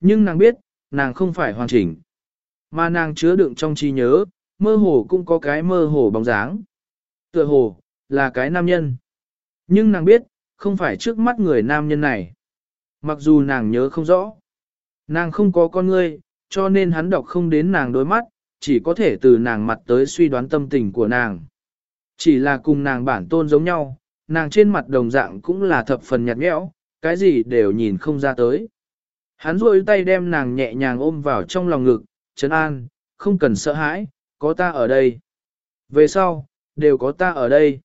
Nhưng nàng biết, nàng không phải hoàn chỉnh. Mà nàng chứa đựng trong trí nhớ, mơ hồ cũng có cái mơ hồ bóng dáng. Tựa hồ, là cái nam nhân. Nhưng nàng biết, không phải trước mắt người nam nhân này. Mặc dù nàng nhớ không rõ. Nàng không có con ngươi, cho nên hắn đọc không đến nàng đôi mắt, chỉ có thể từ nàng mặt tới suy đoán tâm tình của nàng. Chỉ là cùng nàng bản tôn giống nhau, nàng trên mặt đồng dạng cũng là thập phần nhạt nhẽo, cái gì đều nhìn không ra tới. Hắn rôi tay đem nàng nhẹ nhàng ôm vào trong lòng ngực, trấn an, không cần sợ hãi, có ta ở đây. Về sau, đều có ta ở đây.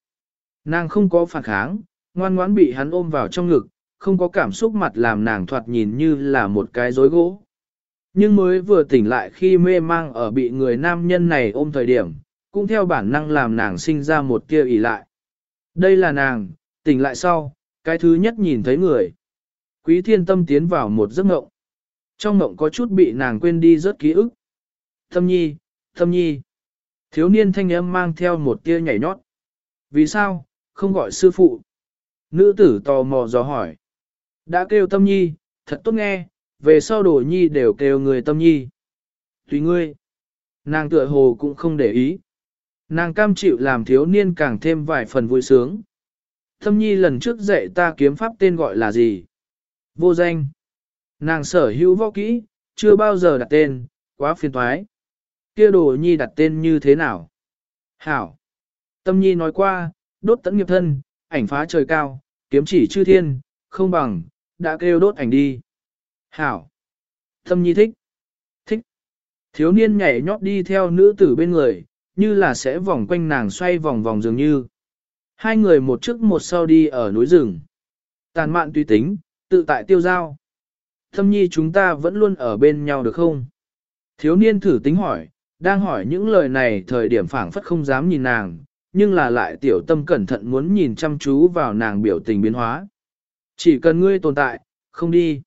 Nàng không có phản kháng, ngoan ngoãn bị hắn ôm vào trong ngực, không có cảm xúc mặt làm nàng thoạt nhìn như là một cái rối gỗ. Nhưng mới vừa tỉnh lại khi mê mang ở bị người nam nhân này ôm thời điểm, cũng theo bản năng làm nàng sinh ra một tia ỉ lại. Đây là nàng, tỉnh lại sau, cái thứ nhất nhìn thấy người. Quý thiên tâm tiến vào một giấc ngộng. Trong ngộng có chút bị nàng quên đi rất ký ức. Thâm nhi, thâm nhi. Thiếu niên thanh âm mang theo một tia nhảy nhót. Vì sao, không gọi sư phụ? Nữ tử tò mò dò hỏi. Đã kêu tâm nhi, thật tốt nghe, về sau đồ nhi đều kêu người tâm nhi. Tùy ngươi. Nàng tựa hồ cũng không để ý. Nàng cam chịu làm thiếu niên càng thêm vài phần vui sướng. Tâm nhi lần trước dạy ta kiếm pháp tên gọi là gì? Vô danh. Nàng sở hữu võ kỹ, chưa bao giờ đặt tên, quá phiền toái. Kia đồ nhi đặt tên như thế nào? Hảo. Tâm nhi nói qua, đốt tận nghiệp thân, ảnh phá trời cao, kiếm chỉ chư thiên, không bằng, đã kêu đốt ảnh đi. Hảo. Tâm nhi thích. Thích. Thiếu niên nhảy nhót đi theo nữ tử bên người, như là sẽ vòng quanh nàng xoay vòng vòng dường như. Hai người một trước một sau đi ở núi rừng. Tàn mạn tùy tính, tự tại tiêu giao. Thâm nhi chúng ta vẫn luôn ở bên nhau được không? Thiếu niên thử tính hỏi, đang hỏi những lời này thời điểm phảng phất không dám nhìn nàng, nhưng là lại tiểu tâm cẩn thận muốn nhìn chăm chú vào nàng biểu tình biến hóa. Chỉ cần ngươi tồn tại, không đi.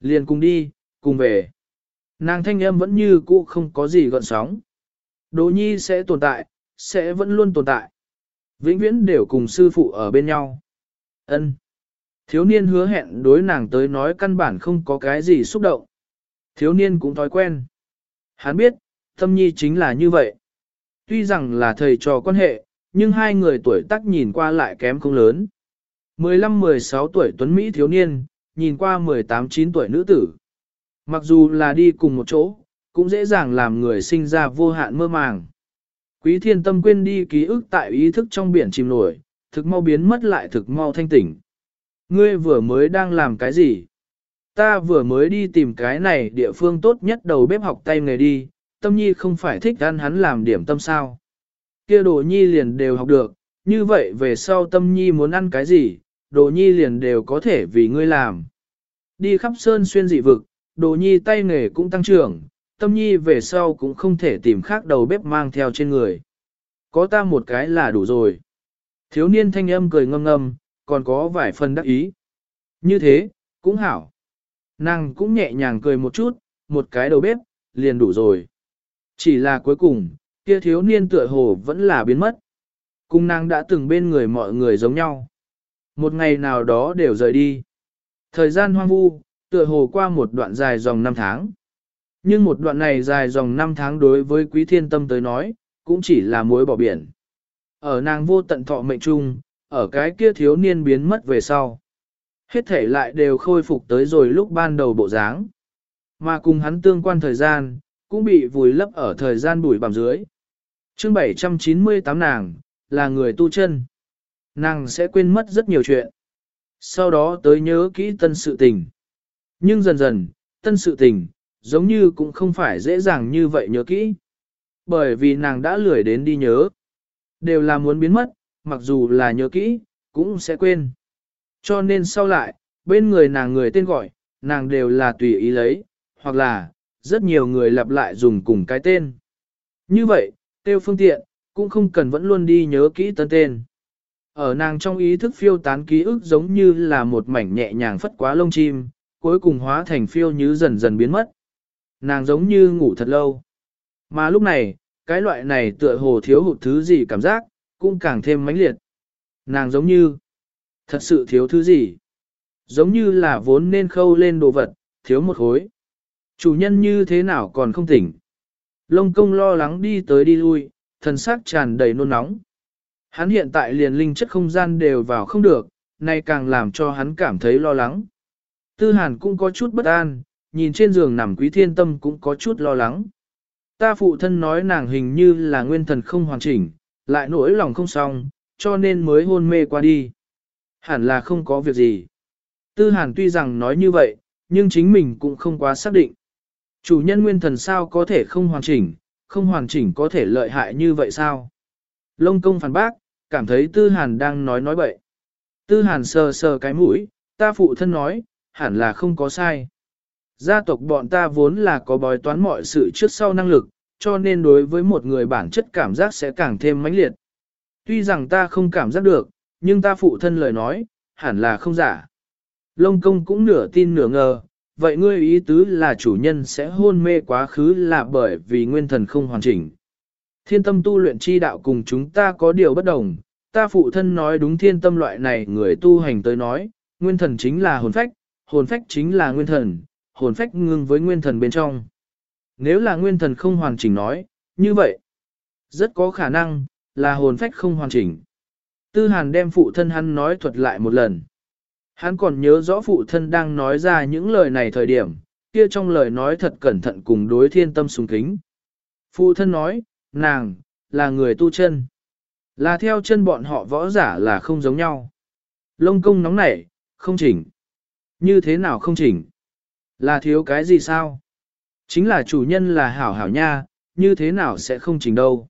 Liền cùng đi, cùng về. Nàng thanh âm vẫn như cũ không có gì gợn sóng. Đỗ nhi sẽ tồn tại, sẽ vẫn luôn tồn tại. Vĩnh viễn đều cùng sư phụ ở bên nhau. Ân. Thiếu niên hứa hẹn đối nàng tới nói căn bản không có cái gì xúc động. Thiếu niên cũng thói quen. Hắn biết, tâm nhi chính là như vậy. Tuy rằng là thầy trò quan hệ, nhưng hai người tuổi tác nhìn qua lại kém không lớn. 15-16 tuổi tuấn Mỹ thiếu niên, nhìn qua 18-9 tuổi nữ tử. Mặc dù là đi cùng một chỗ, cũng dễ dàng làm người sinh ra vô hạn mơ màng. Quý thiên tâm quên đi ký ức tại ý thức trong biển chìm nổi, thực mau biến mất lại thực mau thanh tỉnh. Ngươi vừa mới đang làm cái gì? Ta vừa mới đi tìm cái này địa phương tốt nhất đầu bếp học tay nghề đi, tâm nhi không phải thích ăn hắn làm điểm tâm sao. kia đồ nhi liền đều học được, như vậy về sau tâm nhi muốn ăn cái gì, đồ nhi liền đều có thể vì ngươi làm. Đi khắp sơn xuyên dị vực, đồ nhi tay nghề cũng tăng trưởng, tâm nhi về sau cũng không thể tìm khác đầu bếp mang theo trên người. Có ta một cái là đủ rồi. Thiếu niên thanh âm cười ngâm ngâm, còn có vài phần đắc ý. Như thế, cũng hảo. Nàng cũng nhẹ nhàng cười một chút, một cái đầu bếp, liền đủ rồi. Chỉ là cuối cùng, kia thiếu niên tựa hồ vẫn là biến mất. Cùng nàng đã từng bên người mọi người giống nhau. Một ngày nào đó đều rời đi. Thời gian hoang vu, tựa hồ qua một đoạn dài dòng năm tháng. Nhưng một đoạn này dài dòng năm tháng đối với quý thiên tâm tới nói, cũng chỉ là muối bỏ biển. Ở nàng vô tận thọ mệnh trung, ở cái kia thiếu niên biến mất về sau. Hết thể lại đều khôi phục tới rồi lúc ban đầu bộ dáng. Mà cùng hắn tương quan thời gian, cũng bị vùi lấp ở thời gian bụi bằm dưới. chương 798 nàng, là người tu chân. Nàng sẽ quên mất rất nhiều chuyện. Sau đó tới nhớ kỹ tân sự tình. Nhưng dần dần, tân sự tình, giống như cũng không phải dễ dàng như vậy nhớ kỹ. Bởi vì nàng đã lười đến đi nhớ. Đều là muốn biến mất, mặc dù là nhớ kỹ, cũng sẽ quên. Cho nên sau lại, bên người nàng người tên gọi, nàng đều là tùy ý lấy, hoặc là, rất nhiều người lặp lại dùng cùng cái tên. Như vậy, tiêu phương tiện, cũng không cần vẫn luôn đi nhớ kỹ tân tên. Ở nàng trong ý thức phiêu tán ký ức giống như là một mảnh nhẹ nhàng phất quá lông chim, cuối cùng hóa thành phiêu như dần dần biến mất. Nàng giống như ngủ thật lâu. Mà lúc này, cái loại này tựa hồ thiếu hụt thứ gì cảm giác, cũng càng thêm mãnh liệt. Nàng giống như, thật sự thiếu thứ gì. Giống như là vốn nên khâu lên đồ vật, thiếu một khối. Chủ nhân như thế nào còn không tỉnh. Lông công lo lắng đi tới đi lui, thần sắc tràn đầy nôn nóng. Hắn hiện tại liền linh chất không gian đều vào không được, nay càng làm cho hắn cảm thấy lo lắng. Tư hàn cũng có chút bất an, nhìn trên giường nằm quý thiên tâm cũng có chút lo lắng. Ta phụ thân nói nàng hình như là nguyên thần không hoàn chỉnh, lại nỗi lòng không xong, cho nên mới hôn mê qua đi. Hẳn là không có việc gì. Tư hàn tuy rằng nói như vậy, nhưng chính mình cũng không quá xác định. Chủ nhân nguyên thần sao có thể không hoàn chỉnh, không hoàn chỉnh có thể lợi hại như vậy sao? Lông công phản bác, cảm thấy tư hàn đang nói nói bậy. Tư hàn sờ sờ cái mũi, ta phụ thân nói, hẳn là không có sai. Gia tộc bọn ta vốn là có bói toán mọi sự trước sau năng lực, cho nên đối với một người bản chất cảm giác sẽ càng thêm mãnh liệt. Tuy rằng ta không cảm giác được, nhưng ta phụ thân lời nói, hẳn là không giả. Lông công cũng nửa tin nửa ngờ, vậy ngươi ý tứ là chủ nhân sẽ hôn mê quá khứ là bởi vì nguyên thần không hoàn chỉnh. Thiên tâm tu luyện chi đạo cùng chúng ta có điều bất đồng, ta phụ thân nói đúng thiên tâm loại này người tu hành tới nói, nguyên thần chính là hồn phách, hồn phách chính là nguyên thần, hồn phách ngưng với nguyên thần bên trong. Nếu là nguyên thần không hoàn chỉnh nói, như vậy, rất có khả năng, là hồn phách không hoàn chỉnh. Tư Hàn đem phụ thân hắn nói thuật lại một lần. Hắn còn nhớ rõ phụ thân đang nói ra những lời này thời điểm, kia trong lời nói thật cẩn thận cùng đối thiên tâm sùng kính. Phụ thân nói, nàng, là người tu chân. Là theo chân bọn họ võ giả là không giống nhau. Lông công nóng nảy, không chỉnh. Như thế nào không chỉnh? Là thiếu cái gì sao? Chính là chủ nhân là hảo hảo nha, như thế nào sẽ không chỉnh đâu.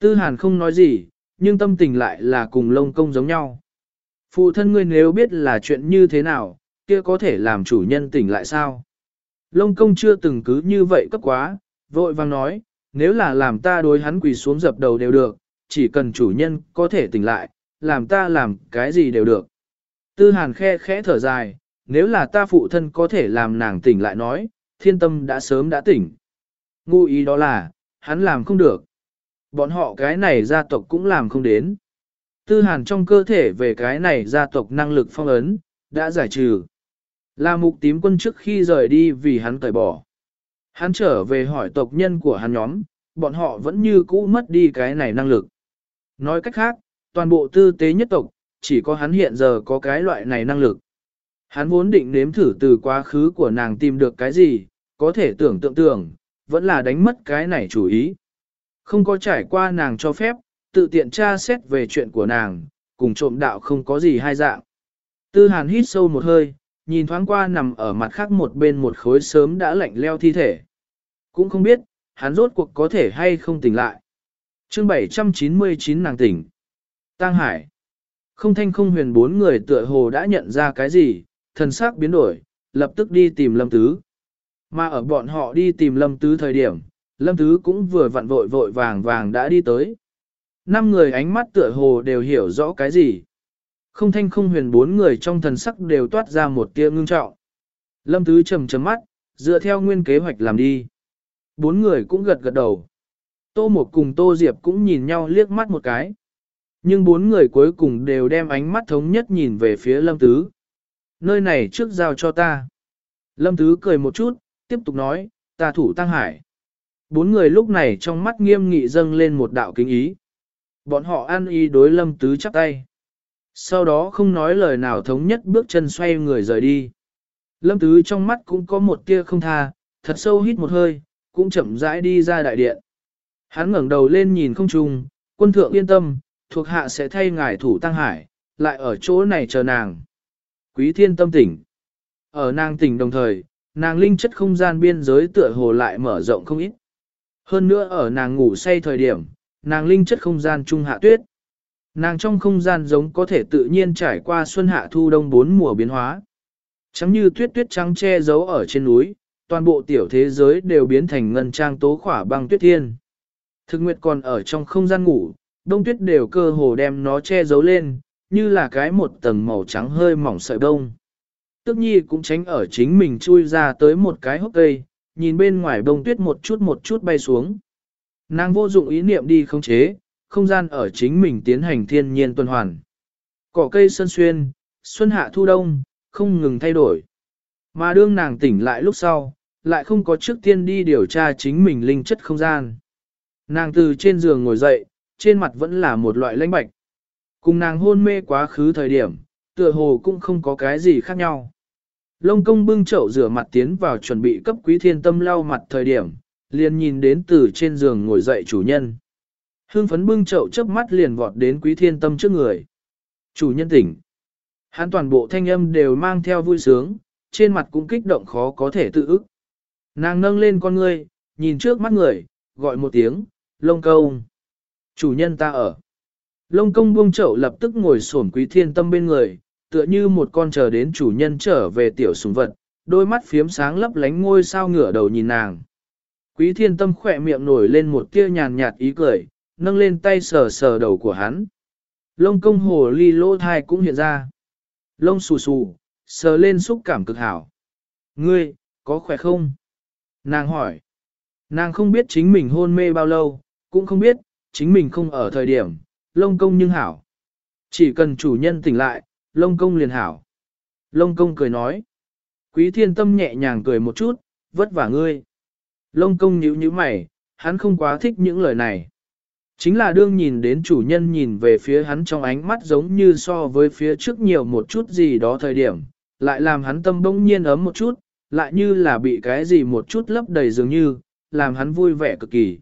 Tư hàn không nói gì, nhưng tâm tình lại là cùng lông công giống nhau. Phụ thân ngươi nếu biết là chuyện như thế nào, kia có thể làm chủ nhân tỉnh lại sao? Lông công chưa từng cứ như vậy cấp quá, vội vang nói, nếu là làm ta đối hắn quỳ xuống dập đầu đều được, chỉ cần chủ nhân có thể tỉnh lại, làm ta làm cái gì đều được. Tư hàn khe khẽ thở dài, nếu là ta phụ thân có thể làm nàng tỉnh lại nói, thiên tâm đã sớm đã tỉnh. Ngu ý đó là, hắn làm không được. Bọn họ cái này gia tộc cũng làm không đến. Tư hàn trong cơ thể về cái này gia tộc năng lực phong ấn, đã giải trừ. Là mục tím quân trước khi rời đi vì hắn cởi bỏ. Hắn trở về hỏi tộc nhân của hắn nhóm, bọn họ vẫn như cũ mất đi cái này năng lực. Nói cách khác, toàn bộ tư tế nhất tộc, chỉ có hắn hiện giờ có cái loại này năng lực. Hắn vốn định nếm thử từ quá khứ của nàng tìm được cái gì, có thể tưởng tượng tưởng, vẫn là đánh mất cái này chủ ý. Không có trải qua nàng cho phép, tự tiện tra xét về chuyện của nàng, cùng trộm đạo không có gì hai dạng. Tư hàn hít sâu một hơi, nhìn thoáng qua nằm ở mặt khác một bên một khối sớm đã lạnh leo thi thể. Cũng không biết, hắn rốt cuộc có thể hay không tỉnh lại. chương 799 nàng tỉnh. Tăng Hải. Không thanh không huyền bốn người tựa hồ đã nhận ra cái gì, thần sắc biến đổi, lập tức đi tìm Lâm Tứ. Mà ở bọn họ đi tìm Lâm Tứ thời điểm, Lâm Tứ cũng vừa vặn vội vội vàng vàng đã đi tới. Năm người ánh mắt tựa hồ đều hiểu rõ cái gì. Không thanh không huyền bốn người trong thần sắc đều toát ra một tia ngưng trọng. Lâm Tứ trầm trầm mắt, dựa theo nguyên kế hoạch làm đi. Bốn người cũng gật gật đầu. Tô Mộc cùng Tô Diệp cũng nhìn nhau liếc mắt một cái. Nhưng bốn người cuối cùng đều đem ánh mắt thống nhất nhìn về phía Lâm Tứ. Nơi này trước giao cho ta. Lâm Tứ cười một chút, tiếp tục nói, ta thủ tăng hải. Bốn người lúc này trong mắt nghiêm nghị dâng lên một đạo kính ý. Bọn họ an y đối Lâm Tứ chắp tay. Sau đó không nói lời nào thống nhất bước chân xoay người rời đi. Lâm Tứ trong mắt cũng có một tia không tha, thật sâu hít một hơi, cũng chậm rãi đi ra đại điện. Hắn ngẩng đầu lên nhìn không trùng quân thượng yên tâm, thuộc hạ sẽ thay ngài thủ tăng hải, lại ở chỗ này chờ nàng. Quý thiên tâm tỉnh. Ở nàng tỉnh đồng thời, nàng linh chất không gian biên giới tựa hồ lại mở rộng không ít. Hơn nữa ở nàng ngủ say thời điểm, nàng linh chất không gian trung hạ tuyết. Nàng trong không gian giống có thể tự nhiên trải qua xuân hạ thu đông bốn mùa biến hóa. Trắng như tuyết tuyết trắng che giấu ở trên núi, toàn bộ tiểu thế giới đều biến thành ngân trang tố khỏa băng tuyết thiên. Thực nguyệt còn ở trong không gian ngủ, đông tuyết đều cơ hồ đem nó che giấu lên, như là cái một tầng màu trắng hơi mỏng sợi bông. Tức nhi cũng tránh ở chính mình chui ra tới một cái hốc cây, nhìn bên ngoài bông tuyết một chút một chút bay xuống. Nàng vô dụng ý niệm đi khống chế, không gian ở chính mình tiến hành thiên nhiên tuần hoàn. Cỏ cây sơn xuyên, xuân hạ thu đông, không ngừng thay đổi. Mà đương nàng tỉnh lại lúc sau, lại không có trước tiên đi điều tra chính mình linh chất không gian. Nàng từ trên giường ngồi dậy, trên mặt vẫn là một loại lãnh bạch. Cùng nàng hôn mê quá khứ thời điểm, tựa hồ cũng không có cái gì khác nhau. Lông công bưng chậu rửa mặt tiến vào chuẩn bị cấp quý thiên tâm lau mặt thời điểm, liền nhìn đến từ trên giường ngồi dậy chủ nhân. Hương phấn bưng chậu chớp mắt liền vọt đến quý thiên tâm trước người. Chủ nhân tỉnh. Hắn toàn bộ thanh âm đều mang theo vui sướng, trên mặt cũng kích động khó có thể tự ức. Nàng nâng lên con ngươi, nhìn trước mắt người, gọi một tiếng, lông công. Chủ nhân ta ở. Lông công buông chậu lập tức ngồi xổm quý thiên tâm bên người, tựa như một con chờ đến chủ nhân trở về tiểu sùng vật, đôi mắt phiếm sáng lấp lánh ngôi sao ngửa đầu nhìn nàng. Quý thiên tâm khỏe miệng nổi lên một tia nhàn nhạt ý cười, nâng lên tay sờ sờ đầu của hắn. Lông công hồ ly lỗ thai cũng hiện ra. Lông xù xù, sờ lên xúc cảm cực hảo. Ngươi, có khỏe không? Nàng hỏi. Nàng không biết chính mình hôn mê bao lâu, cũng không biết, chính mình không ở thời điểm, lông công nhưng hảo. Chỉ cần chủ nhân tỉnh lại, lông công liền hảo. Lông công cười nói. Quý thiên tâm nhẹ nhàng cười một chút, vất vả ngươi. Lông công nhíu nhíu mày, hắn không quá thích những lời này. Chính là đương nhìn đến chủ nhân nhìn về phía hắn trong ánh mắt giống như so với phía trước nhiều một chút gì đó thời điểm, lại làm hắn tâm bỗng nhiên ấm một chút, lại như là bị cái gì một chút lấp đầy dường như, làm hắn vui vẻ cực kỳ.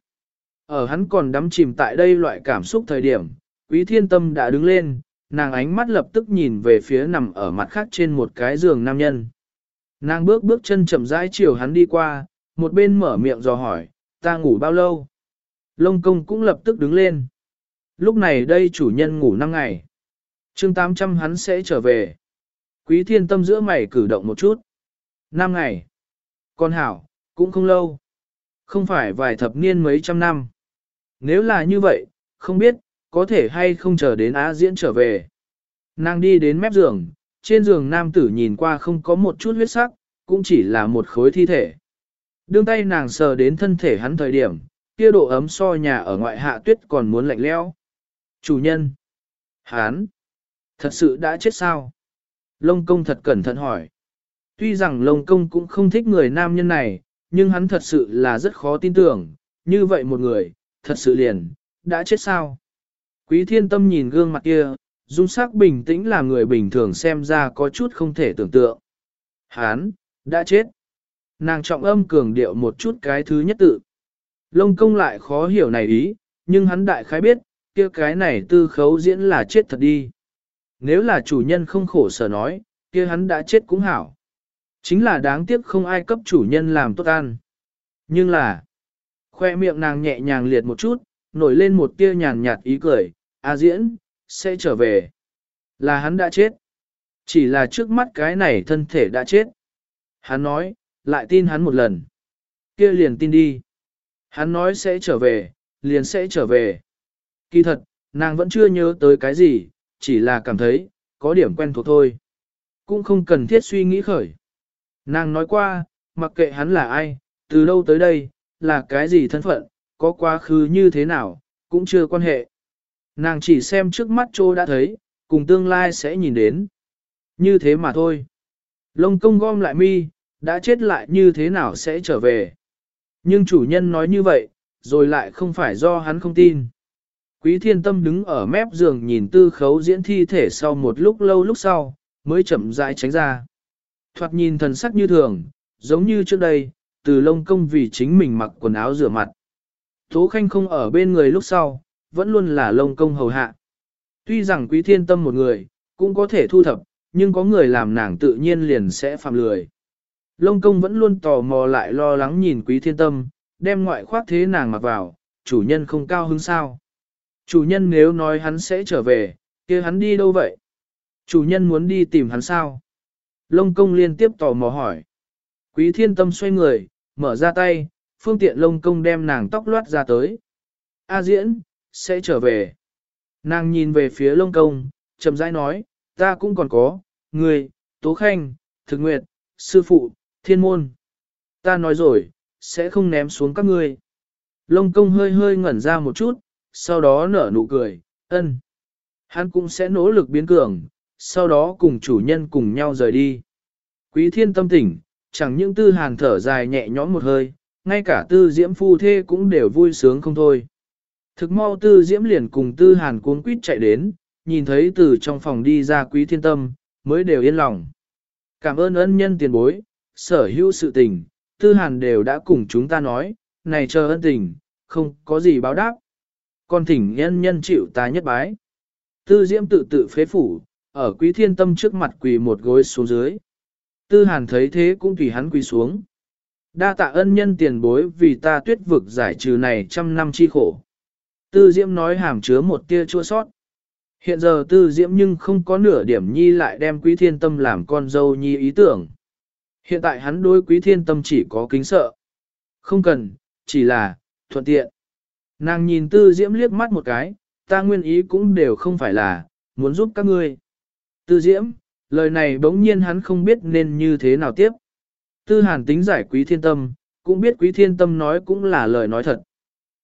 Ở hắn còn đắm chìm tại đây loại cảm xúc thời điểm, quý thiên tâm đã đứng lên, nàng ánh mắt lập tức nhìn về phía nằm ở mặt khác trên một cái giường nam nhân. Nàng bước bước chân chậm rãi chiều hắn đi qua, một bên mở miệng dò hỏi, ta ngủ bao lâu? Lông công cũng lập tức đứng lên. Lúc này đây chủ nhân ngủ 5 ngày. chương 800 hắn sẽ trở về. Quý thiên tâm giữa mày cử động một chút. 5 ngày. Con hảo, cũng không lâu. Không phải vài thập niên mấy trăm năm. Nếu là như vậy, không biết, có thể hay không chờ đến Á diễn trở về. Nàng đi đến mép giường, trên giường nam tử nhìn qua không có một chút huyết sắc, cũng chỉ là một khối thi thể. Đương tay nàng sờ đến thân thể hắn thời điểm, kia độ ấm so nhà ở ngoại hạ tuyết còn muốn lạnh leo. Chủ nhân. Hán. Thật sự đã chết sao? Lông công thật cẩn thận hỏi. Tuy rằng lông công cũng không thích người nam nhân này, nhưng hắn thật sự là rất khó tin tưởng, như vậy một người, thật sự liền, đã chết sao? Quý thiên tâm nhìn gương mặt kia, dung sắc bình tĩnh là người bình thường xem ra có chút không thể tưởng tượng. Hán, đã chết. Nàng trọng âm cường điệu một chút cái thứ nhất tự. Lông công lại khó hiểu này ý, nhưng hắn đại khái biết, kia cái này tư khấu diễn là chết thật đi. Nếu là chủ nhân không khổ sở nói, kia hắn đã chết cũng hảo. Chính là đáng tiếc không ai cấp chủ nhân làm tốt ăn. Nhưng là, khoe miệng nàng nhẹ nhàng liệt một chút, nổi lên một tia nhàn nhạt ý cười, A diễn, sẽ trở về. Là hắn đã chết. Chỉ là trước mắt cái này thân thể đã chết. Hắn nói, lại tin hắn một lần. kia liền tin đi. Hắn nói sẽ trở về, liền sẽ trở về. Kỳ thật, nàng vẫn chưa nhớ tới cái gì, chỉ là cảm thấy, có điểm quen thuộc thôi. Cũng không cần thiết suy nghĩ khởi. Nàng nói qua, mặc kệ hắn là ai, từ đâu tới đây, là cái gì thân phận, có quá khứ như thế nào, cũng chưa quan hệ. Nàng chỉ xem trước mắt trô đã thấy, cùng tương lai sẽ nhìn đến. Như thế mà thôi. Lông công gom lại mi, đã chết lại như thế nào sẽ trở về. Nhưng chủ nhân nói như vậy, rồi lại không phải do hắn không tin. Quý thiên tâm đứng ở mép giường nhìn tư khấu diễn thi thể sau một lúc lâu lúc sau, mới chậm rãi tránh ra. Thoạt nhìn thần sắc như thường, giống như trước đây, từ lông công vì chính mình mặc quần áo rửa mặt. Tố khanh không ở bên người lúc sau, vẫn luôn là lông công hầu hạ. Tuy rằng quý thiên tâm một người, cũng có thể thu thập, nhưng có người làm nàng tự nhiên liền sẽ phạm lười. Lông công vẫn luôn tò mò lại lo lắng nhìn quý thiên tâm, đem ngoại khoác thế nàng mặc vào, chủ nhân không cao hứng sao. Chủ nhân nếu nói hắn sẽ trở về, kia hắn đi đâu vậy? Chủ nhân muốn đi tìm hắn sao? Lông công liên tiếp tò mò hỏi. Quý thiên tâm xoay người, mở ra tay, phương tiện lông công đem nàng tóc loát ra tới. A diễn, sẽ trở về. Nàng nhìn về phía lông công, chậm rãi nói, ta cũng còn có, người, tố khanh, thực nguyệt, sư phụ, thiên môn. Ta nói rồi, sẽ không ném xuống các ngươi. Lông công hơi hơi ngẩn ra một chút, sau đó nở nụ cười, ân. Hắn cũng sẽ nỗ lực biến cường, sau đó cùng chủ nhân cùng nhau rời đi. Quý thiên tâm tỉnh, chẳng những tư hàn thở dài nhẹ nhõm một hơi, ngay cả tư diễm phu thê cũng đều vui sướng không thôi. Thực mau tư diễm liền cùng tư hàn cuống quýt chạy đến, nhìn thấy từ trong phòng đi ra quý thiên tâm, mới đều yên lòng. Cảm ơn ân nhân tiền bối, sở hữu sự tình, tư hàn đều đã cùng chúng ta nói, này chờ ân tình, không có gì báo đáp. Còn thỉnh nhân nhân chịu ta nhất bái. Tư diễm tự tự phế phủ, ở quý thiên tâm trước mặt quỳ một gối xuống dưới. Tư hàn thấy thế cũng tùy hắn quỳ xuống. Đa tạ ân nhân tiền bối vì ta tuyết vực giải trừ này trăm năm chi khổ. Tư diễm nói hàm chứa một tia chua sót. Hiện giờ tư diễm nhưng không có nửa điểm nhi lại đem quý thiên tâm làm con dâu nhi ý tưởng. Hiện tại hắn đối quý thiên tâm chỉ có kính sợ. Không cần, chỉ là, thuận tiện. Nàng nhìn tư diễm liếc mắt một cái, ta nguyên ý cũng đều không phải là, muốn giúp các ngươi. Tư diễm, lời này bỗng nhiên hắn không biết nên như thế nào tiếp. Tư hàn tính giải quý thiên tâm, cũng biết quý thiên tâm nói cũng là lời nói thật.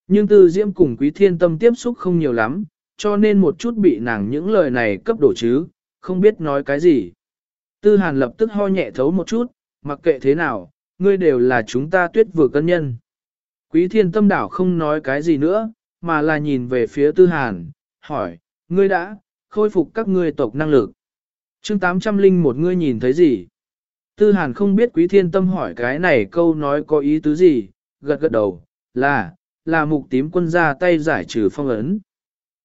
Nhưng tư diễm cùng quý thiên tâm tiếp xúc không nhiều lắm, cho nên một chút bị nàng những lời này cấp đổ chứ, không biết nói cái gì. Tư hàn lập tức ho nhẹ thấu một chút, mặc kệ thế nào, ngươi đều là chúng ta tuyết vừa cân nhân. Quý thiên tâm đảo không nói cái gì nữa, mà là nhìn về phía tư hàn, hỏi, ngươi đã, khôi phục các ngươi tộc năng lực. chương 800 linh một ngươi nhìn thấy gì? Tư hàn không biết quý thiên tâm hỏi cái này câu nói có ý tứ gì, gật gật đầu, là, là mục tím quân ra tay giải trừ phong ấn.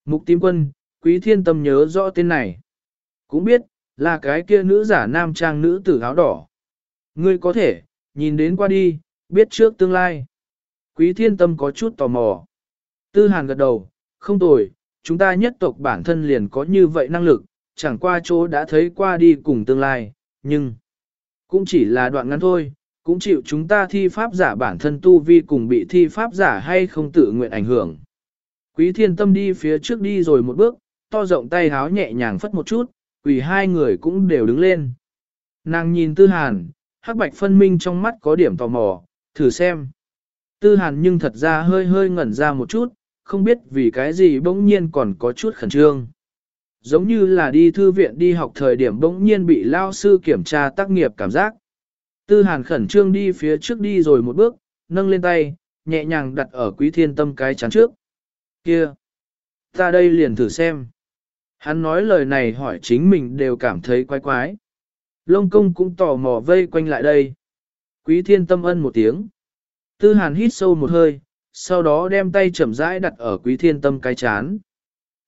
Mục tím quân, quý thiên tâm nhớ rõ tên này. Cũng biết, là cái kia nữ giả nam trang nữ tử áo đỏ. Ngươi có thể, nhìn đến qua đi, biết trước tương lai. Quý thiên tâm có chút tò mò. Tư hàn gật đầu, không tồi, chúng ta nhất tộc bản thân liền có như vậy năng lực, chẳng qua chỗ đã thấy qua đi cùng tương lai, nhưng cũng chỉ là đoạn ngắn thôi, cũng chịu chúng ta thi pháp giả bản thân tu vi cùng bị thi pháp giả hay không tự nguyện ảnh hưởng. Quý thiên tâm đi phía trước đi rồi một bước, to rộng tay háo nhẹ nhàng phất một chút, quỷ hai người cũng đều đứng lên. Nàng nhìn tư hàn, hắc bạch phân minh trong mắt có điểm tò mò, thử xem. Tư hàn nhưng thật ra hơi hơi ngẩn ra một chút, không biết vì cái gì bỗng nhiên còn có chút khẩn trương. Giống như là đi thư viện đi học thời điểm bỗng nhiên bị lao sư kiểm tra tác nghiệp cảm giác. Tư hàn khẩn trương đi phía trước đi rồi một bước, nâng lên tay, nhẹ nhàng đặt ở quý thiên tâm cái chắn trước. Kia! Ta đây liền thử xem. Hắn nói lời này hỏi chính mình đều cảm thấy quái quái. Lông công cũng tò mò vây quanh lại đây. Quý thiên tâm ân một tiếng. Tư hàn hít sâu một hơi, sau đó đem tay chậm rãi đặt ở quý thiên tâm cái chán.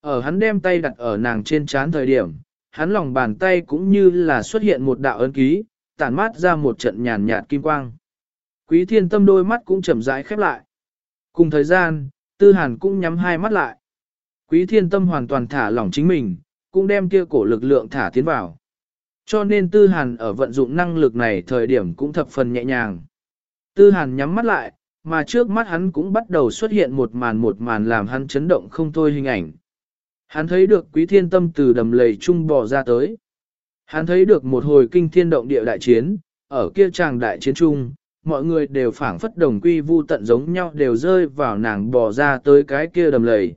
Ở hắn đem tay đặt ở nàng trên chán thời điểm, hắn lòng bàn tay cũng như là xuất hiện một đạo ấn ký, tản mát ra một trận nhàn nhạt kim quang. Quý thiên tâm đôi mắt cũng chậm rãi khép lại. Cùng thời gian, tư hàn cũng nhắm hai mắt lại. Quý thiên tâm hoàn toàn thả lỏng chính mình, cũng đem kia cổ lực lượng thả tiến vào. Cho nên tư hàn ở vận dụng năng lực này thời điểm cũng thập phần nhẹ nhàng. Tư hàn nhắm mắt lại, mà trước mắt hắn cũng bắt đầu xuất hiện một màn một màn làm hắn chấn động không thôi hình ảnh. Hắn thấy được quý thiên tâm từ đầm lầy trung bò ra tới. Hắn thấy được một hồi kinh thiên động địa đại chiến, ở kia tràng đại chiến trung, mọi người đều phảng phất đồng quy vu tận giống nhau đều rơi vào nàng bò ra tới cái kia đầm lầy.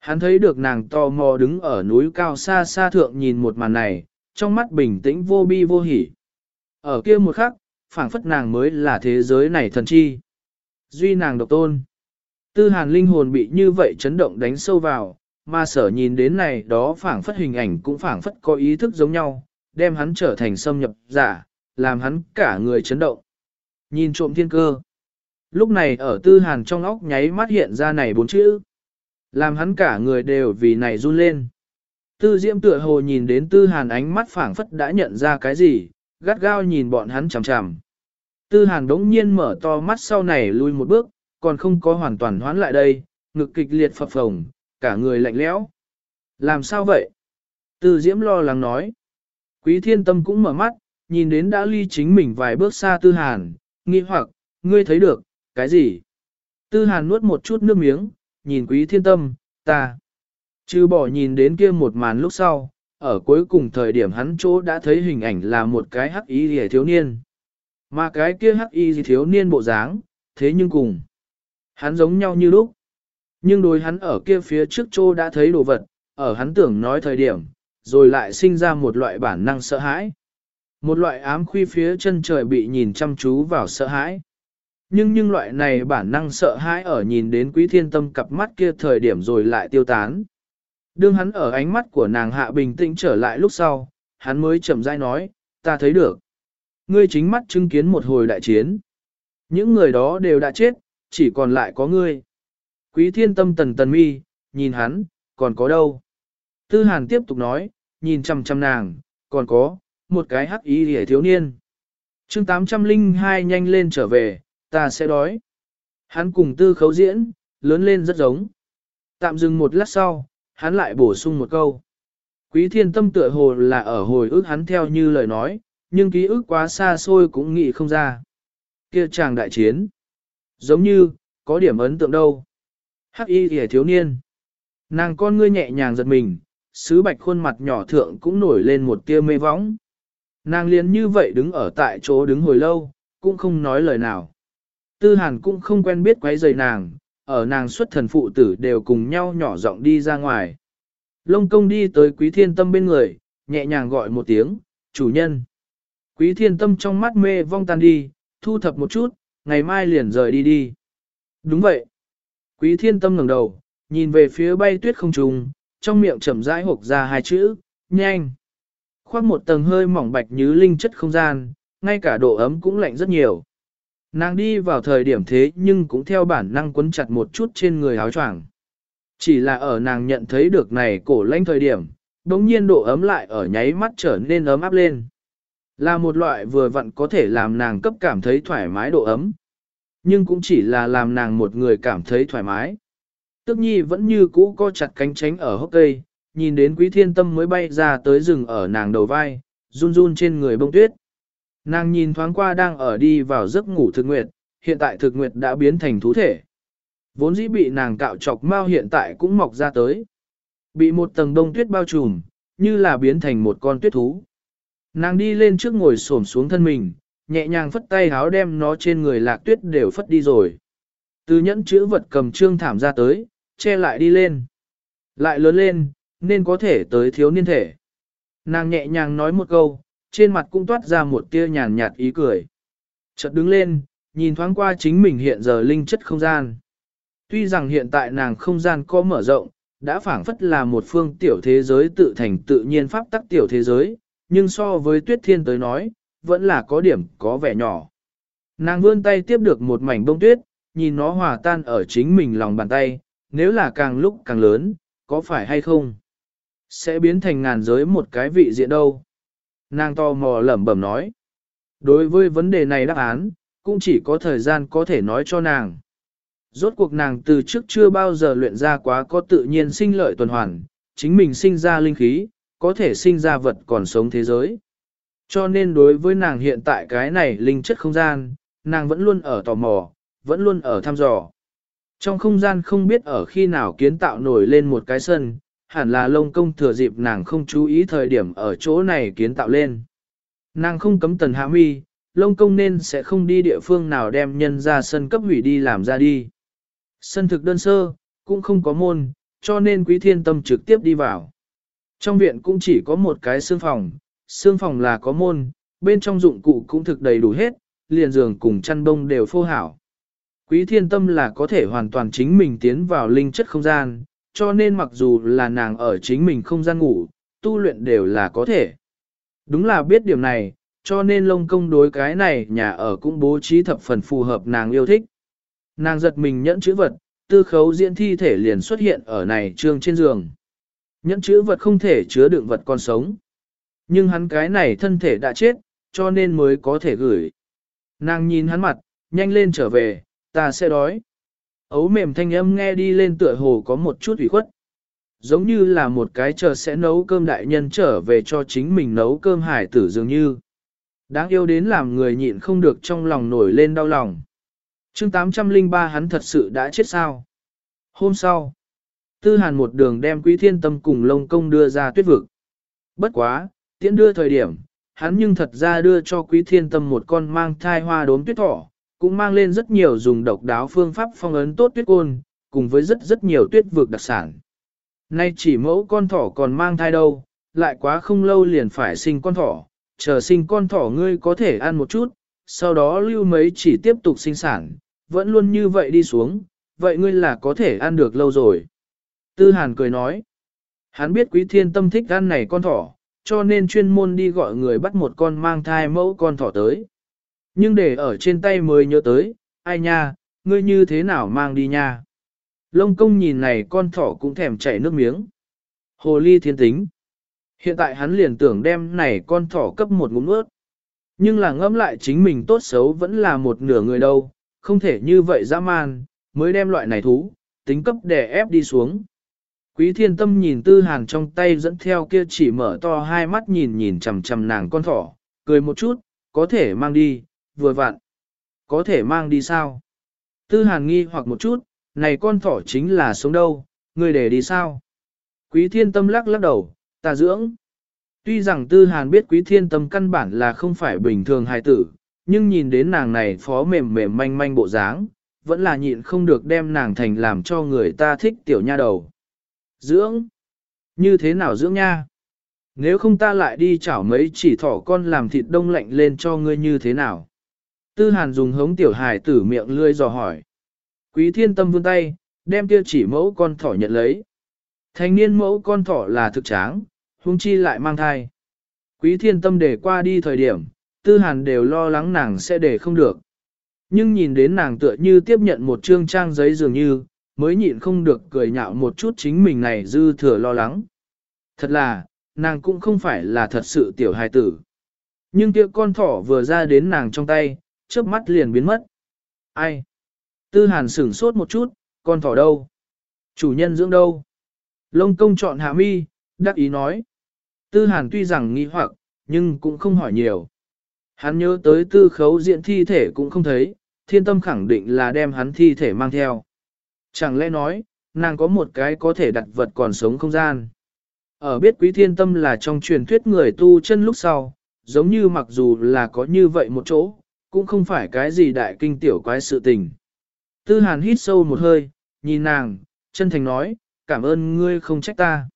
Hắn thấy được nàng to mò đứng ở núi cao xa xa thượng nhìn một màn này, trong mắt bình tĩnh vô bi vô hỉ. Ở kia một khắc, phảng phất nàng mới là thế giới này thần chi. Duy nàng độc tôn. Tư hàn linh hồn bị như vậy chấn động đánh sâu vào, mà sở nhìn đến này đó phảng phất hình ảnh cũng phảng phất có ý thức giống nhau, đem hắn trở thành xâm nhập giả, làm hắn cả người chấn động. Nhìn trộm thiên cơ. Lúc này ở tư hàn trong óc nháy mắt hiện ra này bốn chữ. Làm hắn cả người đều vì này run lên. Tư diễm tựa hồ nhìn đến tư hàn ánh mắt phảng phất đã nhận ra cái gì, gắt gao nhìn bọn hắn chằm chằm. Tư hàn đống nhiên mở to mắt sau này lui một bước, còn không có hoàn toàn hoán lại đây, ngực kịch liệt phập phồng, cả người lạnh lẽo. Làm sao vậy? Từ diễm lo lắng nói. Quý thiên tâm cũng mở mắt, nhìn đến đã ly chính mình vài bước xa tư hàn, nghi hoặc, ngươi thấy được, cái gì? Tư hàn nuốt một chút nước miếng, nhìn quý thiên tâm, ta. Chứ bỏ nhìn đến kia một màn lúc sau, ở cuối cùng thời điểm hắn chỗ đã thấy hình ảnh là một cái hắc y rìa thiếu niên. Mà cái kia hắc y thiếu niên bộ dáng, thế nhưng cùng. Hắn giống nhau như lúc. Nhưng đối hắn ở kia phía trước chỗ đã thấy đồ vật, ở hắn tưởng nói thời điểm, rồi lại sinh ra một loại bản năng sợ hãi. Một loại ám khuy phía chân trời bị nhìn chăm chú vào sợ hãi. Nhưng nhưng loại này bản năng sợ hãi ở nhìn đến quý thiên tâm cặp mắt kia thời điểm rồi lại tiêu tán. Đương hắn ở ánh mắt của nàng hạ bình tĩnh trở lại lúc sau, hắn mới chậm rãi nói, ta thấy được. Ngươi chính mắt chứng kiến một hồi đại chiến. Những người đó đều đã chết, chỉ còn lại có ngươi. Quý thiên tâm tần tần mi, nhìn hắn, còn có đâu? Tư hàn tiếp tục nói, nhìn chăm chăm nàng, còn có, một cái hắc ý hề thiếu niên. chương 802 nhanh lên trở về, ta sẽ đói. Hắn cùng tư khấu diễn, lớn lên rất giống. Tạm dừng một lát sau, hắn lại bổ sung một câu. Quý thiên tâm tựa hồ là ở hồi ức hắn theo như lời nói, nhưng ký ức quá xa xôi cũng nghĩ không ra. Kia chàng đại chiến. Giống như, có điểm ấn tượng đâu. Hắc y hề thiếu niên. Nàng con ngươi nhẹ nhàng giật mình, sứ bạch khuôn mặt nhỏ thượng cũng nổi lên một tia mê võng. Nàng liền như vậy đứng ở tại chỗ đứng hồi lâu, cũng không nói lời nào. Tư hàn cũng không quen biết quấy rầy nàng, ở nàng xuất thần phụ tử đều cùng nhau nhỏ giọng đi ra ngoài. Lông công đi tới quý thiên tâm bên người, nhẹ nhàng gọi một tiếng, chủ nhân. Quý thiên tâm trong mắt mê vong tan đi, thu thập một chút, ngày mai liền rời đi đi. Đúng vậy. Quý thiên tâm ngẩng đầu, nhìn về phía bay tuyết không trùng, trong miệng chậm rãi hộp ra hai chữ, nhanh. Khoác một tầng hơi mỏng bạch như linh chất không gian, ngay cả độ ấm cũng lạnh rất nhiều. Nàng đi vào thời điểm thế nhưng cũng theo bản năng quấn chặt một chút trên người áo choàng. Chỉ là ở nàng nhận thấy được này cổ lanh thời điểm, đống nhiên độ ấm lại ở nháy mắt trở nên ấm áp lên. Là một loại vừa vặn có thể làm nàng cấp cảm thấy thoải mái độ ấm. Nhưng cũng chỉ là làm nàng một người cảm thấy thoải mái. Tức nhi vẫn như cũ co chặt cánh tránh ở hốc cây, nhìn đến quý thiên tâm mới bay ra tới rừng ở nàng đầu vai, run run trên người bông tuyết. Nàng nhìn thoáng qua đang ở đi vào giấc ngủ thực nguyệt, hiện tại thực nguyệt đã biến thành thú thể. Vốn dĩ bị nàng cạo chọc mau hiện tại cũng mọc ra tới. Bị một tầng đông tuyết bao trùm, như là biến thành một con tuyết thú. Nàng đi lên trước ngồi xổm xuống thân mình, nhẹ nhàng phất tay háo đem nó trên người lạc tuyết đều phất đi rồi. Từ nhẫn chữ vật cầm trương thảm ra tới, che lại đi lên. Lại lớn lên, nên có thể tới thiếu niên thể. Nàng nhẹ nhàng nói một câu, trên mặt cũng toát ra một tia nhàn nhạt ý cười. Chợt đứng lên, nhìn thoáng qua chính mình hiện giờ linh chất không gian. Tuy rằng hiện tại nàng không gian có mở rộng, đã phảng phất là một phương tiểu thế giới tự thành tự nhiên pháp tắc tiểu thế giới, nhưng so với tuyết thiên tới nói, vẫn là có điểm có vẻ nhỏ. Nàng vươn tay tiếp được một mảnh bông tuyết, nhìn nó hòa tan ở chính mình lòng bàn tay, nếu là càng lúc càng lớn, có phải hay không? Sẽ biến thành ngàn giới một cái vị diện đâu? Nàng to mò lẩm bẩm nói. Đối với vấn đề này đáp án, cũng chỉ có thời gian có thể nói cho nàng. Rốt cuộc nàng từ trước chưa bao giờ luyện ra quá có tự nhiên sinh lợi tuần hoàn, chính mình sinh ra linh khí, có thể sinh ra vật còn sống thế giới. Cho nên đối với nàng hiện tại cái này linh chất không gian, nàng vẫn luôn ở tò mò, vẫn luôn ở thăm dò. Trong không gian không biết ở khi nào kiến tạo nổi lên một cái sân, hẳn là lông công thừa dịp nàng không chú ý thời điểm ở chỗ này kiến tạo lên. Nàng không cấm tần hạ mi, lông công nên sẽ không đi địa phương nào đem nhân ra sân cấp hủy đi làm ra đi. Sân thực đơn sơ, cũng không có môn, cho nên quý thiên tâm trực tiếp đi vào. Trong viện cũng chỉ có một cái xương phòng, xương phòng là có môn, bên trong dụng cụ cũng thực đầy đủ hết, liền giường cùng chăn bông đều phô hảo. Quý thiên tâm là có thể hoàn toàn chính mình tiến vào linh chất không gian, cho nên mặc dù là nàng ở chính mình không gian ngủ, tu luyện đều là có thể. Đúng là biết điểm này, cho nên lông công đối cái này nhà ở cũng bố trí thập phần phù hợp nàng yêu thích. Nàng giật mình nhẫn chữ vật, tư khấu diễn thi thể liền xuất hiện ở này trương trên giường. Nhẫn chữ vật không thể chứa đựng vật còn sống. Nhưng hắn cái này thân thể đã chết, cho nên mới có thể gửi. Nàng nhìn hắn mặt, nhanh lên trở về, ta sẽ đói. Ấu mềm thanh âm nghe đi lên tựa hồ có một chút ủy khuất. Giống như là một cái chờ sẽ nấu cơm đại nhân trở về cho chính mình nấu cơm hải tử dường như. Đáng yêu đến làm người nhịn không được trong lòng nổi lên đau lòng. chương 803 hắn thật sự đã chết sao? Hôm sau, Tư Hàn một đường đem Quý Thiên Tâm cùng Lông Công đưa ra tuyết vực. Bất quá, tiễn đưa thời điểm, hắn nhưng thật ra đưa cho Quý Thiên Tâm một con mang thai hoa đốm tuyết thỏ, cũng mang lên rất nhiều dùng độc đáo phương pháp phong ấn tốt tuyết côn, cùng với rất rất nhiều tuyết vực đặc sản. Nay chỉ mẫu con thỏ còn mang thai đâu, lại quá không lâu liền phải sinh con thỏ, chờ sinh con thỏ ngươi có thể ăn một chút, sau đó lưu mấy chỉ tiếp tục sinh sản, vẫn luôn như vậy đi xuống, vậy ngươi là có thể ăn được lâu rồi. Tư Hàn cười nói, hắn biết quý thiên tâm thích ăn này con thỏ, cho nên chuyên môn đi gọi người bắt một con mang thai mẫu con thỏ tới. Nhưng để ở trên tay mới nhớ tới, ai nha, ngươi như thế nào mang đi nha. Lông công nhìn này con thỏ cũng thèm chảy nước miếng. Hồ ly thiên tính. Hiện tại hắn liền tưởng đem này con thỏ cấp một ngụm ướt. Nhưng là ngẫm lại chính mình tốt xấu vẫn là một nửa người đâu, không thể như vậy dã man, mới đem loại này thú, tính cấp đè ép đi xuống. Quý thiên tâm nhìn tư hàn trong tay dẫn theo kia chỉ mở to hai mắt nhìn nhìn chầm chầm nàng con thỏ, cười một chút, có thể mang đi, vừa vặn. Có thể mang đi sao? Tư hàn nghi hoặc một chút, này con thỏ chính là sống đâu, người để đi sao? Quý thiên tâm lắc lắc đầu, ta dưỡng. Tuy rằng tư hàn biết quý thiên tâm căn bản là không phải bình thường hài tử, nhưng nhìn đến nàng này phó mềm mềm manh manh bộ dáng, vẫn là nhịn không được đem nàng thành làm cho người ta thích tiểu nha đầu. Dưỡng? Như thế nào dưỡng nha? Nếu không ta lại đi chảo mấy chỉ thỏ con làm thịt đông lạnh lên cho ngươi như thế nào? Tư hàn dùng hống tiểu hài tử miệng lươi dò hỏi. Quý thiên tâm vươn tay, đem kia chỉ mẫu con thỏ nhận lấy. Thanh niên mẫu con thỏ là thực tráng, huống chi lại mang thai. Quý thiên tâm để qua đi thời điểm, tư hàn đều lo lắng nàng sẽ để không được. Nhưng nhìn đến nàng tựa như tiếp nhận một chương trang giấy dường như, mới nhịn không được cười nhạo một chút chính mình này dư thừa lo lắng. Thật là, nàng cũng không phải là thật sự tiểu hài tử. Nhưng kia con thỏ vừa ra đến nàng trong tay, chớp mắt liền biến mất. Ai? Tư hàn sửng sốt một chút, con thỏ đâu? Chủ nhân dưỡng đâu? Lông công chọn hạ mi, đắc ý nói. Tư hàn tuy rằng nghi hoặc, nhưng cũng không hỏi nhiều. Hắn nhớ tới tư khấu diện thi thể cũng không thấy, thiên tâm khẳng định là đem hắn thi thể mang theo. Chẳng lẽ nói, nàng có một cái có thể đặt vật còn sống không gian. Ở biết quý thiên tâm là trong truyền thuyết người tu chân lúc sau, giống như mặc dù là có như vậy một chỗ, cũng không phải cái gì đại kinh tiểu quái sự tình. Tư hàn hít sâu một hơi, nhìn nàng, chân thành nói, cảm ơn ngươi không trách ta.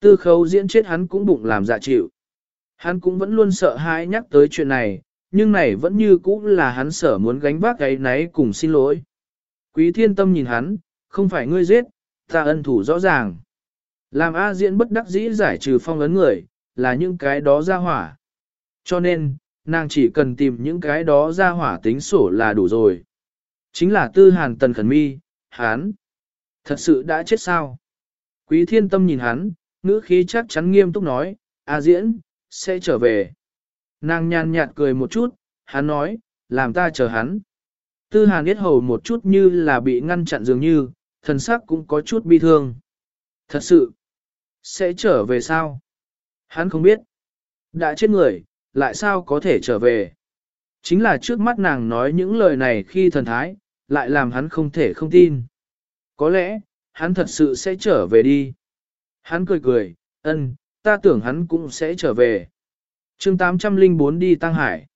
Tư khấu diễn chết hắn cũng bụng làm dạ chịu. Hắn cũng vẫn luôn sợ hãi nhắc tới chuyện này, nhưng này vẫn như cũ là hắn sợ muốn gánh vác cái náy cùng xin lỗi. Quý thiên tâm nhìn hắn, không phải ngươi giết, ta ân thủ rõ ràng. Làm A diễn bất đắc dĩ giải trừ phong ấn người, là những cái đó ra hỏa. Cho nên, nàng chỉ cần tìm những cái đó ra hỏa tính sổ là đủ rồi. Chính là tư hàn tần khẩn mi, hắn. Thật sự đã chết sao? Quý thiên tâm nhìn hắn, ngữ khí chắc chắn nghiêm túc nói, A diễn, sẽ trở về. Nàng nhàn nhạt cười một chút, hắn nói, làm ta chờ hắn. Tư hàn biết hầu một chút như là bị ngăn chặn dường như, thần sắc cũng có chút bi thương. Thật sự, sẽ trở về sao? Hắn không biết. Đã chết người, lại sao có thể trở về? Chính là trước mắt nàng nói những lời này khi thần thái, lại làm hắn không thể không tin. Có lẽ, hắn thật sự sẽ trở về đi. Hắn cười cười, ân, ta tưởng hắn cũng sẽ trở về. chương 804 đi Tăng Hải.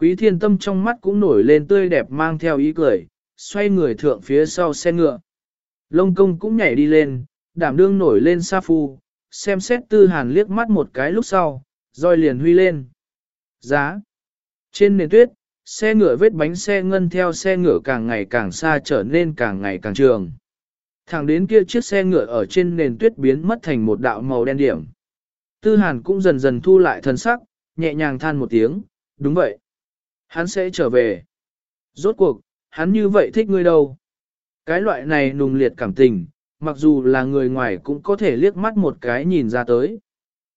Quý thiên tâm trong mắt cũng nổi lên tươi đẹp mang theo ý cười, xoay người thượng phía sau xe ngựa. Lông công cũng nhảy đi lên, đảm đương nổi lên sa phu, xem xét tư hàn liếc mắt một cái lúc sau, roi liền huy lên. Giá. Trên nền tuyết, xe ngựa vết bánh xe ngân theo xe ngựa càng ngày càng xa trở nên càng ngày càng trường. Thẳng đến kia chiếc xe ngựa ở trên nền tuyết biến mất thành một đạo màu đen điểm. Tư hàn cũng dần dần thu lại thân sắc, nhẹ nhàng than một tiếng, đúng vậy. Hắn sẽ trở về. Rốt cuộc, hắn như vậy thích ngươi đâu. Cái loại này nùng liệt cảm tình, mặc dù là người ngoài cũng có thể liếc mắt một cái nhìn ra tới.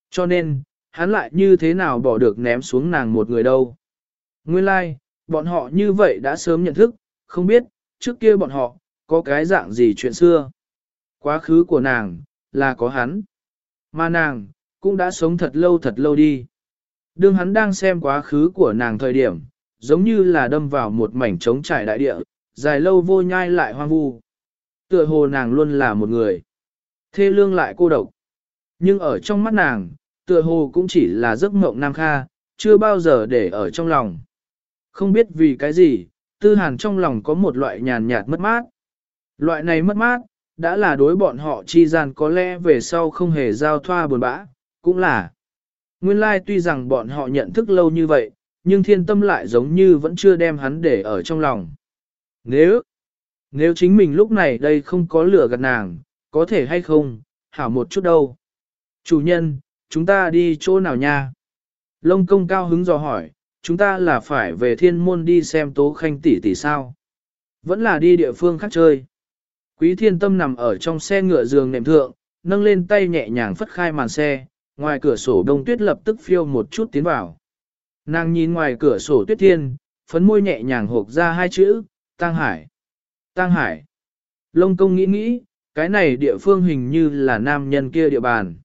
Cho nên, hắn lại như thế nào bỏ được ném xuống nàng một người đâu. Nguyên lai, like, bọn họ như vậy đã sớm nhận thức, không biết, trước kia bọn họ, có cái dạng gì chuyện xưa. Quá khứ của nàng, là có hắn. Mà nàng, cũng đã sống thật lâu thật lâu đi. Đương hắn đang xem quá khứ của nàng thời điểm, giống như là đâm vào một mảnh trống trải đại địa, dài lâu vô nhai lại hoang vu. Tựa hồ nàng luôn là một người. Thê lương lại cô độc. Nhưng ở trong mắt nàng, tựa hồ cũng chỉ là giấc mộng nam kha, chưa bao giờ để ở trong lòng. Không biết vì cái gì, tư hàn trong lòng có một loại nhàn nhạt mất mát. Loại này mất mát, đã là đối bọn họ chi gian có lẽ về sau không hề giao thoa buồn bã, cũng là Nguyên lai tuy rằng bọn họ nhận thức lâu như vậy, nhưng thiên tâm lại giống như vẫn chưa đem hắn để ở trong lòng. Nếu, nếu chính mình lúc này đây không có lửa gạt nàng, có thể hay không, hảo một chút đâu. Chủ nhân, chúng ta đi chỗ nào nha? Lông công cao hứng dò hỏi, chúng ta là phải về thiên môn đi xem tố khanh tỷ tỷ sao? Vẫn là đi địa phương khác chơi. Quý thiên tâm nằm ở trong xe ngựa giường nệm thượng, nâng lên tay nhẹ nhàng phất khai màn xe, ngoài cửa sổ đông tuyết lập tức phiêu một chút tiến vào. Nàng nhìn ngoài cửa sổ tuyết thiên, phấn môi nhẹ nhàng hộp ra hai chữ, Tăng Hải. Tăng Hải. Lông công nghĩ nghĩ, cái này địa phương hình như là nam nhân kia địa bàn.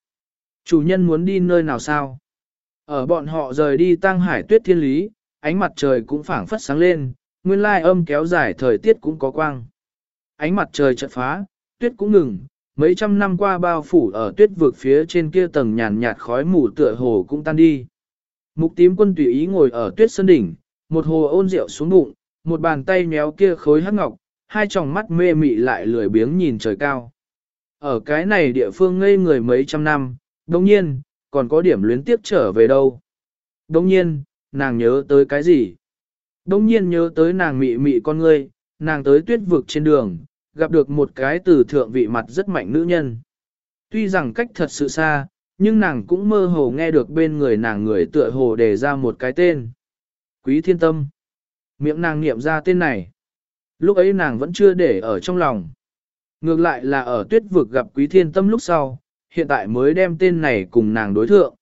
Chủ nhân muốn đi nơi nào sao? Ở bọn họ rời đi Tăng Hải tuyết thiên lý, ánh mặt trời cũng phảng phất sáng lên, nguyên lai âm kéo dài thời tiết cũng có quang. Ánh mặt trời chợt phá, tuyết cũng ngừng, mấy trăm năm qua bao phủ ở tuyết vực phía trên kia tầng nhàn nhạt khói mù tựa hồ cũng tan đi. Mục tím quân tùy ý ngồi ở tuyết sơn đỉnh, một hồ ôn rượu xuống bụng, một bàn tay méo kia khối hắc ngọc, hai tròng mắt mê mị lại lười biếng nhìn trời cao. Ở cái này địa phương ngây người mấy trăm năm, đồng nhiên, còn có điểm luyến tiếp trở về đâu. Đồng nhiên, nàng nhớ tới cái gì? Đồng nhiên nhớ tới nàng mị mị con ngươi, nàng tới tuyết vực trên đường, gặp được một cái từ thượng vị mặt rất mạnh nữ nhân. Tuy rằng cách thật sự xa, nhưng nàng cũng mơ hồ nghe được bên người nàng người tựa hồ đề ra một cái tên. Quý thiên tâm. Miệng nàng niệm ra tên này. Lúc ấy nàng vẫn chưa để ở trong lòng. Ngược lại là ở tuyết vực gặp quý thiên tâm lúc sau, hiện tại mới đem tên này cùng nàng đối thượng.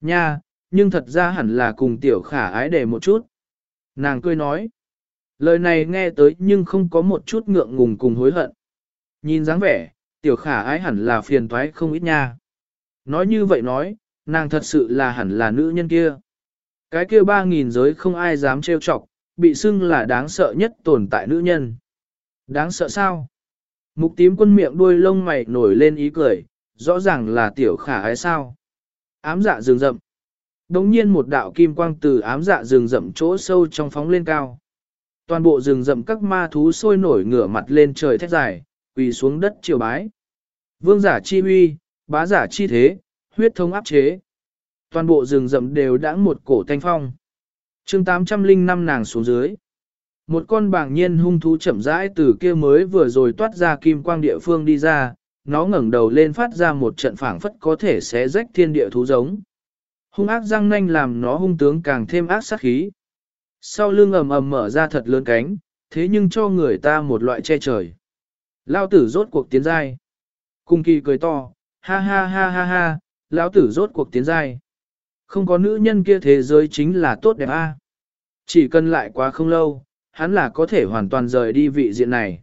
Nha, nhưng thật ra hẳn là cùng tiểu khả ái để một chút. Nàng cười nói. Lời này nghe tới nhưng không có một chút ngượng ngùng cùng hối hận. Nhìn dáng vẻ, tiểu khả ái hẳn là phiền toái không ít nha. Nói như vậy nói, nàng thật sự là hẳn là nữ nhân kia. Cái kia ba nghìn giới không ai dám trêu chọc, bị xưng là đáng sợ nhất tồn tại nữ nhân. Đáng sợ sao? Mục tím quân miệng đuôi lông mày nổi lên ý cười, rõ ràng là tiểu khả ái sao. Ám dạ rừng rậm. Đống nhiên một đạo kim quang từ ám dạ rừng rậm chỗ sâu trong phóng lên cao. Toàn bộ rừng rậm các ma thú sôi nổi ngửa mặt lên trời thét dài, quỳ xuống đất triều bái. Vương giả chi huy, bá giả chi thế, huyết thống áp chế. Toàn bộ rừng rậm đều đã một cổ thanh phong. chương 805 nàng xuống dưới. Một con bảng nhiên hung thú chậm rãi từ kia mới vừa rồi toát ra kim quang địa phương đi ra, nó ngẩng đầu lên phát ra một trận phảng phất có thể xé rách thiên địa thú giống. Hung ác răng nanh làm nó hung tướng càng thêm ác sát khí. Sau lưng ầm ầm mở ra thật lớn cánh, thế nhưng cho người ta một loại che trời. Lao tử rốt cuộc tiến giai. Cung kỳ cười to, ha ha ha ha ha, lão tử rốt cuộc tiến giai. Không có nữ nhân kia thế giới chính là tốt đẹp a. À? Chỉ cần lại quá không lâu, hắn là có thể hoàn toàn rời đi vị diện này.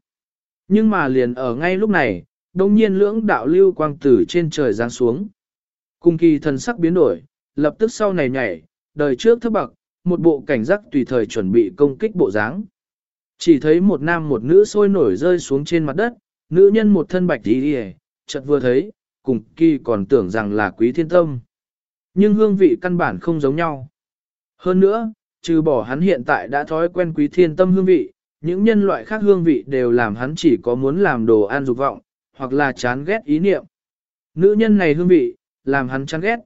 Nhưng mà liền ở ngay lúc này, đông nhiên lưỡng đạo lưu quang tử trên trời giáng xuống. Cung kỳ thần sắc biến đổi, lập tức sau này nhảy, đời trước thấp bậc, một bộ cảnh giác tùy thời chuẩn bị công kích bộ dáng. Chỉ thấy một nam một nữ sôi nổi rơi xuống trên mặt đất, nữ nhân một thân bạch đi đi chợt vừa thấy, cùng kỳ còn tưởng rằng là quý thiên tâm. Nhưng hương vị căn bản không giống nhau. Hơn nữa, trừ bỏ hắn hiện tại đã thói quen quý thiên tâm hương vị, những nhân loại khác hương vị đều làm hắn chỉ có muốn làm đồ ăn dục vọng, hoặc là chán ghét ý niệm. Nữ nhân này hương vị, làm hắn chán ghét.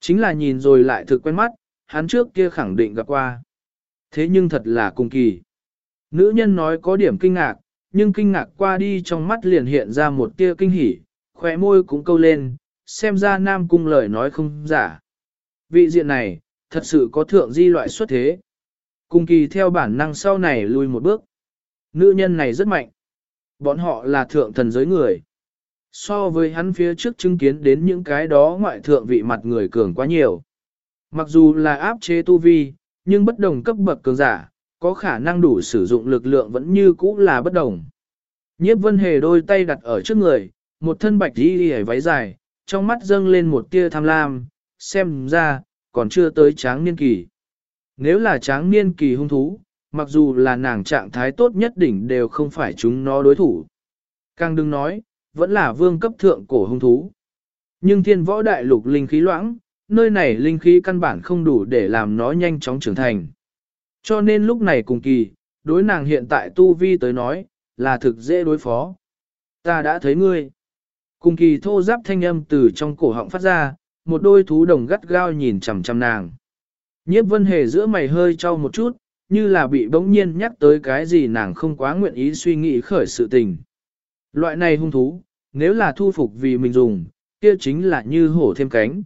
Chính là nhìn rồi lại thực quen mắt, hắn trước kia khẳng định gặp qua. Thế nhưng thật là cùng kỳ. Nữ nhân nói có điểm kinh ngạc, nhưng kinh ngạc qua đi trong mắt liền hiện ra một tia kinh hỉ, khóe môi cũng câu lên, xem ra nam cung lời nói không giả. Vị diện này, thật sự có thượng di loại xuất thế. Cung kỳ theo bản năng sau này lùi một bước. Nữ nhân này rất mạnh. Bọn họ là thượng thần giới người. So với hắn phía trước chứng kiến đến những cái đó ngoại thượng vị mặt người cường quá nhiều. Mặc dù là áp chế tu vi, nhưng bất đồng cấp bậc cường giả, có khả năng đủ sử dụng lực lượng vẫn như cũ là bất đồng. Nhiếp vân hề đôi tay đặt ở trước người, một thân bạch y y váy dài, trong mắt dâng lên một tia tham lam, xem ra, còn chưa tới tráng niên kỳ. Nếu là tráng niên kỳ hung thú, mặc dù là nàng trạng thái tốt nhất đỉnh đều không phải chúng nó đối thủ. Càng đừng nói, vẫn là vương cấp thượng cổ hung thú. Nhưng thiên võ đại lục linh khí loãng, nơi này linh khí căn bản không đủ để làm nó nhanh chóng trưởng thành. Cho nên lúc này cùng kỳ, đối nàng hiện tại tu vi tới nói, là thực dễ đối phó. Ta đã thấy ngươi. Cùng kỳ thô giáp thanh âm từ trong cổ họng phát ra, một đôi thú đồng gắt gao nhìn chằm chằm nàng. Nhiếp vân hề giữa mày hơi trao một chút, như là bị bỗng nhiên nhắc tới cái gì nàng không quá nguyện ý suy nghĩ khởi sự tình. Loại này hung thú, nếu là thu phục vì mình dùng, kia chính là như hổ thêm cánh.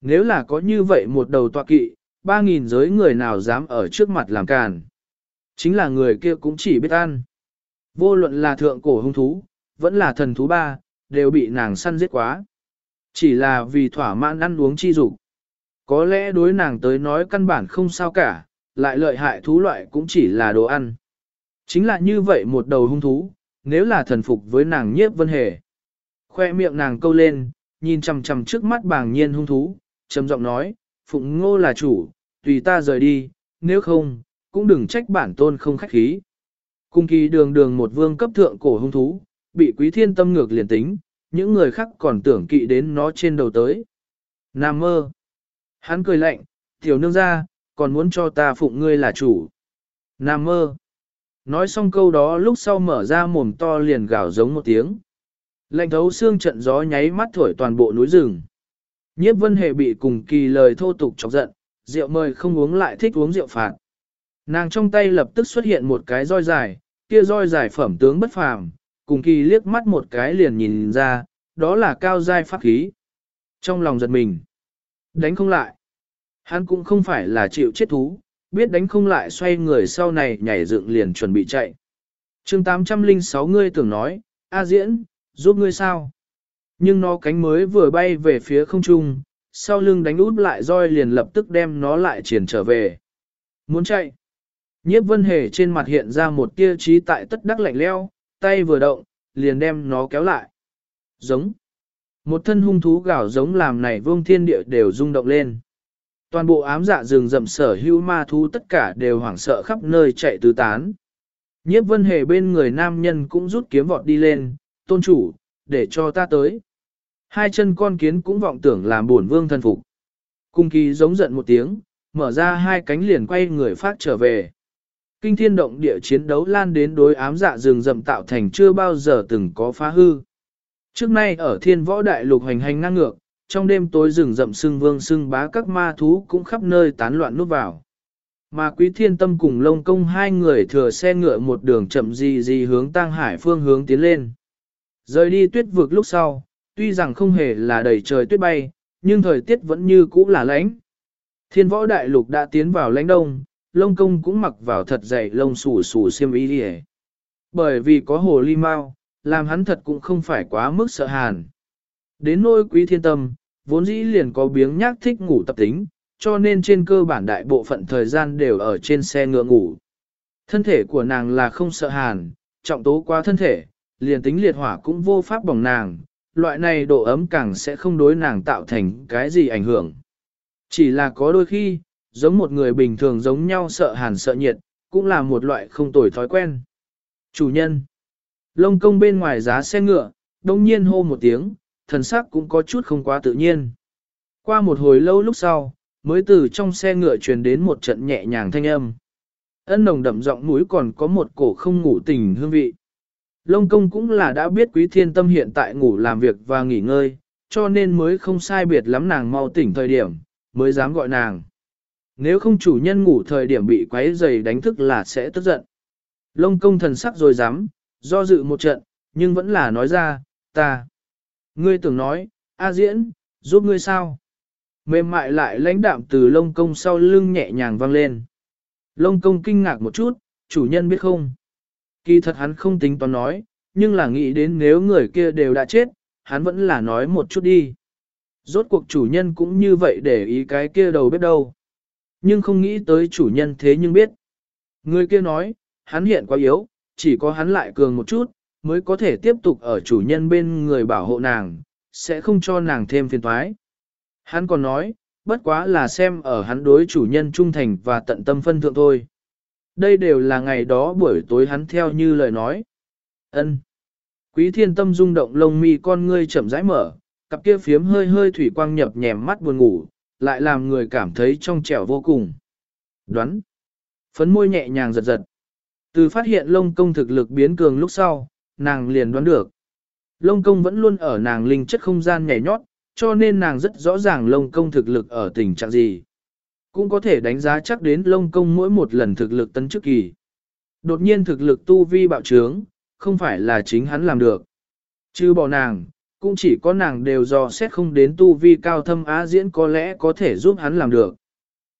Nếu là có như vậy một đầu tọa kỵ, ba nghìn giới người nào dám ở trước mặt làm càn. Chính là người kia cũng chỉ biết ăn. Vô luận là thượng cổ hung thú, vẫn là thần thú ba, đều bị nàng săn giết quá. Chỉ là vì thỏa mãn ăn uống chi dục. Có lẽ đối nàng tới nói căn bản không sao cả, lại lợi hại thú loại cũng chỉ là đồ ăn. Chính là như vậy một đầu hung thú, nếu là thần phục với nàng nhiếp vân hề. Khoe miệng nàng câu lên, nhìn chằm chằm trước mắt bàng nhiên hung thú, trầm giọng nói, phụng ngô là chủ, tùy ta rời đi, nếu không, cũng đừng trách bản tôn không khách khí. Cung kỳ đường đường một vương cấp thượng cổ hung thú, bị quý thiên tâm ngược liền tính, những người khác còn tưởng kỵ đến nó trên đầu tới. Nam mơ. Hắn cười lạnh, tiểu nương ra, còn muốn cho ta phụng ngươi là chủ. Nam mơ. Nói xong câu đó lúc sau mở ra mồm to liền gào giống một tiếng. Lạnh thấu xương trận gió nháy mắt thổi toàn bộ núi rừng. Nhiếp vân hề bị cùng kỳ lời thô tục chọc giận, rượu mời không uống lại thích uống rượu phạt. Nàng trong tay lập tức xuất hiện một cái roi dài, kia roi dài phẩm tướng bất phàm, cùng kỳ liếc mắt một cái liền nhìn ra, đó là cao giai pháp khí. Trong lòng giật mình, đánh không lại. Hắn cũng không phải là chịu chết thú, biết đánh không lại xoay người sau này nhảy dựng liền chuẩn bị chạy. chương 806 ngươi tưởng nói, A diễn, giúp ngươi sao? Nhưng nó cánh mới vừa bay về phía không trung, sau lưng đánh út lại roi liền lập tức đem nó lại triển trở về. Muốn chạy. Nhiếp vân hề trên mặt hiện ra một tia trí tại tất đắc lạnh leo, tay vừa động, liền đem nó kéo lại. Giống. Một thân hung thú gào giống làm này vương thiên địa đều rung động lên. Toàn bộ ám dạ rừng rậm sở hữu ma thú tất cả đều hoảng sợ khắp nơi chạy tứ tán. Nhiếp vân hề bên người nam nhân cũng rút kiếm vọt đi lên, tôn chủ, để cho ta tới. Hai chân con kiến cũng vọng tưởng làm buồn vương thân phục. Cung kỳ giống giận một tiếng, mở ra hai cánh liền quay người phát trở về. Kinh thiên động địa chiến đấu lan đến đối ám dạ rừng rậm tạo thành chưa bao giờ từng có phá hư. Trước nay ở thiên võ đại lục hành hành ngang ngược, trong đêm tối rừng rậm sưng vương sưng bá các ma thú cũng khắp nơi tán loạn nút vào. Mà quý thiên tâm cùng lông công hai người thừa xe ngựa một đường chậm gì gì hướng tăng hải phương hướng tiến lên. Rời đi tuyết vực lúc sau, tuy rằng không hề là đầy trời tuyết bay, nhưng thời tiết vẫn như cũ là lạnh. Thiên võ đại lục đã tiến vào lãnh đông, lông công cũng mặc vào thật dày lông xù xù xiêm y đi Bởi vì có hồ ly mau, làm hắn thật cũng không phải quá mức sợ hàn. Đến nôi quý thiên tâm, vốn dĩ liền có biếng nhác thích ngủ tập tính, cho nên trên cơ bản đại bộ phận thời gian đều ở trên xe ngựa ngủ. Thân thể của nàng là không sợ hàn, trọng tố qua thân thể, liền tính liệt hỏa cũng vô pháp bỏng nàng, loại này độ ấm càng sẽ không đối nàng tạo thành cái gì ảnh hưởng. Chỉ là có đôi khi, giống một người bình thường giống nhau sợ hàn sợ nhiệt, cũng là một loại không tồi thói quen. Chủ nhân, lông công bên ngoài giá xe ngựa, đông nhiên hô một tiếng, thần sắc cũng có chút không quá tự nhiên. Qua một hồi lâu lúc sau, mới từ trong xe ngựa truyền đến một trận nhẹ nhàng thanh âm. Ân nồng đậm giọng mũi còn có một cổ không ngủ tình hương vị. Lông công cũng là đã biết quý thiên tâm hiện tại ngủ làm việc và nghỉ ngơi, cho nên mới không sai biệt lắm nàng mau tỉnh thời điểm, mới dám gọi nàng. Nếu không chủ nhân ngủ thời điểm bị quấy giày đánh thức là sẽ tức giận. Lông công thần sắc rồi dám, do dự một trận, nhưng vẫn là nói ra, ta. Ngươi tưởng nói, A diễn, giúp ngươi sao? Mềm mại lại lãnh đạm từ lông công sau lưng nhẹ nhàng vang lên. Lông công kinh ngạc một chút, chủ nhân biết không? Kỳ thật hắn không tính toán nói, nhưng là nghĩ đến nếu người kia đều đã chết, hắn vẫn là nói một chút đi. Rốt cuộc chủ nhân cũng như vậy để ý cái kia đầu biết đâu. Nhưng không nghĩ tới chủ nhân thế nhưng biết. Người kia nói, hắn hiện quá yếu, chỉ có hắn lại cường một chút, mới có thể tiếp tục ở chủ nhân bên người bảo hộ nàng, sẽ không cho nàng thêm phiền toái. Hắn còn nói, bất quá là xem ở hắn đối chủ nhân trung thành và tận tâm phân thượng thôi. Đây đều là ngày đó buổi tối hắn theo như lời nói. Ân. Quý thiên tâm rung động lông mi con ngươi chậm rãi mở, cặp kia phiếm hơi hơi thủy quang nhập nhèm mắt buồn ngủ, lại làm người cảm thấy trong trẻo vô cùng. Đoán. Phấn môi nhẹ nhàng giật giật. Từ phát hiện lông công thực lực biến cường lúc sau, nàng liền đoán được. Lông công vẫn luôn ở nàng linh chất không gian nhảy nhót, cho nên nàng rất rõ ràng lông công thực lực ở tình trạng gì. Cũng có thể đánh giá chắc đến lông công mỗi một lần thực lực tấn chức kỳ. Đột nhiên thực lực tu vi bạo trướng, không phải là chính hắn làm được. Chứ bỏ nàng, cũng chỉ có nàng đều dò xét không đến tu vi cao thâm á diễn có lẽ có thể giúp hắn làm được.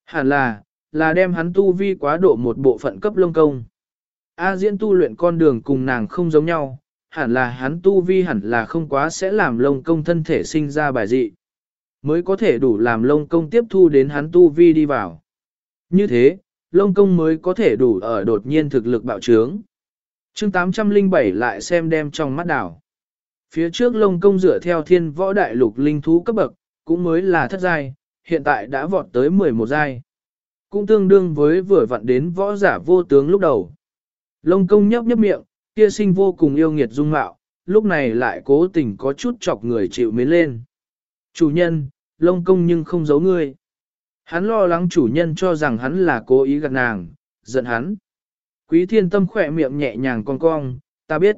Hẳn là, là đem hắn tu vi quá độ một bộ phận cấp lông công. A diễn tu luyện con đường cùng nàng không giống nhau, hẳn là hắn tu vi hẳn là không quá sẽ làm lông công thân thể sinh ra bài dị. Mới có thể đủ làm lông công tiếp thu đến hắn tu vi đi vào. Như thế, lông công mới có thể đủ ở đột nhiên thực lực bạo trướng. chương 807 lại xem đem trong mắt đảo. Phía trước lông công dựa theo thiên võ đại lục linh thú cấp bậc, cũng mới là thất giai, hiện tại đã vọt tới 11 giai. Cũng tương đương với vừa vặn đến võ giả vô tướng lúc đầu. Lông công nhấp nhấp miệng, kia sinh vô cùng yêu nghiệt dung mạo, lúc này lại cố tình có chút chọc người chịu mến lên. Chủ nhân, lông công nhưng không giấu ngươi. Hắn lo lắng chủ nhân cho rằng hắn là cố ý gạt nàng, giận hắn. Quý thiên tâm khỏe miệng nhẹ nhàng cong cong, ta biết.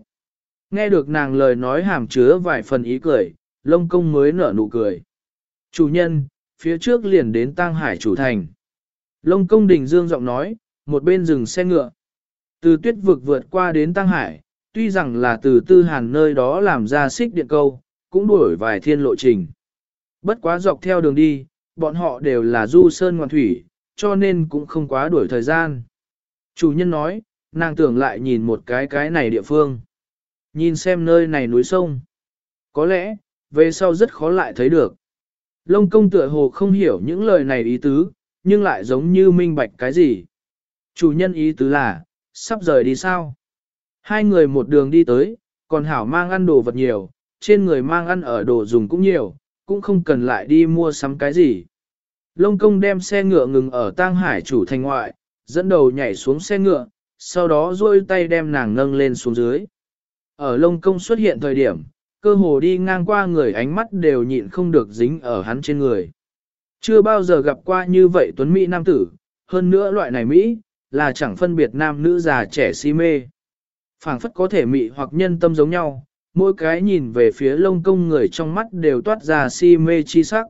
Nghe được nàng lời nói hàm chứa vài phần ý cười, lông công mới nở nụ cười. Chủ nhân, phía trước liền đến tang hải chủ thành. Lông công đình dương giọng nói, một bên dừng xe ngựa. Từ tuyết vực vượt qua đến Tang Hải, tuy rằng là từ tư hàn nơi đó làm ra xích điện câu, cũng đuổi vài thiên lộ trình. Bất quá dọc theo đường đi, bọn họ đều là du sơn ngoan thủy, cho nên cũng không quá đuổi thời gian. Chủ nhân nói, nàng tưởng lại nhìn một cái cái này địa phương. Nhìn xem nơi này núi sông. Có lẽ, về sau rất khó lại thấy được. Lông công tựa hồ không hiểu những lời này ý tứ, nhưng lại giống như minh bạch cái gì. Chủ nhân ý tứ là, sắp rời đi sao? Hai người một đường đi tới, còn hảo mang ăn đồ vật nhiều, trên người mang ăn ở đồ dùng cũng nhiều, cũng không cần lại đi mua sắm cái gì. Lông công đem xe ngựa ngừng ở tang hải chủ thành ngoại, dẫn đầu nhảy xuống xe ngựa, sau đó duỗi tay đem nàng nâng lên xuống dưới. Ở lông công xuất hiện thời điểm, cơ hồ đi ngang qua người ánh mắt đều nhịn không được dính ở hắn trên người. Chưa bao giờ gặp qua như vậy tuấn Mỹ nam tử, hơn nữa loại này Mỹ, là chẳng phân biệt nam nữ già trẻ si mê. phảng phất có thể mị hoặc nhân tâm giống nhau, mỗi cái nhìn về phía lông công người trong mắt đều toát ra si mê chi sắc.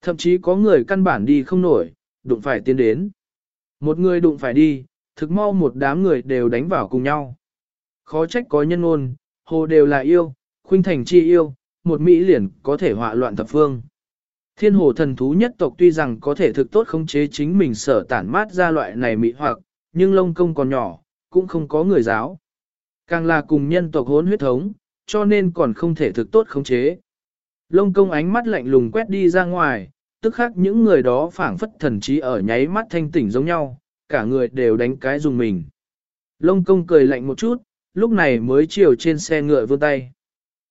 Thậm chí có người căn bản đi không nổi, đụng phải tiến đến. Một người đụng phải đi, thực mau một đám người đều đánh vào cùng nhau. Khó trách có nhân ngôn, hồ đều là yêu, khuynh thành chi yêu, một Mỹ liền có thể họa loạn thập phương. Thiên hồ thần thú nhất tộc tuy rằng có thể thực tốt khống chế chính mình sở tản mát ra loại này mỹ hoặc, nhưng lông công còn nhỏ, cũng không có người giáo. Càng là cùng nhân tộc hốn huyết thống, cho nên còn không thể thực tốt khống chế. Lông công ánh mắt lạnh lùng quét đi ra ngoài, tức khác những người đó phảng phất thần trí ở nháy mắt thanh tỉnh giống nhau, cả người đều đánh cái dùng mình. Lông công cười lạnh một chút, lúc này mới chiều trên xe ngựa vươn tay.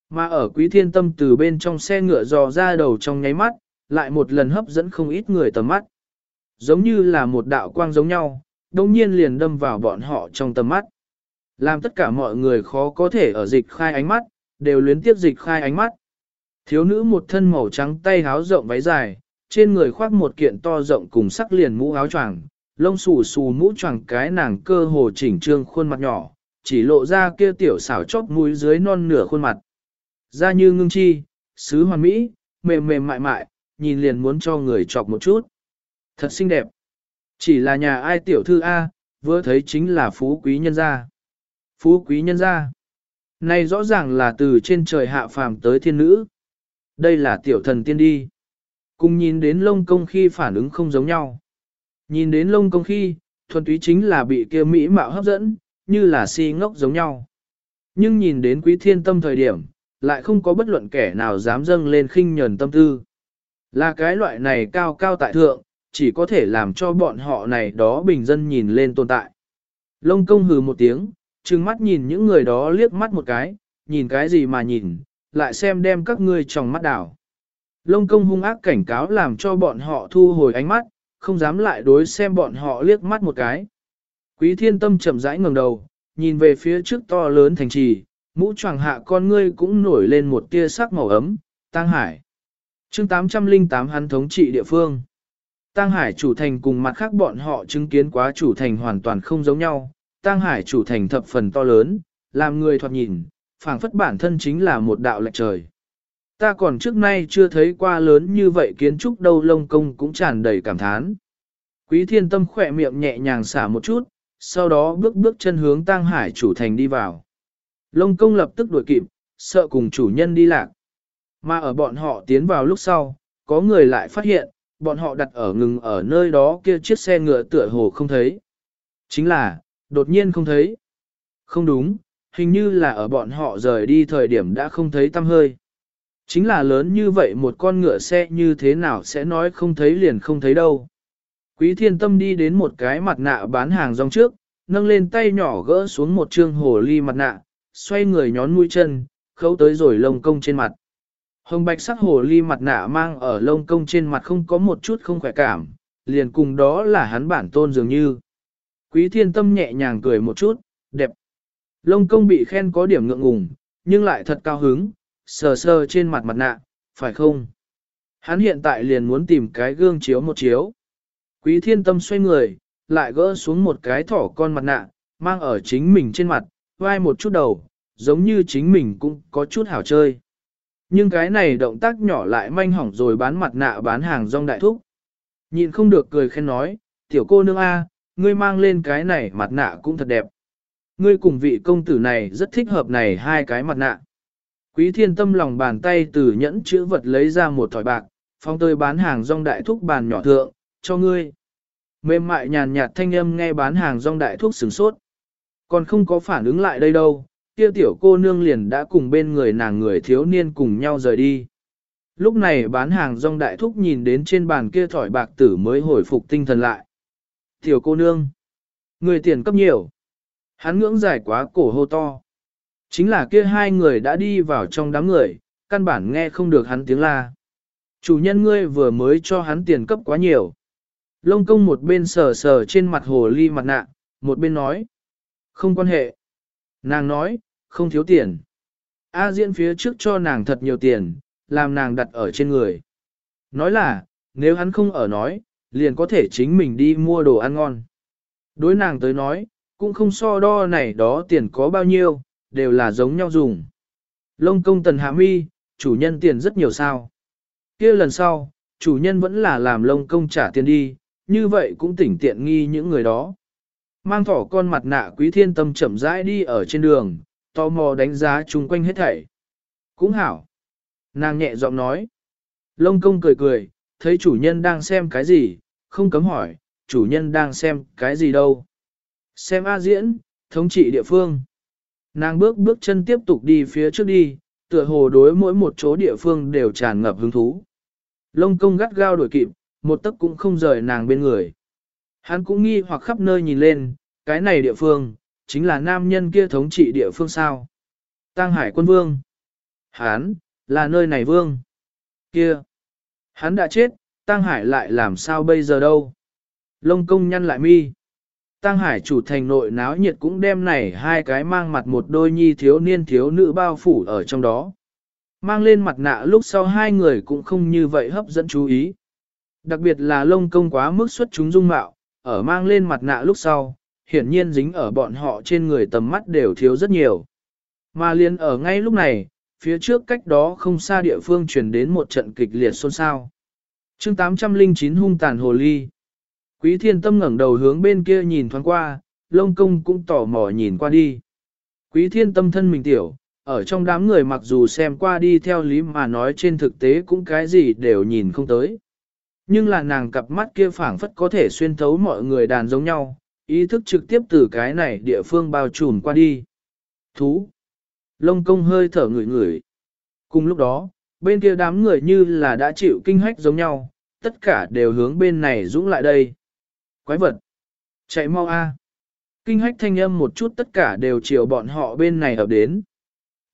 Mà ở quý thiên tâm từ bên trong xe ngựa dò ra đầu trong nháy mắt, lại một lần hấp dẫn không ít người tầm mắt. Giống như là một đạo quang giống nhau, đồng nhiên liền đâm vào bọn họ trong tầm mắt. Làm tất cả mọi người khó có thể ở dịch khai ánh mắt, đều luyến tiếp dịch khai ánh mắt. Thiếu nữ một thân màu trắng tay háo rộng váy dài, trên người khoác một kiện to rộng cùng sắc liền mũ áo choàng, lông xù xù mũ choàng cái nàng cơ hồ chỉnh trương khuôn mặt nhỏ, chỉ lộ ra kia tiểu xảo chóp mũi dưới non nửa khuôn mặt. Da như ngưng chi, sứ hoàn mỹ, mềm mềm mại mại, nhìn liền muốn cho người chọc một chút. Thật xinh đẹp. Chỉ là nhà ai tiểu thư A, vừa thấy chính là phú quý nhân gia. Phú quý nhân gia. Này rõ ràng là từ trên trời hạ phàm tới thiên nữ. Đây là tiểu thần tiên đi. Cùng nhìn đến lông công khi phản ứng không giống nhau. Nhìn đến lông công khi, thuần túy chính là bị kia mỹ mạo hấp dẫn, như là si ngốc giống nhau. Nhưng nhìn đến quý thiên tâm thời điểm, lại không có bất luận kẻ nào dám dâng lên khinh nhờn tâm tư. Là cái loại này cao cao tại thượng, chỉ có thể làm cho bọn họ này đó bình dân nhìn lên tồn tại. Lông công hừ một tiếng, trừng mắt nhìn những người đó liếc mắt một cái, nhìn cái gì mà nhìn, lại xem đem các ngươi trong mắt đảo. Lông công hung ác cảnh cáo làm cho bọn họ thu hồi ánh mắt, không dám lại đối xem bọn họ liếc mắt một cái. Quý thiên tâm chậm rãi ngẩng đầu, nhìn về phía trước to lớn thành trì, mũ choàng hạ con ngươi cũng nổi lên một tia sắc màu ấm, tăng hải. chương 808 hắn thống trị địa phương. Tăng hải chủ thành cùng mặt khác bọn họ chứng kiến quá chủ thành hoàn toàn không giống nhau. Tăng hải chủ thành thập phần to lớn, làm người thoạt nhìn, phảng phất bản thân chính là một đạo lệch trời. Ta còn trước nay chưa thấy qua lớn như vậy kiến trúc đâu lông công cũng tràn đầy cảm thán. Quý thiên tâm khỏe miệng nhẹ nhàng xả một chút, sau đó bước bước chân hướng tang hải chủ thành đi vào. Lông công lập tức đuổi kịp, sợ cùng chủ nhân đi lạc. Mà ở bọn họ tiến vào lúc sau, có người lại phát hiện, bọn họ đặt ở ngừng ở nơi đó kia chiếc xe ngựa tựa hồ không thấy. Chính là, đột nhiên không thấy. Không đúng, hình như là ở bọn họ rời đi thời điểm đã không thấy tăm hơi. Chính là lớn như vậy một con ngựa xe như thế nào sẽ nói không thấy liền không thấy đâu. Quý thiên tâm đi đến một cái mặt nạ bán hàng rong trước, nâng lên tay nhỏ gỡ xuống một trương hồ ly mặt nạ, xoay người nhón mũi chân, khấu tới rồi lông công trên mặt. Hồng bạch sắc hồ ly mặt nạ mang ở lông công trên mặt không có một chút không khỏe cảm, liền cùng đó là hắn bản tôn dường như. Quý thiên tâm nhẹ nhàng cười một chút, đẹp. Lông công bị khen có điểm ngượng ngùng, nhưng lại thật cao hứng, sờ sờ trên mặt mặt nạ, phải không? Hắn hiện tại liền muốn tìm cái gương chiếu một chiếu. Quý thiên tâm xoay người, lại gỡ xuống một cái thỏ con mặt nạ, mang ở chính mình trên mặt, vai một chút đầu, giống như chính mình cũng có chút hảo chơi. Nhưng cái này động tác nhỏ lại manh hỏng rồi bán mặt nạ bán hàng rong đại thúc. Nhìn không được cười khen nói, tiểu cô nương A, ngươi mang lên cái này mặt nạ cũng thật đẹp. Ngươi cùng vị công tử này rất thích hợp này hai cái mặt nạ. Quý thiên tâm lòng bàn tay từ nhẫn chữ vật lấy ra một thỏi bạc, phong tơi bán hàng rong đại thúc bàn nhỏ thượng, cho ngươi. Mềm mại nhàn nhạt thanh âm nghe bán hàng rong đại thuốc sửng sốt. Còn không có phản ứng lại đây đâu, kia tiểu cô nương liền đã cùng bên người nàng người thiếu niên cùng nhau rời đi. Lúc này bán hàng rong đại thúc nhìn đến trên bàn kia thỏi bạc tử mới hồi phục tinh thần lại. Tiểu cô nương, người tiền cấp nhiều. Hắn ngưỡng dài quá cổ hô to. Chính là kia hai người đã đi vào trong đám người, căn bản nghe không được hắn tiếng la. Chủ nhân ngươi vừa mới cho hắn tiền cấp quá nhiều. Lông công một bên sờ sờ trên mặt hồ ly mặt nạ, một bên nói. Không quan hệ. Nàng nói, không thiếu tiền. A diễn phía trước cho nàng thật nhiều tiền, làm nàng đặt ở trên người. Nói là, nếu hắn không ở nói, liền có thể chính mình đi mua đồ ăn ngon. Đối nàng tới nói, cũng không so đo này đó tiền có bao nhiêu, đều là giống nhau dùng. Lông công tần hạ mi, chủ nhân tiền rất nhiều sao. kia lần sau, chủ nhân vẫn là làm lông công trả tiền đi, như vậy cũng tỉnh tiện nghi những người đó. Mang thỏ con mặt nạ quý thiên tâm chậm rãi đi ở trên đường, tò mò đánh giá chung quanh hết thảy. Cũng hảo. Nàng nhẹ giọng nói. Lông công cười cười, thấy chủ nhân đang xem cái gì, không cấm hỏi, chủ nhân đang xem cái gì đâu. Xem A diễn, thống trị địa phương. Nàng bước bước chân tiếp tục đi phía trước đi, tựa hồ đối mỗi một chỗ địa phương đều tràn ngập hứng thú. Lông công gắt gao đuổi kịp, một tấc cũng không rời nàng bên người. Hắn cũng nghi hoặc khắp nơi nhìn lên, cái này địa phương, chính là nam nhân kia thống trị địa phương sao. Tăng Hải quân vương. Hắn, là nơi này vương. Kia. Hắn đã chết, Tăng Hải lại làm sao bây giờ đâu. Lông công nhăn lại mi. Tăng Hải chủ thành nội náo nhiệt cũng đem này hai cái mang mặt một đôi nhi thiếu niên thiếu nữ bao phủ ở trong đó. Mang lên mặt nạ lúc sau hai người cũng không như vậy hấp dẫn chú ý. Đặc biệt là lông công quá mức xuất chúng dung mạo, ở mang lên mặt nạ lúc sau, hiển nhiên dính ở bọn họ trên người tầm mắt đều thiếu rất nhiều. Mà liền ở ngay lúc này, phía trước cách đó không xa địa phương truyền đến một trận kịch liệt xôn xao. chương 809 hung tàn hồ ly. Quý thiên tâm ngẩng đầu hướng bên kia nhìn thoáng qua, lông công cũng tỏ mò nhìn qua đi. Quý thiên tâm thân mình tiểu, ở trong đám người mặc dù xem qua đi theo lý mà nói trên thực tế cũng cái gì đều nhìn không tới. Nhưng là nàng cặp mắt kia phảng phất có thể xuyên thấu mọi người đàn giống nhau, ý thức trực tiếp từ cái này địa phương bao trùm qua đi. Thú. Lông công hơi thở ngửi ngửi. Cùng lúc đó, bên kia đám người như là đã chịu kinh hách giống nhau, tất cả đều hướng bên này dũng lại đây. Quái vật. Chạy mau a. Kinh hách thanh âm một chút tất cả đều chiều bọn họ bên này hợp đến.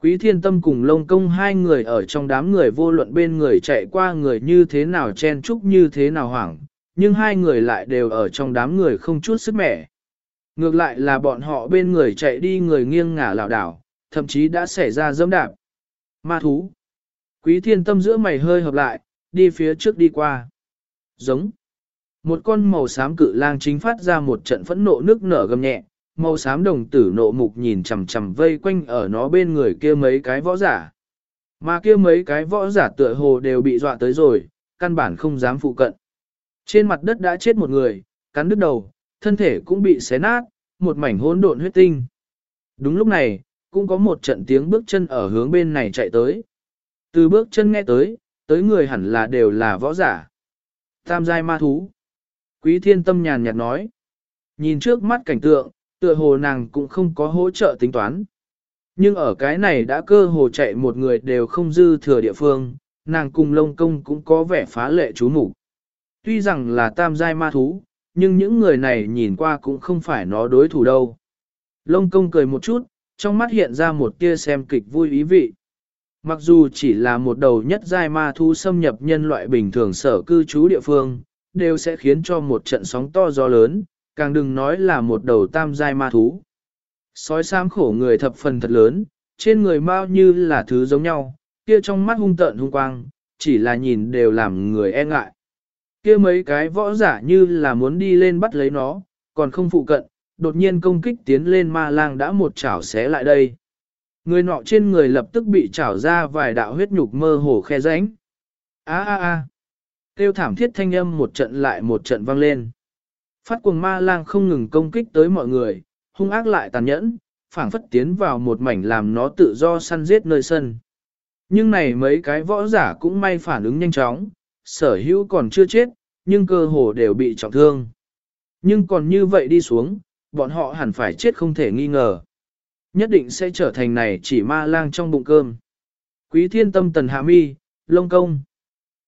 Quý thiên tâm cùng lông công hai người ở trong đám người vô luận bên người chạy qua người như thế nào chen chúc như thế nào hoảng, nhưng hai người lại đều ở trong đám người không chút sức mẻ. Ngược lại là bọn họ bên người chạy đi người nghiêng ngả lảo đảo, thậm chí đã xảy ra dâm đạp. Ma thú. Quý thiên tâm giữa mày hơi hợp lại, đi phía trước đi qua. Giống. Một con màu xám cự lang chính phát ra một trận phẫn nộ nước nở gầm nhẹ, màu xám đồng tử nộ mục nhìn chằm chằm vây quanh ở nó bên người kia mấy cái võ giả. Mà kia mấy cái võ giả tựa hồ đều bị dọa tới rồi, căn bản không dám phụ cận. Trên mặt đất đã chết một người, cắn đứt đầu, thân thể cũng bị xé nát, một mảnh hỗn độn huyết tinh. Đúng lúc này, cũng có một trận tiếng bước chân ở hướng bên này chạy tới. Từ bước chân nghe tới, tới người hẳn là đều là võ giả. Tam giai ma thú. Quý thiên tâm nhàn nhạt nói. Nhìn trước mắt cảnh tượng, tựa hồ nàng cũng không có hỗ trợ tính toán. Nhưng ở cái này đã cơ hồ chạy một người đều không dư thừa địa phương, nàng cùng lông công cũng có vẻ phá lệ chú mục Tuy rằng là tam giai ma thú, nhưng những người này nhìn qua cũng không phải nó đối thủ đâu. Lông công cười một chút, trong mắt hiện ra một tia xem kịch vui ý vị. Mặc dù chỉ là một đầu nhất giai ma thú xâm nhập nhân loại bình thường sở cư trú địa phương, đều sẽ khiến cho một trận sóng to gió lớn, càng đừng nói là một đầu tam giai ma thú. Sói xám khổ người thập phần thật lớn, trên người mau như là thứ giống nhau, kia trong mắt hung tợn hung quang, chỉ là nhìn đều làm người e ngại. Kia mấy cái võ giả như là muốn đi lên bắt lấy nó, còn không phụ cận, đột nhiên công kích tiến lên ma lang đã một chảo xé lại đây. Người nọ trên người lập tức bị chảo ra vài đạo huyết nhục mơ hồ khe ránh. Á á á! Tiêu thảm thiết thanh âm một trận lại một trận vang lên. Phát cuồng ma lang không ngừng công kích tới mọi người, hung ác lại tàn nhẫn, phảng phất tiến vào một mảnh làm nó tự do săn giết nơi sân. Nhưng này mấy cái võ giả cũng may phản ứng nhanh chóng, sở hữu còn chưa chết, nhưng cơ hồ đều bị trọng thương. Nhưng còn như vậy đi xuống, bọn họ hẳn phải chết không thể nghi ngờ. Nhất định sẽ trở thành này chỉ ma lang trong bụng cơm. Quý thiên tâm tần hạ mi, lông công.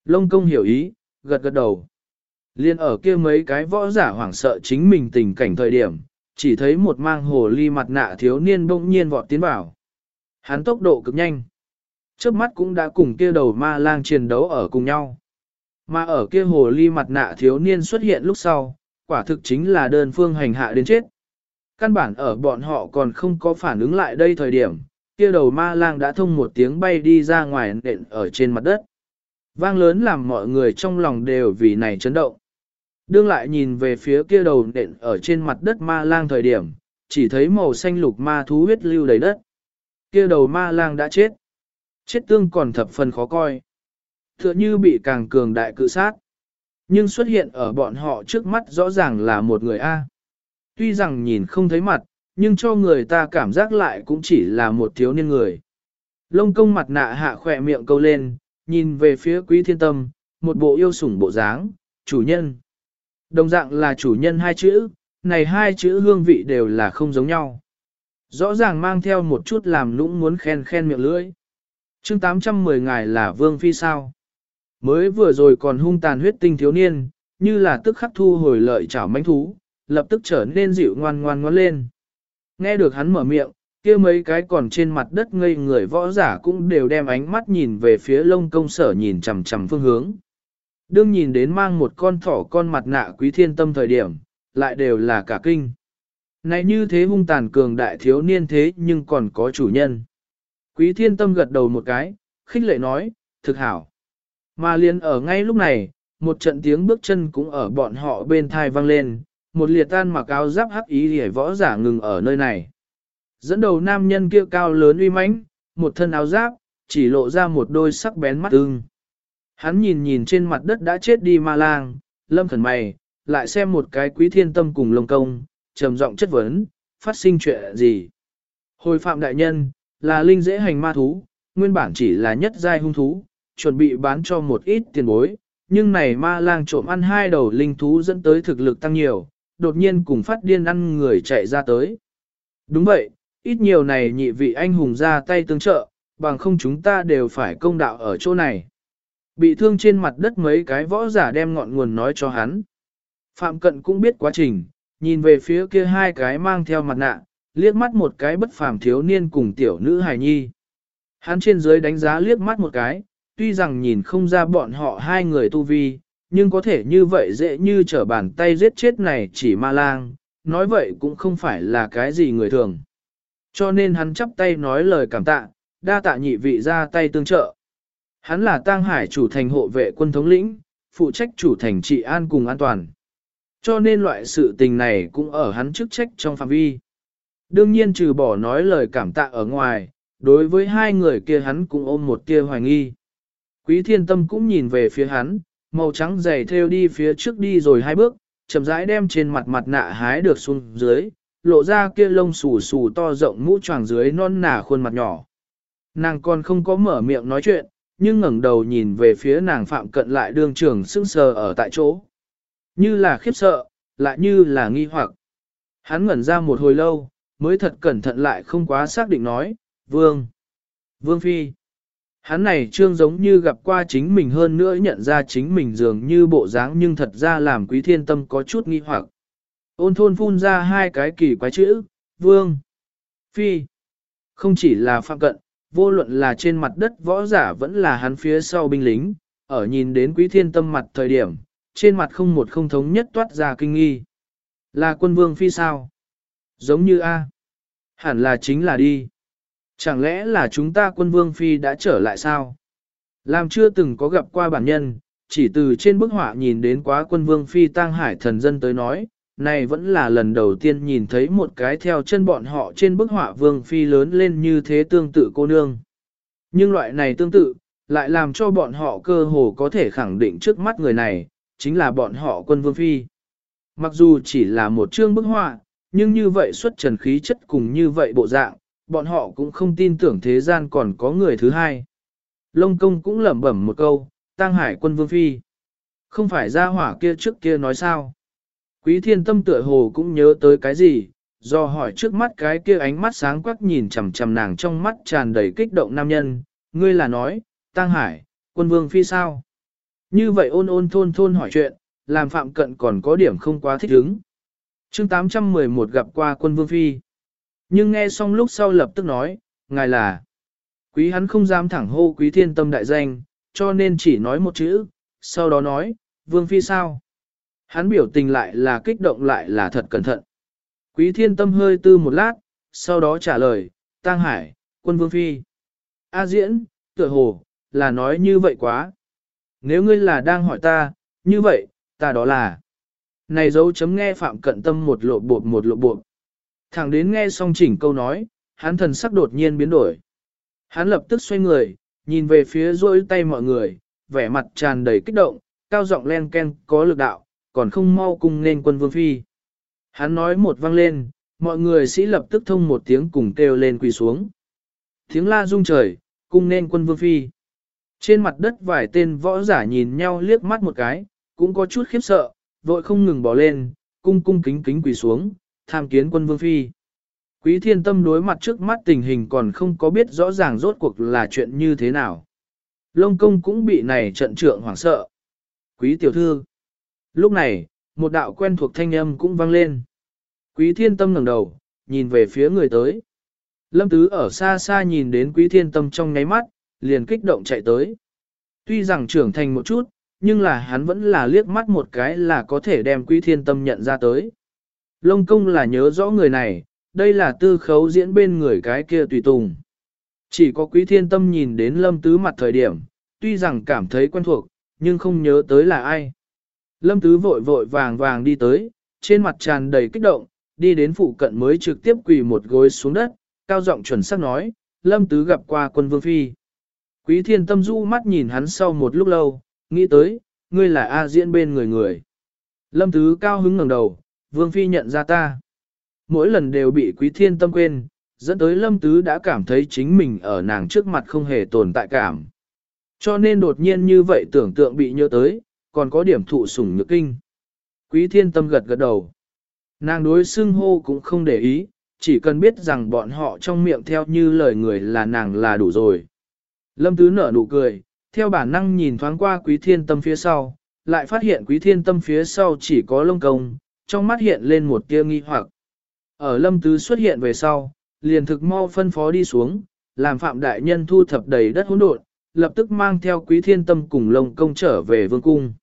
Lông công hiểu ý, gật gật đầu. Liên ở kia mấy cái võ giả hoảng sợ chính mình tình cảnh thời điểm, chỉ thấy một mang hồ ly mặt nạ thiếu niên bỗng nhiên vọt tiến vào. Hắn tốc độ cực nhanh. Trước mắt cũng đã cùng kia đầu ma lang chiến đấu ở cùng nhau. Mà ở kia hồ ly mặt nạ thiếu niên xuất hiện lúc sau, quả thực chính là đơn phương hành hạ đến chết. Căn bản ở bọn họ còn không có phản ứng lại đây thời điểm, kia đầu ma lang đã thông một tiếng bay đi ra ngoài nện ở trên mặt đất. Vang lớn làm mọi người trong lòng đều vì này chấn động. Đương lại nhìn về phía kia đầu nện ở trên mặt đất ma lang thời điểm, chỉ thấy màu xanh lục ma thú huyết lưu đầy đất. Kia đầu ma lang đã chết. Chết tương còn thập phần khó coi. Tựa như bị càng cường đại cự sát. Nhưng xuất hiện ở bọn họ trước mắt rõ ràng là một người A. Tuy rằng nhìn không thấy mặt, nhưng cho người ta cảm giác lại cũng chỉ là một thiếu niên người. Lông công mặt nạ hạ khỏe miệng câu lên, nhìn về phía quý thiên tâm, một bộ yêu sủng bộ dáng, chủ nhân. Đồng dạng là chủ nhân hai chữ, này hai chữ hương vị đều là không giống nhau. Rõ ràng mang theo một chút làm lũng muốn khen khen miệng lưỡi. chương 810 ngài là vương phi sao. Mới vừa rồi còn hung tàn huyết tinh thiếu niên, như là tức khắc thu hồi lợi chảo mánh thú, lập tức trở nên dịu ngoan ngoan ngoan lên. Nghe được hắn mở miệng, kia mấy cái còn trên mặt đất ngây người võ giả cũng đều đem ánh mắt nhìn về phía lông công sở nhìn chằm chằm phương hướng. Đương nhìn đến mang một con thỏ con mặt nạ quý thiên tâm thời điểm, lại đều là cả kinh. Này như thế hung tàn cường đại thiếu niên thế nhưng còn có chủ nhân. Quý thiên tâm gật đầu một cái, khích lệ nói, thực hảo. Mà liền ở ngay lúc này, một trận tiếng bước chân cũng ở bọn họ bên thai vang lên, một liệt tan mặc áo giáp hắc ý để võ giả ngừng ở nơi này. Dẫn đầu nam nhân kia cao lớn uy mãnh, một thân áo giáp, chỉ lộ ra một đôi sắc bén mắt ưng. Hắn nhìn nhìn trên mặt đất đã chết đi ma lang, lâm khẩn mày, lại xem một cái quý thiên tâm cùng lông công, trầm giọng chất vấn, phát sinh chuyện gì. Hồi phạm đại nhân, là linh dễ hành ma thú, nguyên bản chỉ là nhất giai hung thú, chuẩn bị bán cho một ít tiền bối, nhưng này ma lang trộm ăn hai đầu linh thú dẫn tới thực lực tăng nhiều, đột nhiên cùng phát điên ăn người chạy ra tới. Đúng vậy, ít nhiều này nhị vị anh hùng ra tay tương trợ, bằng không chúng ta đều phải công đạo ở chỗ này. Bị thương trên mặt đất mấy cái võ giả đem ngọn nguồn nói cho hắn. Phạm Cận cũng biết quá trình, nhìn về phía kia hai cái mang theo mặt nạ, liếc mắt một cái bất phàm thiếu niên cùng tiểu nữ hài nhi. Hắn trên dưới đánh giá liếc mắt một cái, tuy rằng nhìn không ra bọn họ hai người tu vi, nhưng có thể như vậy dễ như trở bàn tay giết chết này chỉ ma lang, nói vậy cũng không phải là cái gì người thường. Cho nên hắn chắp tay nói lời cảm tạ, đa tạ nhị vị ra tay tương trợ. Hắn là tang hải chủ thành hộ vệ quân thống lĩnh, phụ trách chủ thành trị an cùng an toàn. Cho nên loại sự tình này cũng ở hắn chức trách trong phạm vi. Đương nhiên trừ bỏ nói lời cảm tạ ở ngoài, đối với hai người kia hắn cũng ôm một tia hoài nghi. Quý thiên tâm cũng nhìn về phía hắn, màu trắng dày theo đi phía trước đi rồi hai bước, chậm rãi đem trên mặt mặt nạ hái được xuống dưới, lộ ra kia lông xù xù to rộng mũ tràng dưới non nả khuôn mặt nhỏ. Nàng còn không có mở miệng nói chuyện, nhưng ngẩng đầu nhìn về phía nàng phạm cận lại đương trường sững sờ ở tại chỗ. Như là khiếp sợ, lại như là nghi hoặc. Hắn ngẩn ra một hồi lâu, mới thật cẩn thận lại không quá xác định nói, Vương. Vương Phi. Hắn này trương giống như gặp qua chính mình hơn nữa nhận ra chính mình dường như bộ dáng nhưng thật ra làm quý thiên tâm có chút nghi hoặc. Ôn thôn phun ra hai cái kỳ quái chữ, Vương. Phi. Không chỉ là phạm cận, vô luận là trên mặt đất võ giả vẫn là hắn phía sau binh lính, ở nhìn đến quý thiên tâm mặt thời điểm, trên mặt không một không thống nhất toát ra kinh nghi. Là quân vương phi sao? Giống như A. Hẳn là chính là đi. Chẳng lẽ là chúng ta quân vương phi đã trở lại sao? Làm chưa từng có gặp qua bản nhân, chỉ từ trên bức họa nhìn đến quá quân vương phi tang hải thần dân tới nói, này vẫn là lần đầu tiên nhìn thấy một cái theo chân bọn họ trên bức họa vương phi lớn lên như thế tương tự cô nương. Nhưng loại này tương tự, lại làm cho bọn họ cơ hồ có thể khẳng định trước mắt người này, chính là bọn họ quân vương phi. Mặc dù chỉ là một chương bức họa, nhưng như vậy xuất trần khí chất cùng như vậy bộ dạng, bọn họ cũng không tin tưởng thế gian còn có người thứ hai. Lông công cũng lẩm bẩm một câu, tăng hải quân vương phi. Không phải ra hỏa kia trước kia nói sao. Quý thiên tâm tựa hồ cũng nhớ tới cái gì, do hỏi trước mắt cái kia ánh mắt sáng quắc nhìn chằm chằm nàng trong mắt tràn đầy kích động nam nhân, ngươi là nói, tăng hải, quân vương phi sao? Như vậy ôn ôn thôn thôn hỏi chuyện, làm phạm cận còn có điểm không quá thích ứng. chương 811 gặp qua quân vương phi. Nhưng nghe xong lúc sau lập tức nói, ngài là, quý hắn không dám thẳng hô quý thiên tâm đại danh, cho nên chỉ nói một chữ, sau đó nói, vương phi sao? Hắn biểu tình lại là kích động lại là thật cẩn thận. Quý thiên tâm hơi tư một lát, sau đó trả lời, Tăng Hải, quân vương phi. A diễn, tựa hồ, là nói như vậy quá. Nếu ngươi là đang hỏi ta, như vậy, ta đó là. Này dấu chấm nghe phạm cận tâm một lộ bột một lộ bột. Thẳng đến nghe xong chỉnh câu nói, hắn thần sắc đột nhiên biến đổi. Hắn lập tức xoay người, nhìn về phía rôi tay mọi người, vẻ mặt tràn đầy kích động, cao giọng len ken có lực đạo, còn không mau cùng nên quân vương phi. Hắn nói một vang lên, mọi người sĩ lập tức thông một tiếng cùng kêu lên quỳ xuống. Tiếng la rung trời, cung nên quân vương phi. Trên mặt đất vài tên võ giả nhìn nhau liếc mắt một cái, cũng có chút khiếp sợ, vội không ngừng bỏ lên, cung cung kính kính quỳ xuống, tham kiến quân vương phi. Quý thiên tâm đối mặt trước mắt tình hình còn không có biết rõ ràng rốt cuộc là chuyện như thế nào. Lông công cũng bị này trận trượng hoảng sợ. Quý tiểu thư. Lúc này, một đạo quen thuộc thanh âm cũng vang lên. Quý thiên tâm ngẩng đầu, nhìn về phía người tới. Lâm tứ ở xa xa nhìn đến quý thiên tâm trong nháy mắt, liền kích động chạy tới. Tuy rằng trưởng thành một chút, nhưng là hắn vẫn là liếc mắt một cái là có thể đem quý thiên tâm nhận ra tới. Lông công là nhớ rõ người này, đây là tư khấu diễn bên người cái kia tùy tùng. Chỉ có quý thiên tâm nhìn đến lâm tứ mặt thời điểm, tuy rằng cảm thấy quen thuộc, nhưng không nhớ tới là ai. Lâm tứ vội vội vàng vàng đi tới, trên mặt tràn đầy kích động, đi đến phụ cận mới trực tiếp quỳ một gối xuống đất, cao giọng chuẩn xác nói, lâm tứ gặp qua quân vương phi. Quý thiên tâm du mắt nhìn hắn sau một lúc lâu, nghĩ tới, ngươi là A diễn bên người người. Lâm tứ cao hứng ngẩng đầu, vương phi nhận ra ta. Mỗi lần đều bị quý thiên tâm quên, dẫn tới lâm tứ đã cảm thấy chính mình ở nàng trước mặt không hề tồn tại cảm. Cho nên đột nhiên như vậy tưởng tượng bị nhớ tới, còn có điểm thụ sủng nhược kinh. Quý thiên tâm gật gật đầu. Nàng đối xưng hô cũng không để ý, chỉ cần biết rằng bọn họ trong miệng theo như lời người là nàng là đủ rồi. Lâm Tứ nở nụ cười, theo bản năng nhìn thoáng qua quý thiên tâm phía sau, lại phát hiện quý thiên tâm phía sau chỉ có lông công, trong mắt hiện lên một tia nghi hoặc. Ở Lâm Tứ xuất hiện về sau, liền thực mau phân phó đi xuống, làm phạm đại nhân thu thập đầy đất hỗn độn, lập tức mang theo quý thiên tâm cùng lông công trở về vương cung.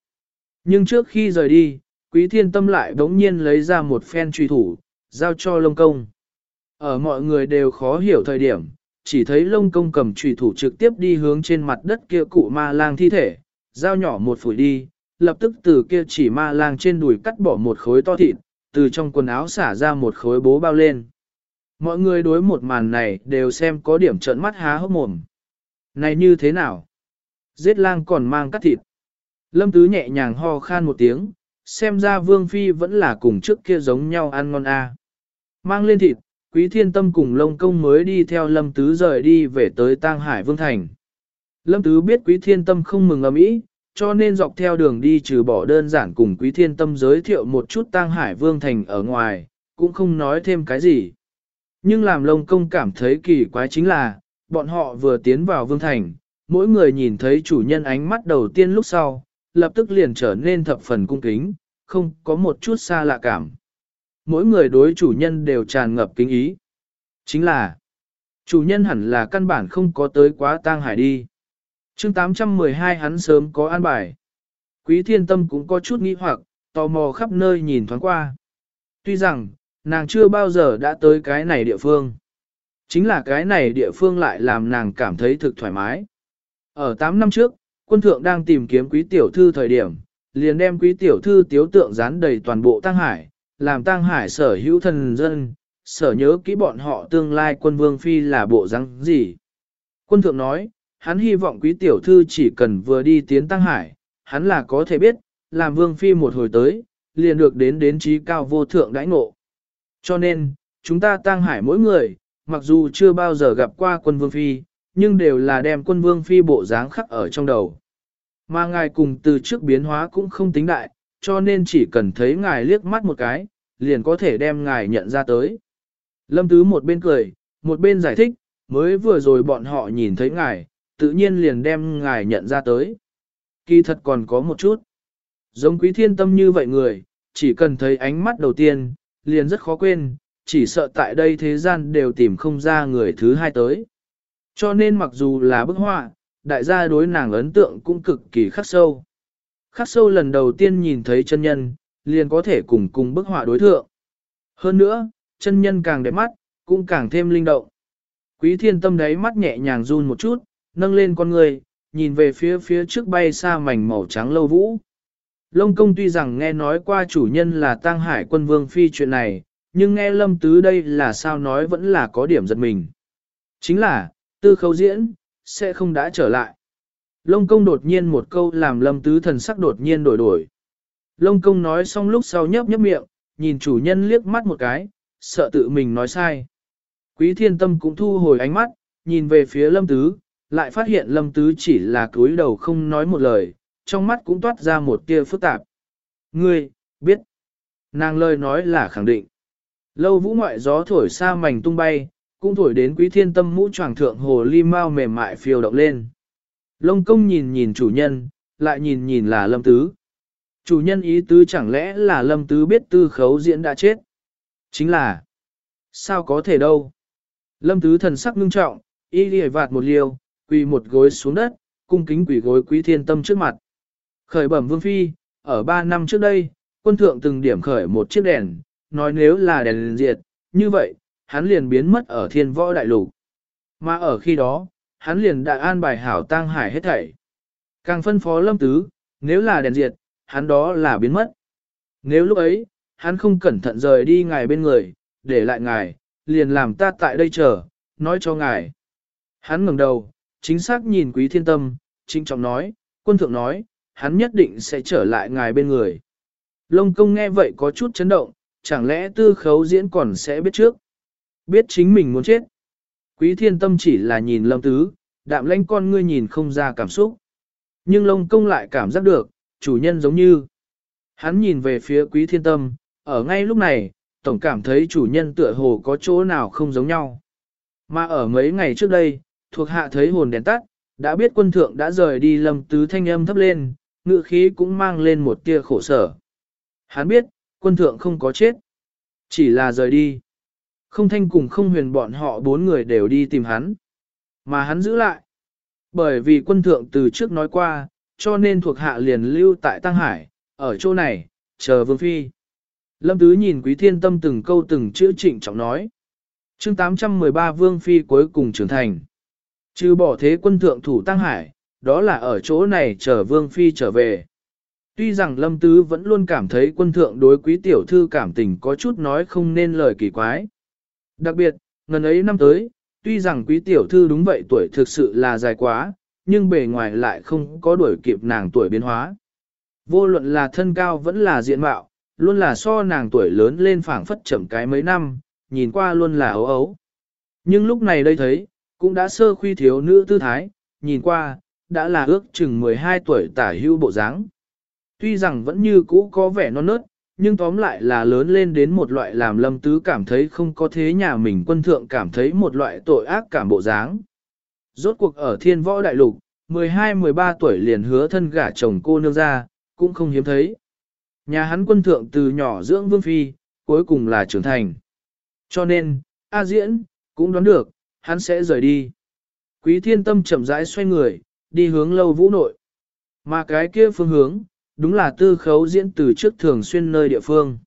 Nhưng trước khi rời đi, quý thiên tâm lại đống nhiên lấy ra một phen truy thủ, giao cho lông công. Ở mọi người đều khó hiểu thời điểm, chỉ thấy lông công cầm trùy thủ trực tiếp đi hướng trên mặt đất kia cụ ma lang thi thể, dao nhỏ một phủi đi, lập tức từ kia chỉ ma lang trên đùi cắt bỏ một khối to thịt, từ trong quần áo xả ra một khối bố bao lên. Mọi người đối một màn này đều xem có điểm trợn mắt há hốc mồm. Này như thế nào? Giết lang còn mang cắt thịt. Lâm Tứ nhẹ nhàng ho khan một tiếng, xem ra Vương Phi vẫn là cùng trước kia giống nhau ăn ngon a. Mang lên thịt, Quý Thiên Tâm cùng Lông Công mới đi theo Lâm Tứ rời đi về tới Tang Hải Vương Thành. Lâm Tứ biết Quý Thiên Tâm không mừng ấm ý, cho nên dọc theo đường đi trừ bỏ đơn giản cùng Quý Thiên Tâm giới thiệu một chút Tang Hải Vương Thành ở ngoài, cũng không nói thêm cái gì. Nhưng làm Lông Công cảm thấy kỳ quái chính là, bọn họ vừa tiến vào Vương Thành, mỗi người nhìn thấy chủ nhân ánh mắt đầu tiên lúc sau, lập tức liền trở nên thập phần cung kính, không có một chút xa lạ cảm. Mỗi người đối chủ nhân đều tràn ngập kính ý. Chính là, chủ nhân hẳn là căn bản không có tới quá tang hải đi. chương 812 hắn sớm có an bài. Quý thiên tâm cũng có chút nghi hoặc, tò mò khắp nơi nhìn thoáng qua. Tuy rằng, nàng chưa bao giờ đã tới cái này địa phương. Chính là cái này địa phương lại làm nàng cảm thấy thực thoải mái. Ở 8 năm trước, quân thượng đang tìm kiếm quý tiểu thư thời điểm, liền đem quý tiểu thư tiếu tượng dán đầy toàn bộ Tăng Hải, làm Tăng Hải sở hữu thần dân, sở nhớ kỹ bọn họ tương lai quân vương phi là bộ răng gì. Quân thượng nói, hắn hy vọng quý tiểu thư chỉ cần vừa đi tiến Tăng Hải, hắn là có thể biết, làm vương phi một hồi tới, liền được đến đến trí cao vô thượng đãi ngộ. Cho nên, chúng ta Tăng Hải mỗi người, mặc dù chưa bao giờ gặp qua quân vương phi, nhưng đều là đem quân vương phi bộ dáng khắc ở trong đầu. Mà ngài cùng từ trước biến hóa cũng không tính đại, cho nên chỉ cần thấy ngài liếc mắt một cái, liền có thể đem ngài nhận ra tới. Lâm Tứ một bên cười, một bên giải thích, mới vừa rồi bọn họ nhìn thấy ngài, tự nhiên liền đem ngài nhận ra tới. Kỳ thật còn có một chút. Giống quý thiên tâm như vậy người, chỉ cần thấy ánh mắt đầu tiên, liền rất khó quên, chỉ sợ tại đây thế gian đều tìm không ra người thứ hai tới. Cho nên mặc dù là bức họa, đại gia đối nàng ấn tượng cũng cực kỳ khắc sâu. Khắc sâu lần đầu tiên nhìn thấy chân nhân, liền có thể cùng cùng bức họa đối thượng. Hơn nữa, chân nhân càng đẹp mắt, cũng càng thêm linh động. Quý thiên tâm đáy mắt nhẹ nhàng run một chút, nâng lên con người, nhìn về phía phía trước bay xa mảnh màu trắng lâu vũ. Lông công tuy rằng nghe nói qua chủ nhân là tang hải quân vương phi chuyện này, nhưng nghe lâm tứ đây là sao nói vẫn là có điểm giật mình. Chính là, tư khấu diễn, sẽ không đã trở lại. Lông công đột nhiên một câu làm lâm tứ thần sắc đột nhiên đổi đổi. Lông công nói xong lúc sau nhấp nhấp miệng, nhìn chủ nhân liếc mắt một cái, sợ tự mình nói sai. Quý thiên tâm cũng thu hồi ánh mắt, nhìn về phía lâm tứ, lại phát hiện lâm tứ chỉ là cúi đầu không nói một lời, trong mắt cũng toát ra một tia phức tạp. Ngươi, biết. Nàng lời nói là khẳng định. Lâu vũ ngoại gió thổi xa mảnh tung bay, cũng thổi đến quý thiên tâm mũ tràng thượng hồ ly mau mềm mại phiêu động lên. Lông công nhìn nhìn chủ nhân, lại nhìn nhìn là lâm tứ. Chủ nhân ý tứ chẳng lẽ là lâm tứ biết tư khấu diễn đã chết? Chính là, sao có thể đâu? Lâm tứ thần sắc ngưng trọng, y lìa vạt một liều, quỳ một gối xuống đất, cung kính quỳ gối quý thiên tâm trước mặt. Khởi bẩm vương phi, ở ba năm trước đây, quân thượng từng điểm khởi một chiếc đèn, nói nếu là đèn diệt, như vậy, hắn liền biến mất ở thiên võ đại lục. Mà ở khi đó, hắn liền đã an bài hảo tang hải hết thảy. Càng phân phó lâm tứ, nếu là đèn diệt, hắn đó là biến mất. Nếu lúc ấy, hắn không cẩn thận rời đi ngài bên người, để lại ngài, liền làm ta tại đây chờ, nói cho ngài. Hắn ngẩng đầu, chính xác nhìn quý thiên tâm, chính trọng nói, quân thượng nói, hắn nhất định sẽ trở lại ngài bên người. Lông công nghe vậy có chút chấn động, chẳng lẽ tư khấu diễn còn sẽ biết trước. Biết chính mình muốn chết. Quý thiên tâm chỉ là nhìn lâm tứ, đạm lãnh con ngươi nhìn không ra cảm xúc. Nhưng lông công lại cảm giác được, chủ nhân giống như. Hắn nhìn về phía quý thiên tâm, ở ngay lúc này, tổng cảm thấy chủ nhân tựa hồ có chỗ nào không giống nhau. Mà ở mấy ngày trước đây, thuộc hạ thấy hồn đèn tắt, đã biết quân thượng đã rời đi lâm tứ thanh âm thấp lên, ngự khí cũng mang lên một tia khổ sở. Hắn biết, quân thượng không có chết, chỉ là rời đi. Không thanh cùng không huyền bọn họ bốn người đều đi tìm hắn. Mà hắn giữ lại. Bởi vì quân thượng từ trước nói qua, cho nên thuộc hạ liền lưu tại Tăng Hải, ở chỗ này, chờ Vương Phi. Lâm Tứ nhìn Quý Thiên Tâm từng câu từng chữ trịnh trọng nói. chương 813 Vương Phi cuối cùng trưởng thành. Chứ bỏ thế quân thượng thủ Tăng Hải, đó là ở chỗ này chờ Vương Phi trở về. Tuy rằng Lâm Tứ vẫn luôn cảm thấy quân thượng đối quý tiểu thư cảm tình có chút nói không nên lời kỳ quái. Đặc biệt, Ngần ấy năm tới, tuy rằng quý tiểu thư đúng vậy tuổi thực sự là dài quá, nhưng bề ngoài lại không có đuổi kịp nàng tuổi biến hóa. Vô luận là thân cao vẫn là diện mạo, luôn là so nàng tuổi lớn lên phảng phất chậm cái mấy năm, nhìn qua luôn là ấu ấu. Nhưng lúc này đây thấy, cũng đã sơ khuy thiếu nữ tư thái, nhìn qua, đã là ước chừng 12 tuổi tả hưu bộ dáng. Tuy rằng vẫn như cũ có vẻ non nớt, nhưng tóm lại là lớn lên đến một loại làm lâm tứ cảm thấy không có thế nhà mình quân thượng cảm thấy một loại tội ác cảm bộ dáng. Rốt cuộc ở thiên võ đại lục, 12-13 tuổi liền hứa thân gả chồng cô nương ra, cũng không hiếm thấy. Nhà hắn quân thượng từ nhỏ dưỡng vương phi, cuối cùng là trưởng thành. Cho nên, A diễn, cũng đoán được, hắn sẽ rời đi. Quý thiên tâm chậm rãi xoay người, đi hướng lâu vũ nội. Mà cái kia phương hướng, đúng là tư khấu diễn từ trước thường xuyên nơi địa phương.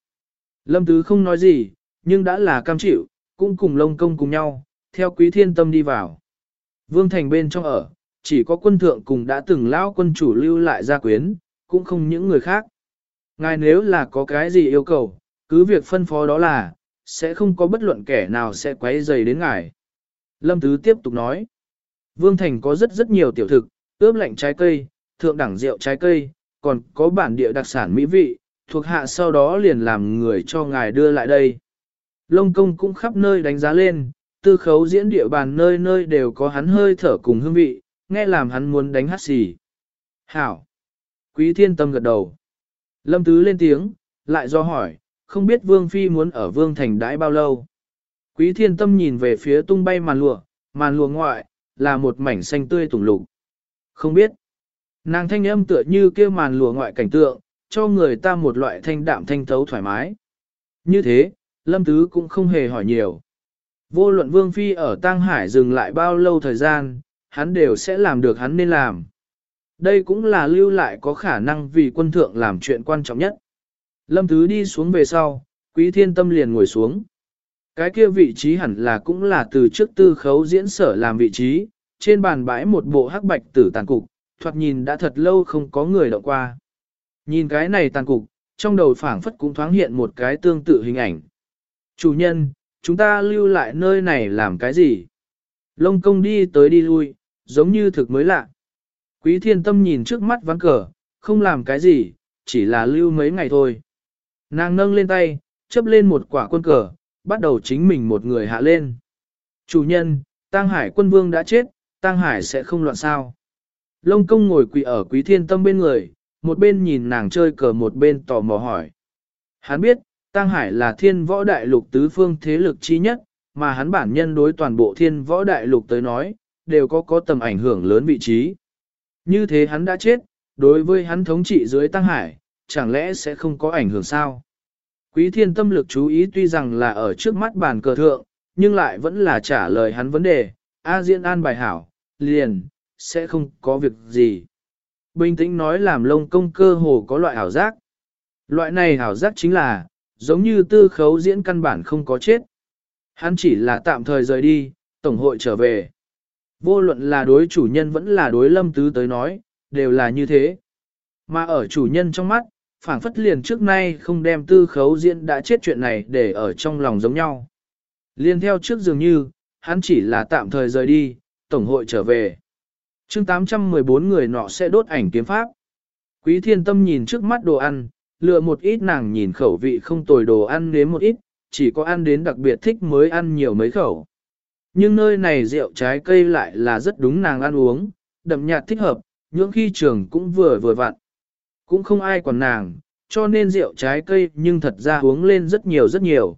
Lâm Tứ không nói gì, nhưng đã là cam chịu, cũng cùng lông công cùng nhau, theo quý thiên tâm đi vào. Vương thành bên trong ở, chỉ có quân thượng cùng đã từng lao quân chủ lưu lại gia quyến, cũng không những người khác. Ngài nếu là có cái gì yêu cầu, cứ việc phân phó đó là, sẽ không có bất luận kẻ nào sẽ quấy dày đến ngài. Lâm Tứ tiếp tục nói, Vương Thành có rất rất nhiều tiểu thực, ướp lạnh trái cây, thượng đẳng rượu trái cây, còn có bản địa đặc sản mỹ vị, thuộc hạ sau đó liền làm người cho ngài đưa lại đây. Lông công cũng khắp nơi đánh giá lên, tư khấu diễn địa bàn nơi nơi đều có hắn hơi thở cùng hương vị, nghe làm hắn muốn đánh hát xì. Hảo! Quý thiên tâm gật đầu. Lâm Tứ lên tiếng, lại do hỏi, không biết Vương Phi muốn ở Vương Thành đãi bao lâu. Quý thiên tâm nhìn về phía tung bay màn lụa, màn lụa ngoại, là một mảnh xanh tươi tủng lục. Không biết. Nàng thanh âm tựa như kêu màn lụa ngoại cảnh tượng, cho người ta một loại thanh đạm thanh thấu thoải mái. Như thế, Lâm Tứ cũng không hề hỏi nhiều. Vô luận Vương Phi ở Tăng Hải dừng lại bao lâu thời gian, hắn đều sẽ làm được hắn nên làm. Đây cũng là lưu lại có khả năng vì quân thượng làm chuyện quan trọng nhất. Lâm Tứ đi xuống về sau, Quý Thiên Tâm liền ngồi xuống. Cái kia vị trí hẳn là cũng là từ trước tư khấu diễn sở làm vị trí, trên bàn bãi một bộ hắc bạch tử tàn cục, thoạt nhìn đã thật lâu không có người động qua. Nhìn cái này tàn cục, trong đầu phảng phất cũng thoáng hiện một cái tương tự hình ảnh. Chủ nhân, chúng ta lưu lại nơi này làm cái gì? Lông công đi tới đi lui, giống như thực mới lạ. Quý thiên tâm nhìn trước mắt ván cờ, không làm cái gì, chỉ là lưu mấy ngày thôi. Nàng nâng lên tay, chấp lên một quả quân cờ, bắt đầu chính mình một người hạ lên. Chủ nhân, Tăng Hải quân vương đã chết, Tăng Hải sẽ không loạn sao. Lông công ngồi quỳ ở quý thiên tâm bên người, một bên nhìn nàng chơi cờ một bên tò mò hỏi. Hắn biết, Tăng Hải là thiên võ đại lục tứ phương thế lực chi nhất, mà hắn bản nhân đối toàn bộ thiên võ đại lục tới nói, đều có có tầm ảnh hưởng lớn vị trí. Như thế hắn đã chết, đối với hắn thống trị dưới Tăng Hải, chẳng lẽ sẽ không có ảnh hưởng sao? Quý thiên tâm lực chú ý tuy rằng là ở trước mắt bàn cờ thượng, nhưng lại vẫn là trả lời hắn vấn đề, A diễn an bài hảo, liền, sẽ không có việc gì. Bình tĩnh nói làm lông công cơ hồ có loại ảo giác. Loại này ảo giác chính là, giống như tư khấu diễn căn bản không có chết. Hắn chỉ là tạm thời rời đi, tổng hội trở về. Vô luận là đối chủ nhân vẫn là đối lâm tứ tới nói, đều là như thế. Mà ở chủ nhân trong mắt, phảng phất liền trước nay không đem tư khấu diễn đã chết chuyện này để ở trong lòng giống nhau. Liên theo trước dường như, hắn chỉ là tạm thời rời đi, tổng hội trở về chương 814 người nọ sẽ đốt ảnh kiếm pháp. Quý thiên tâm nhìn trước mắt đồ ăn, lựa một ít nàng nhìn khẩu vị không tồi đồ ăn nếm một ít, chỉ có ăn đến đặc biệt thích mới ăn nhiều mấy khẩu. Nhưng nơi này rượu trái cây lại là rất đúng nàng ăn uống, đậm nhạt thích hợp, những khi trường cũng vừa vừa vặn. Cũng không ai quản nàng, cho nên rượu trái cây nhưng thật ra uống lên rất nhiều rất nhiều.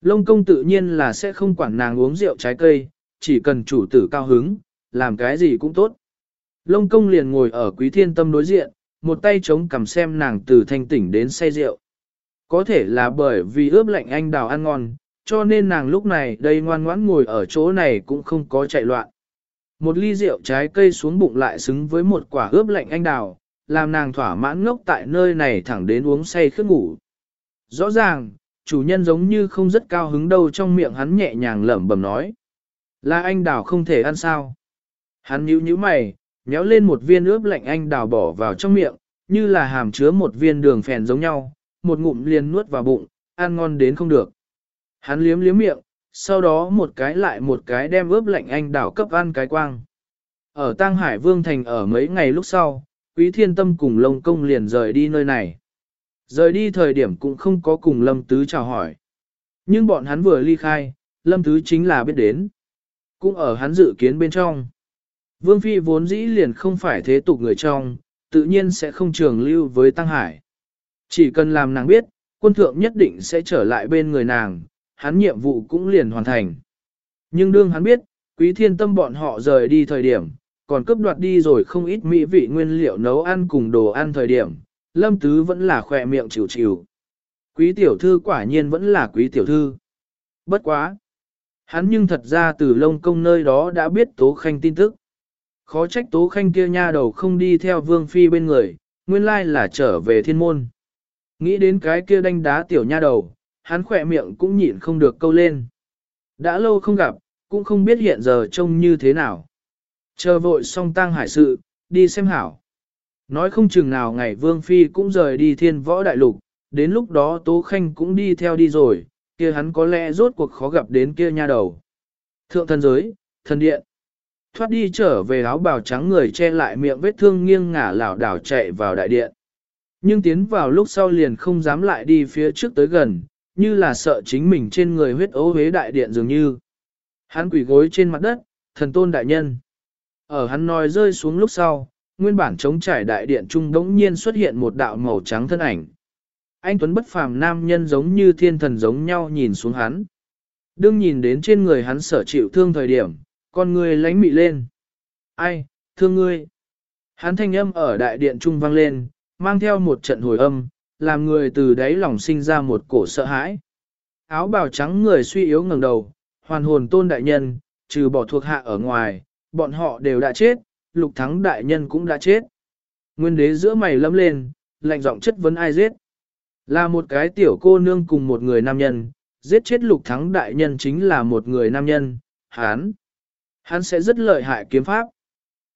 Lông công tự nhiên là sẽ không quản nàng uống rượu trái cây, chỉ cần chủ tử cao hứng, làm cái gì cũng tốt. Lông công liền ngồi ở quý thiên tâm đối diện, một tay chống cầm xem nàng từ thanh tỉnh đến say rượu. Có thể là bởi vì ướp lạnh anh đào ăn ngon, cho nên nàng lúc này đây ngoan ngoãn ngồi ở chỗ này cũng không có chạy loạn. Một ly rượu trái cây xuống bụng lại xứng với một quả ướp lạnh anh đào, làm nàng thỏa mãn ngốc tại nơi này thẳng đến uống say khướt ngủ. Rõ ràng, chủ nhân giống như không rất cao hứng đâu trong miệng hắn nhẹ nhàng lẩm bẩm nói. Là anh đào không thể ăn sao. Hắn nhíu nhíu mày, nhéo lên một viên ướp lạnh anh đào bỏ vào trong miệng, như là hàm chứa một viên đường phèn giống nhau, một ngụm liền nuốt vào bụng, ăn ngon đến không được. Hắn liếm liếm miệng, sau đó một cái lại một cái đem ướp lạnh anh đào cấp ăn cái quang. Ở Tăng Hải Vương Thành ở mấy ngày lúc sau, Quý Thiên Tâm cùng Lông Công liền rời đi nơi này. Rời đi thời điểm cũng không có cùng Lâm Tứ chào hỏi. Nhưng bọn hắn vừa ly khai, Lâm Tứ chính là biết đến. Cũng ở hắn dự kiến bên trong. Vương Phi vốn dĩ liền không phải thế tục người trong, tự nhiên sẽ không trường lưu với Tăng Hải. Chỉ cần làm nàng biết, quân thượng nhất định sẽ trở lại bên người nàng, hắn nhiệm vụ cũng liền hoàn thành. Nhưng đương hắn biết, quý thiên tâm bọn họ rời đi thời điểm, còn cướp đoạt đi rồi không ít mỹ vị nguyên liệu nấu ăn cùng đồ ăn thời điểm, lâm tứ vẫn là khỏe miệng chịu chịu. Quý tiểu thư quả nhiên vẫn là quý tiểu thư. Bất quá. Hắn nhưng thật ra từ lông công nơi đó đã biết Tố Khanh tin tức. Khó trách Tố Khanh kia nha đầu không đi theo Vương Phi bên người, nguyên lai là trở về thiên môn. Nghĩ đến cái kia đánh đá tiểu nha đầu, hắn khỏe miệng cũng nhịn không được câu lên. Đã lâu không gặp, cũng không biết hiện giờ trông như thế nào. Chờ vội xong tang hải sự, đi xem hảo. Nói không chừng nào ngày Vương Phi cũng rời đi thiên võ đại lục, đến lúc đó Tố Khanh cũng đi theo đi rồi, kia hắn có lẽ rốt cuộc khó gặp đến kia nha đầu. Thượng thần giới, thần điện. Thoát đi trở về áo bào trắng người che lại miệng vết thương nghiêng ngả lảo đảo chạy vào đại điện. Nhưng tiến vào lúc sau liền không dám lại đi phía trước tới gần, như là sợ chính mình trên người huyết ố huế đại điện dường như. Hắn quỷ gối trên mặt đất, thần tôn đại nhân. Ở hắn nói rơi xuống lúc sau, nguyên bản chống trải đại điện trung đống nhiên xuất hiện một đạo màu trắng thân ảnh. Anh Tuấn bất phàm nam nhân giống như thiên thần giống nhau nhìn xuống hắn. Đương nhìn đến trên người hắn sở chịu thương thời điểm, con người lánh mị lên. Ai, thương ngươi. Hắn thanh âm ở đại điện trung vang lên, mang theo một trận hồi âm, làm người từ đáy lòng sinh ra một cổ sợ hãi. Áo bào trắng người suy yếu ngẩng đầu, hoàn hồn tôn đại nhân, trừ bỏ thuộc hạ ở ngoài, bọn họ đều đã chết, lục thắng đại nhân cũng đã chết. Nguyên đế giữa mày lâm lên, lạnh giọng chất vấn ai giết. Là một cái tiểu cô nương cùng một người nam nhân, giết chết lục thắng đại nhân chính là một người nam nhân, hán. Hắn sẽ rất lợi hại kiếm pháp.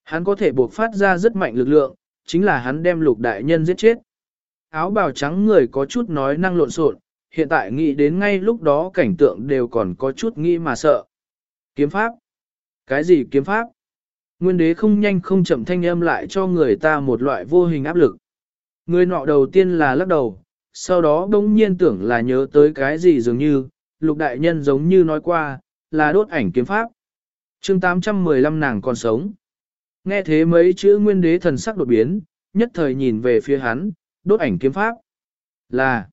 Hắn có thể buộc phát ra rất mạnh lực lượng, chính là hắn đem lục đại nhân giết chết. Áo bào trắng người có chút nói năng lộn xộn, hiện tại nghĩ đến ngay lúc đó cảnh tượng đều còn có chút nghĩ mà sợ. Kiếm pháp? Cái gì kiếm pháp? Nguyên đế không nhanh không chậm thanh âm lại cho người ta một loại vô hình áp lực. Người nọ đầu tiên là lắc đầu, sau đó bỗng nhiên tưởng là nhớ tới cái gì dường như, lục đại nhân giống như nói qua, là đốt ảnh kiếm pháp chương 815 nàng còn sống. Nghe thế mấy chữ nguyên đế thần sắc đột biến, nhất thời nhìn về phía hắn, đốt ảnh kiếm pháp. Là,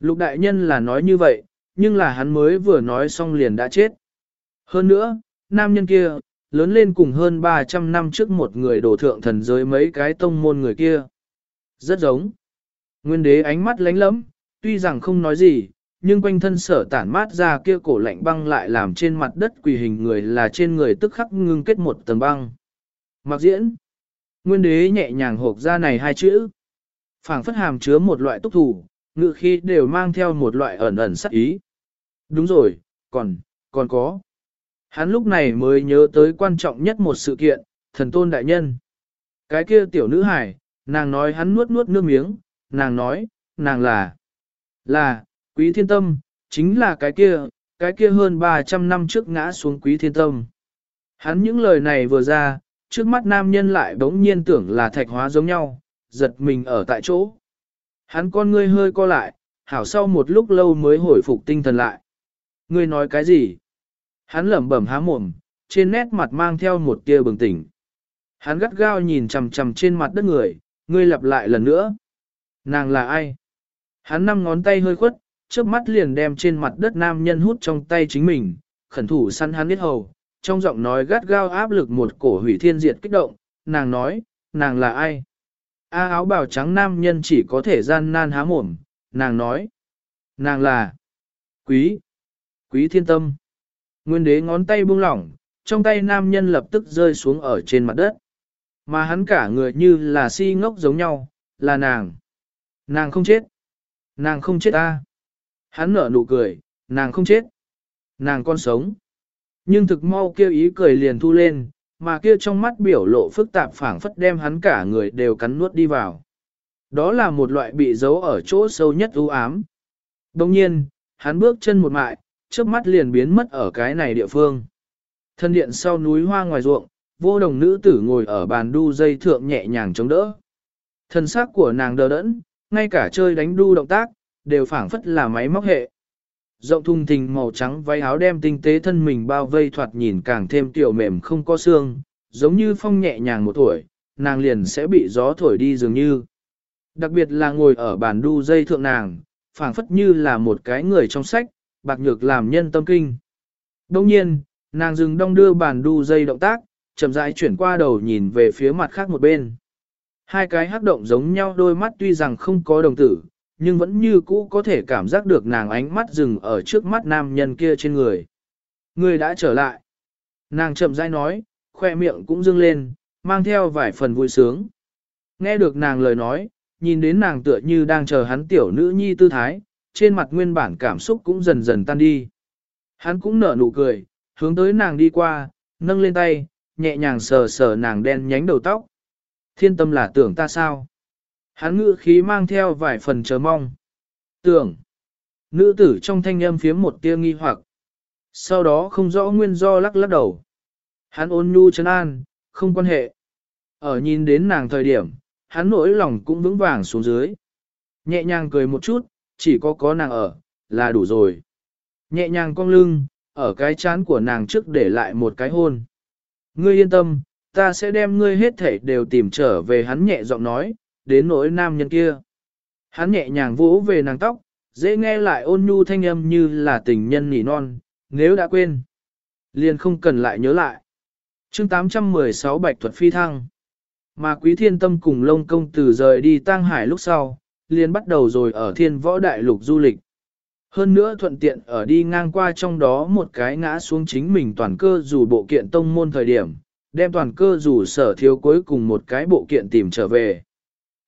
lục đại nhân là nói như vậy, nhưng là hắn mới vừa nói xong liền đã chết. Hơn nữa, nam nhân kia, lớn lên cùng hơn 300 năm trước một người đổ thượng thần giới mấy cái tông môn người kia. Rất giống. Nguyên đế ánh mắt lánh lẫm, tuy rằng không nói gì, nhưng quanh thân sở tản mát ra kia cổ lạnh băng lại làm trên mặt đất quỳ hình người là trên người tức khắc ngưng kết một tầng băng. Mặc diễn, nguyên đế nhẹ nhàng hộp ra này hai chữ. phảng phất hàm chứa một loại túc thủ, ngự khi đều mang theo một loại ẩn ẩn sắc ý. Đúng rồi, còn, còn có. Hắn lúc này mới nhớ tới quan trọng nhất một sự kiện, thần tôn đại nhân. Cái kia tiểu nữ hải, nàng nói hắn nuốt nuốt nước miếng, nàng nói, nàng là, là, quý thiên tâm, chính là cái kia, cái kia hơn 300 năm trước ngã xuống quý thiên tâm. Hắn những lời này vừa ra, trước mắt nam nhân lại bỗng nhiên tưởng là thạch hóa giống nhau, giật mình ở tại chỗ. Hắn con ngươi hơi co lại, hảo sau một lúc lâu mới hồi phục tinh thần lại. Ngươi nói cái gì? Hắn lẩm bẩm há mồm, trên nét mặt mang theo một tia bừng tỉnh. Hắn gắt gao nhìn chằm chằm trên mặt đất người, ngươi lặp lại lần nữa. Nàng là ai? Hắn năm ngón tay hơi khuất, trước mắt liền đem trên mặt đất nam nhân hút trong tay chính mình, khẩn thủ săn hắn biết hầu, trong giọng nói gắt gao áp lực một cổ hủy thiên diệt kích động, nàng nói, nàng là ai? A áo bào trắng nam nhân chỉ có thể gian nan há mồm, nàng nói, nàng là quý, quý thiên tâm. Nguyên đế ngón tay buông lỏng, trong tay nam nhân lập tức rơi xuống ở trên mặt đất. Mà hắn cả người như là si ngốc giống nhau, là nàng. Nàng không chết. Nàng không chết ta. Hắn nở nụ cười, nàng không chết. Nàng còn sống. Nhưng thực mau kêu ý cười liền thu lên, mà kia trong mắt biểu lộ phức tạp phảng phất đem hắn cả người đều cắn nuốt đi vào. Đó là một loại bị giấu ở chỗ sâu nhất u ám. Đồng nhiên, hắn bước chân một mại, trước mắt liền biến mất ở cái này địa phương. Thân điện sau núi hoa ngoài ruộng, vô đồng nữ tử ngồi ở bàn đu dây thượng nhẹ nhàng chống đỡ. Thân xác của nàng đờ đẫn, ngay cả chơi đánh đu động tác, đều phảng phất là máy móc hệ. Rộng thùng thình màu trắng váy áo đem tinh tế thân mình bao vây thoạt nhìn càng thêm tiểu mềm không có xương, giống như phong nhẹ nhàng một tuổi, nàng liền sẽ bị gió thổi đi dường như. Đặc biệt là ngồi ở bàn đu dây thượng nàng, phảng phất như là một cái người trong sách, bạc nhược làm nhân tâm kinh. Đông nhiên, nàng dừng đong đưa bàn đu dây động tác, chậm rãi chuyển qua đầu nhìn về phía mặt khác một bên. Hai cái hắc động giống nhau đôi mắt tuy rằng không có đồng tử, nhưng vẫn như cũ có thể cảm giác được nàng ánh mắt dừng ở trước mắt nam nhân kia trên người. Người đã trở lại. Nàng chậm rãi nói, khoe miệng cũng dưng lên, mang theo vài phần vui sướng. Nghe được nàng lời nói, nhìn đến nàng tựa như đang chờ hắn tiểu nữ nhi tư thái, trên mặt nguyên bản cảm xúc cũng dần dần tan đi. Hắn cũng nở nụ cười, hướng tới nàng đi qua, nâng lên tay, nhẹ nhàng sờ sờ nàng đen nhánh đầu tóc. Thiên tâm là tưởng ta sao? Hắn ngữ khí mang theo vài phần chờ mong. Tưởng. Nữ tử trong thanh âm phiếm một tia nghi hoặc. Sau đó không rõ nguyên do lắc lắc đầu. Hắn ôn nhu chân an, không quan hệ. Ở nhìn đến nàng thời điểm, hắn nỗi lòng cũng vững vàng xuống dưới. Nhẹ nhàng cười một chút, chỉ có có nàng ở, là đủ rồi. Nhẹ nhàng cong lưng, ở cái chán của nàng trước để lại một cái hôn. Ngươi yên tâm, ta sẽ đem ngươi hết thể đều tìm trở về hắn nhẹ giọng nói, đến nỗi nam nhân kia. Hắn nhẹ nhàng vỗ về nàng tóc, dễ nghe lại ôn nhu thanh âm như là tình nhân nỉ non, nếu đã quên, liền không cần lại nhớ lại. chương 816 Bạch Thuật Phi Thăng Mà Quý Thiên Tâm cùng Lông Công Tử rời đi Tăng Hải lúc sau, liền bắt đầu rồi ở thiên võ đại lục du lịch. Hơn nữa thuận tiện ở đi ngang qua trong đó một cái ngã xuống chính mình toàn cơ dù bộ kiện tông môn thời điểm, đem toàn cơ dù sở thiếu cuối cùng một cái bộ kiện tìm trở về.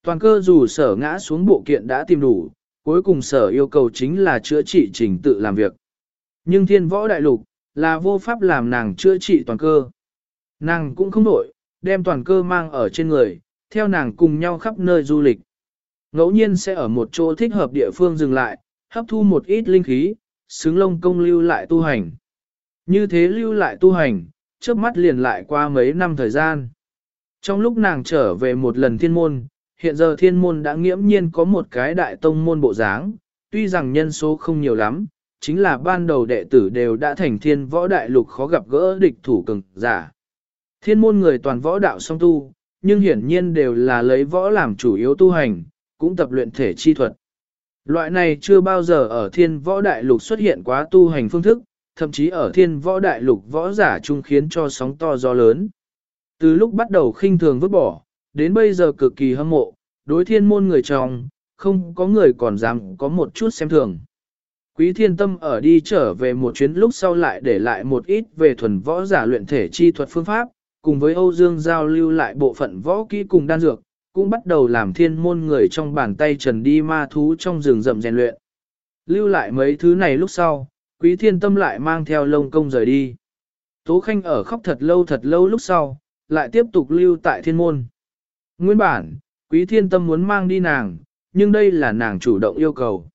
Toàn cơ dù sở ngã xuống bộ kiện đã tìm đủ, cuối cùng sở yêu cầu chính là chữa trị trình tự làm việc. Nhưng thiên võ đại lục, là vô pháp làm nàng chữa trị toàn cơ. Nàng cũng không nổi, đem toàn cơ mang ở trên người, theo nàng cùng nhau khắp nơi du lịch. Ngẫu nhiên sẽ ở một chỗ thích hợp địa phương dừng lại, hấp thu một ít linh khí, xứng lông công lưu lại tu hành. Như thế lưu lại tu hành, trước mắt liền lại qua mấy năm thời gian. Trong lúc nàng trở về một lần thiên môn, hiện giờ thiên môn đã nghiễm nhiên có một cái đại tông môn bộ dáng, tuy rằng nhân số không nhiều lắm, chính là ban đầu đệ tử đều đã thành thiên võ đại lục khó gặp gỡ địch thủ cường giả. Thiên môn người toàn võ đạo song tu, nhưng hiển nhiên đều là lấy võ làm chủ yếu tu hành, cũng tập luyện thể chi thuật. Loại này chưa bao giờ ở thiên võ đại lục xuất hiện quá tu hành phương thức, thậm chí ở thiên võ đại lục võ giả chung khiến cho sóng to gió lớn. Từ lúc bắt đầu khinh thường vứt bỏ, đến bây giờ cực kỳ hâm mộ, đối thiên môn người chồng, không có người còn dám có một chút xem thường. Quý thiên tâm ở đi trở về một chuyến lúc sau lại để lại một ít về thuần võ giả luyện thể chi thuật phương pháp, cùng với Âu Dương giao lưu lại bộ phận võ kỹ cùng đan dược, cũng bắt đầu làm thiên môn người trong bàn tay trần đi ma thú trong rừng rậm rèn luyện. Lưu lại mấy thứ này lúc sau, quý thiên tâm lại mang theo lông công rời đi. Tố Khanh ở khóc thật lâu thật lâu lúc sau, lại tiếp tục lưu tại thiên môn. Nguyên bản, quý thiên tâm muốn mang đi nàng, nhưng đây là nàng chủ động yêu cầu.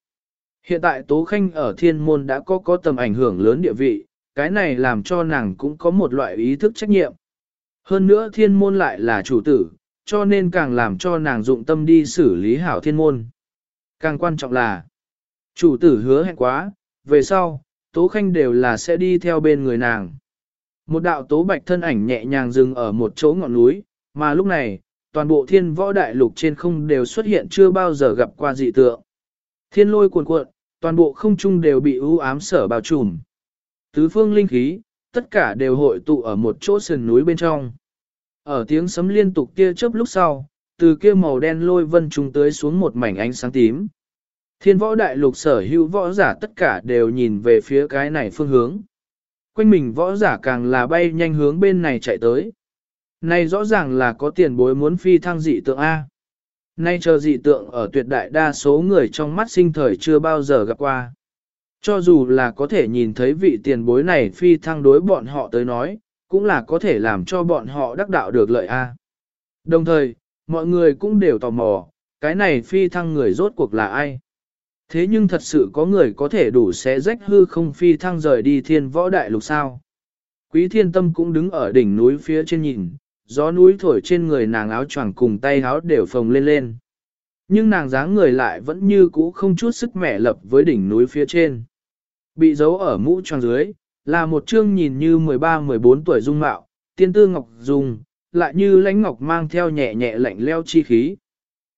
Hiện tại Tố Khanh ở thiên môn đã có có tầm ảnh hưởng lớn địa vị, cái này làm cho nàng cũng có một loại ý thức trách nhiệm. Hơn nữa thiên môn lại là chủ tử, cho nên càng làm cho nàng dụng tâm đi xử lý hảo thiên môn. Càng quan trọng là, chủ tử hứa hẹn quá, về sau, Tố Khanh đều là sẽ đi theo bên người nàng. Một đạo tố bạch thân ảnh nhẹ nhàng dừng ở một chỗ ngọn núi, mà lúc này, toàn bộ thiên võ đại lục trên không đều xuất hiện chưa bao giờ gặp qua dị tượng. Thiên lôi cuồn cuộn, toàn bộ không trung đều bị ưu ám sở bao trùm. Tứ phương linh khí, tất cả đều hội tụ ở một chỗ sườn núi bên trong. Ở tiếng sấm liên tục kia chớp lúc sau, từ kia màu đen lôi vân trùng tới xuống một mảnh ánh sáng tím. Thiên võ đại lục sở hữu võ giả tất cả đều nhìn về phía cái này phương hướng. Quanh mình võ giả càng là bay nhanh hướng bên này chạy tới. Này rõ ràng là có tiền bối muốn phi thăng dị tượng A. Nay chờ dị tượng ở tuyệt đại đa số người trong mắt sinh thời chưa bao giờ gặp qua. Cho dù là có thể nhìn thấy vị tiền bối này phi thăng đối bọn họ tới nói, cũng là có thể làm cho bọn họ đắc đạo được lợi A. Đồng thời, mọi người cũng đều tò mò, cái này phi thăng người rốt cuộc là ai? Thế nhưng thật sự có người có thể đủ xé rách hư không phi thăng rời đi thiên võ đại lục sao. Quý thiên tâm cũng đứng ở đỉnh núi phía trên nhìn, gió núi thổi trên người nàng áo choàng cùng tay áo đều phồng lên lên. Nhưng nàng dáng người lại vẫn như cũ không chút sức mẻ lập với đỉnh núi phía trên. Bị giấu ở mũ tròn dưới, là một chương nhìn như 13-14 tuổi dung mạo, tiên tư ngọc dung, lại như lãnh ngọc mang theo nhẹ nhẹ lạnh leo chi khí.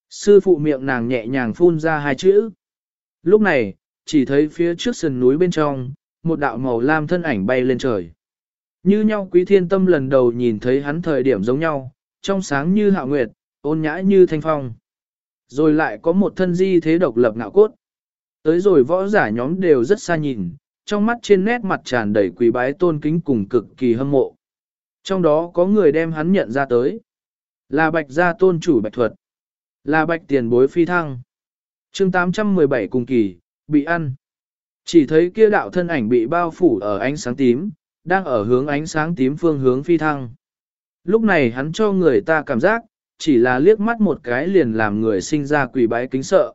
Sư phụ miệng nàng nhẹ nhàng phun ra hai chữ. Lúc này, chỉ thấy phía trước sườn núi bên trong, một đạo màu lam thân ảnh bay lên trời. Như nhau quý thiên tâm lần đầu nhìn thấy hắn thời điểm giống nhau, trong sáng như hạ nguyệt, ôn nhã như thanh phong. Rồi lại có một thân di thế độc lập ngạo cốt. Tới rồi võ giả nhóm đều rất xa nhìn, trong mắt trên nét mặt tràn đầy quý bái tôn kính cùng cực kỳ hâm mộ. Trong đó có người đem hắn nhận ra tới. Là bạch gia tôn chủ bạch thuật. Là bạch tiền bối phi thăng. chương 817 cùng kỳ, bị ăn. Chỉ thấy kia đạo thân ảnh bị bao phủ ở ánh sáng tím, đang ở hướng ánh sáng tím phương hướng phi thăng. Lúc này hắn cho người ta cảm giác, chỉ là liếc mắt một cái liền làm người sinh ra quỷ bái kính sợ.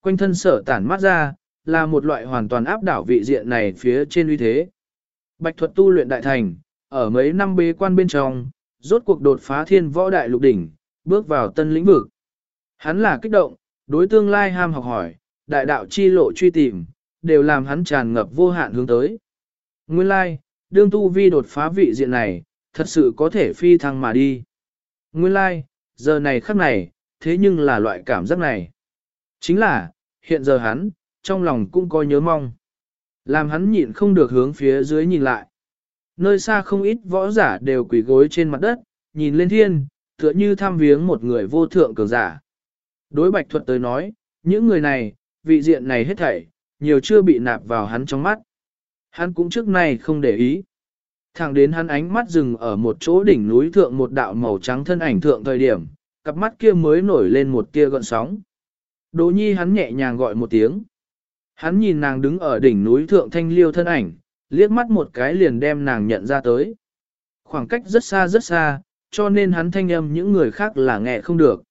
Quanh thân sở tản mắt ra, là một loại hoàn toàn áp đảo vị diện này phía trên uy thế. Bạch thuật tu luyện đại thành, ở mấy năm bế quan bên trong, rốt cuộc đột phá thiên võ đại lục đỉnh, bước vào tân lĩnh vực. Hắn là kích động, đối tương lai ham học hỏi, đại đạo chi lộ truy tìm, đều làm hắn tràn ngập vô hạn hướng tới. Nguyên lai, đương tu vi đột phá vị diện này, thật sự có thể phi thăng mà đi. Nguyên lai, giờ này khắc này, thế nhưng là loại cảm giác này. Chính là, hiện giờ hắn, trong lòng cũng có nhớ mong. Làm hắn nhịn không được hướng phía dưới nhìn lại. Nơi xa không ít võ giả đều quỳ gối trên mặt đất, nhìn lên thiên, tựa như tham viếng một người vô thượng cường giả. Đối bạch thuật tới nói, những người này, vị diện này hết thảy, nhiều chưa bị nạp vào hắn trong mắt. Hắn cũng trước nay không để ý. Thẳng đến hắn ánh mắt dừng ở một chỗ đỉnh núi thượng một đạo màu trắng thân ảnh thượng thời điểm, cặp mắt kia mới nổi lên một tia gợn sóng. Đỗ nhi hắn nhẹ nhàng gọi một tiếng. Hắn nhìn nàng đứng ở đỉnh núi thượng thanh liêu thân ảnh, liếc mắt một cái liền đem nàng nhận ra tới. Khoảng cách rất xa rất xa, cho nên hắn thanh âm những người khác là nghe không được.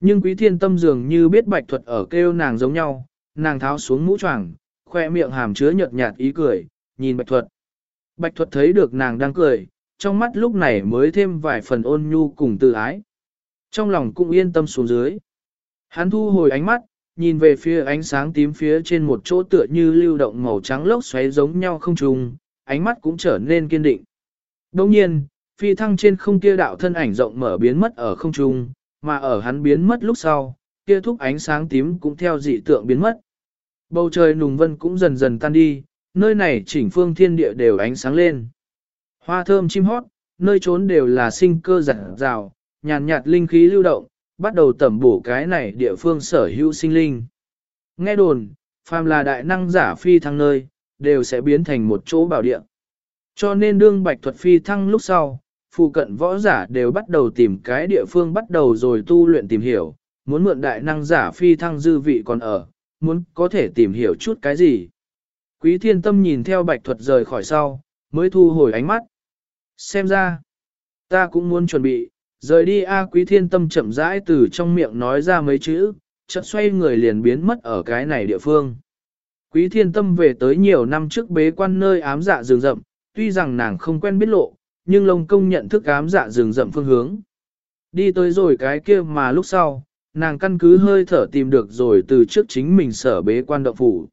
Nhưng quý thiên tâm dường như biết bạch thuật ở kêu nàng giống nhau, nàng tháo xuống mũ choàng, khoe miệng hàm chứa nhợt nhạt ý cười, nhìn bạch thuật. Bạch thuật thấy được nàng đang cười, trong mắt lúc này mới thêm vài phần ôn nhu cùng tự ái. Trong lòng cũng yên tâm xuống dưới. Hắn thu hồi ánh mắt, nhìn về phía ánh sáng tím phía trên một chỗ tựa như lưu động màu trắng lốc xoáy giống nhau không trùng, ánh mắt cũng trở nên kiên định. Đồng nhiên, phi thăng trên không kia đạo thân ảnh rộng mở biến mất ở không trung, mà ở hắn biến mất lúc sau, kia thúc ánh sáng tím cũng theo dị tượng biến mất. Bầu trời nùng vân cũng dần dần tan đi, nơi này chỉnh phương thiên địa đều ánh sáng lên. Hoa thơm chim hót, nơi trốn đều là sinh cơ giặt rào, nhàn nhạt linh khí lưu động, bắt đầu tẩm bổ cái này địa phương sở hữu sinh linh. Nghe đồn, phàm là đại năng giả phi thăng nơi, đều sẽ biến thành một chỗ bảo địa. Cho nên đương bạch thuật phi thăng lúc sau, phụ cận võ giả đều bắt đầu tìm cái địa phương bắt đầu rồi tu luyện tìm hiểu, muốn mượn đại năng giả phi thăng dư vị còn ở, muốn có thể tìm hiểu chút cái gì. Quý thiên tâm nhìn theo bạch thuật rời khỏi sau, mới thu hồi ánh mắt. Xem ra, ta cũng muốn chuẩn bị, rời đi A quý thiên tâm chậm rãi từ trong miệng nói ra mấy chữ, chợt xoay người liền biến mất ở cái này địa phương. Quý thiên tâm về tới nhiều năm trước bế quan nơi ám dạ rừng rậm, tuy rằng nàng không quen biết lộ, nhưng lông công nhận thức ám dạ rừng rậm phương hướng. Đi tới rồi cái kia mà lúc sau, nàng căn cứ hơi thở tìm được rồi từ trước chính mình sở bế quan động phủ.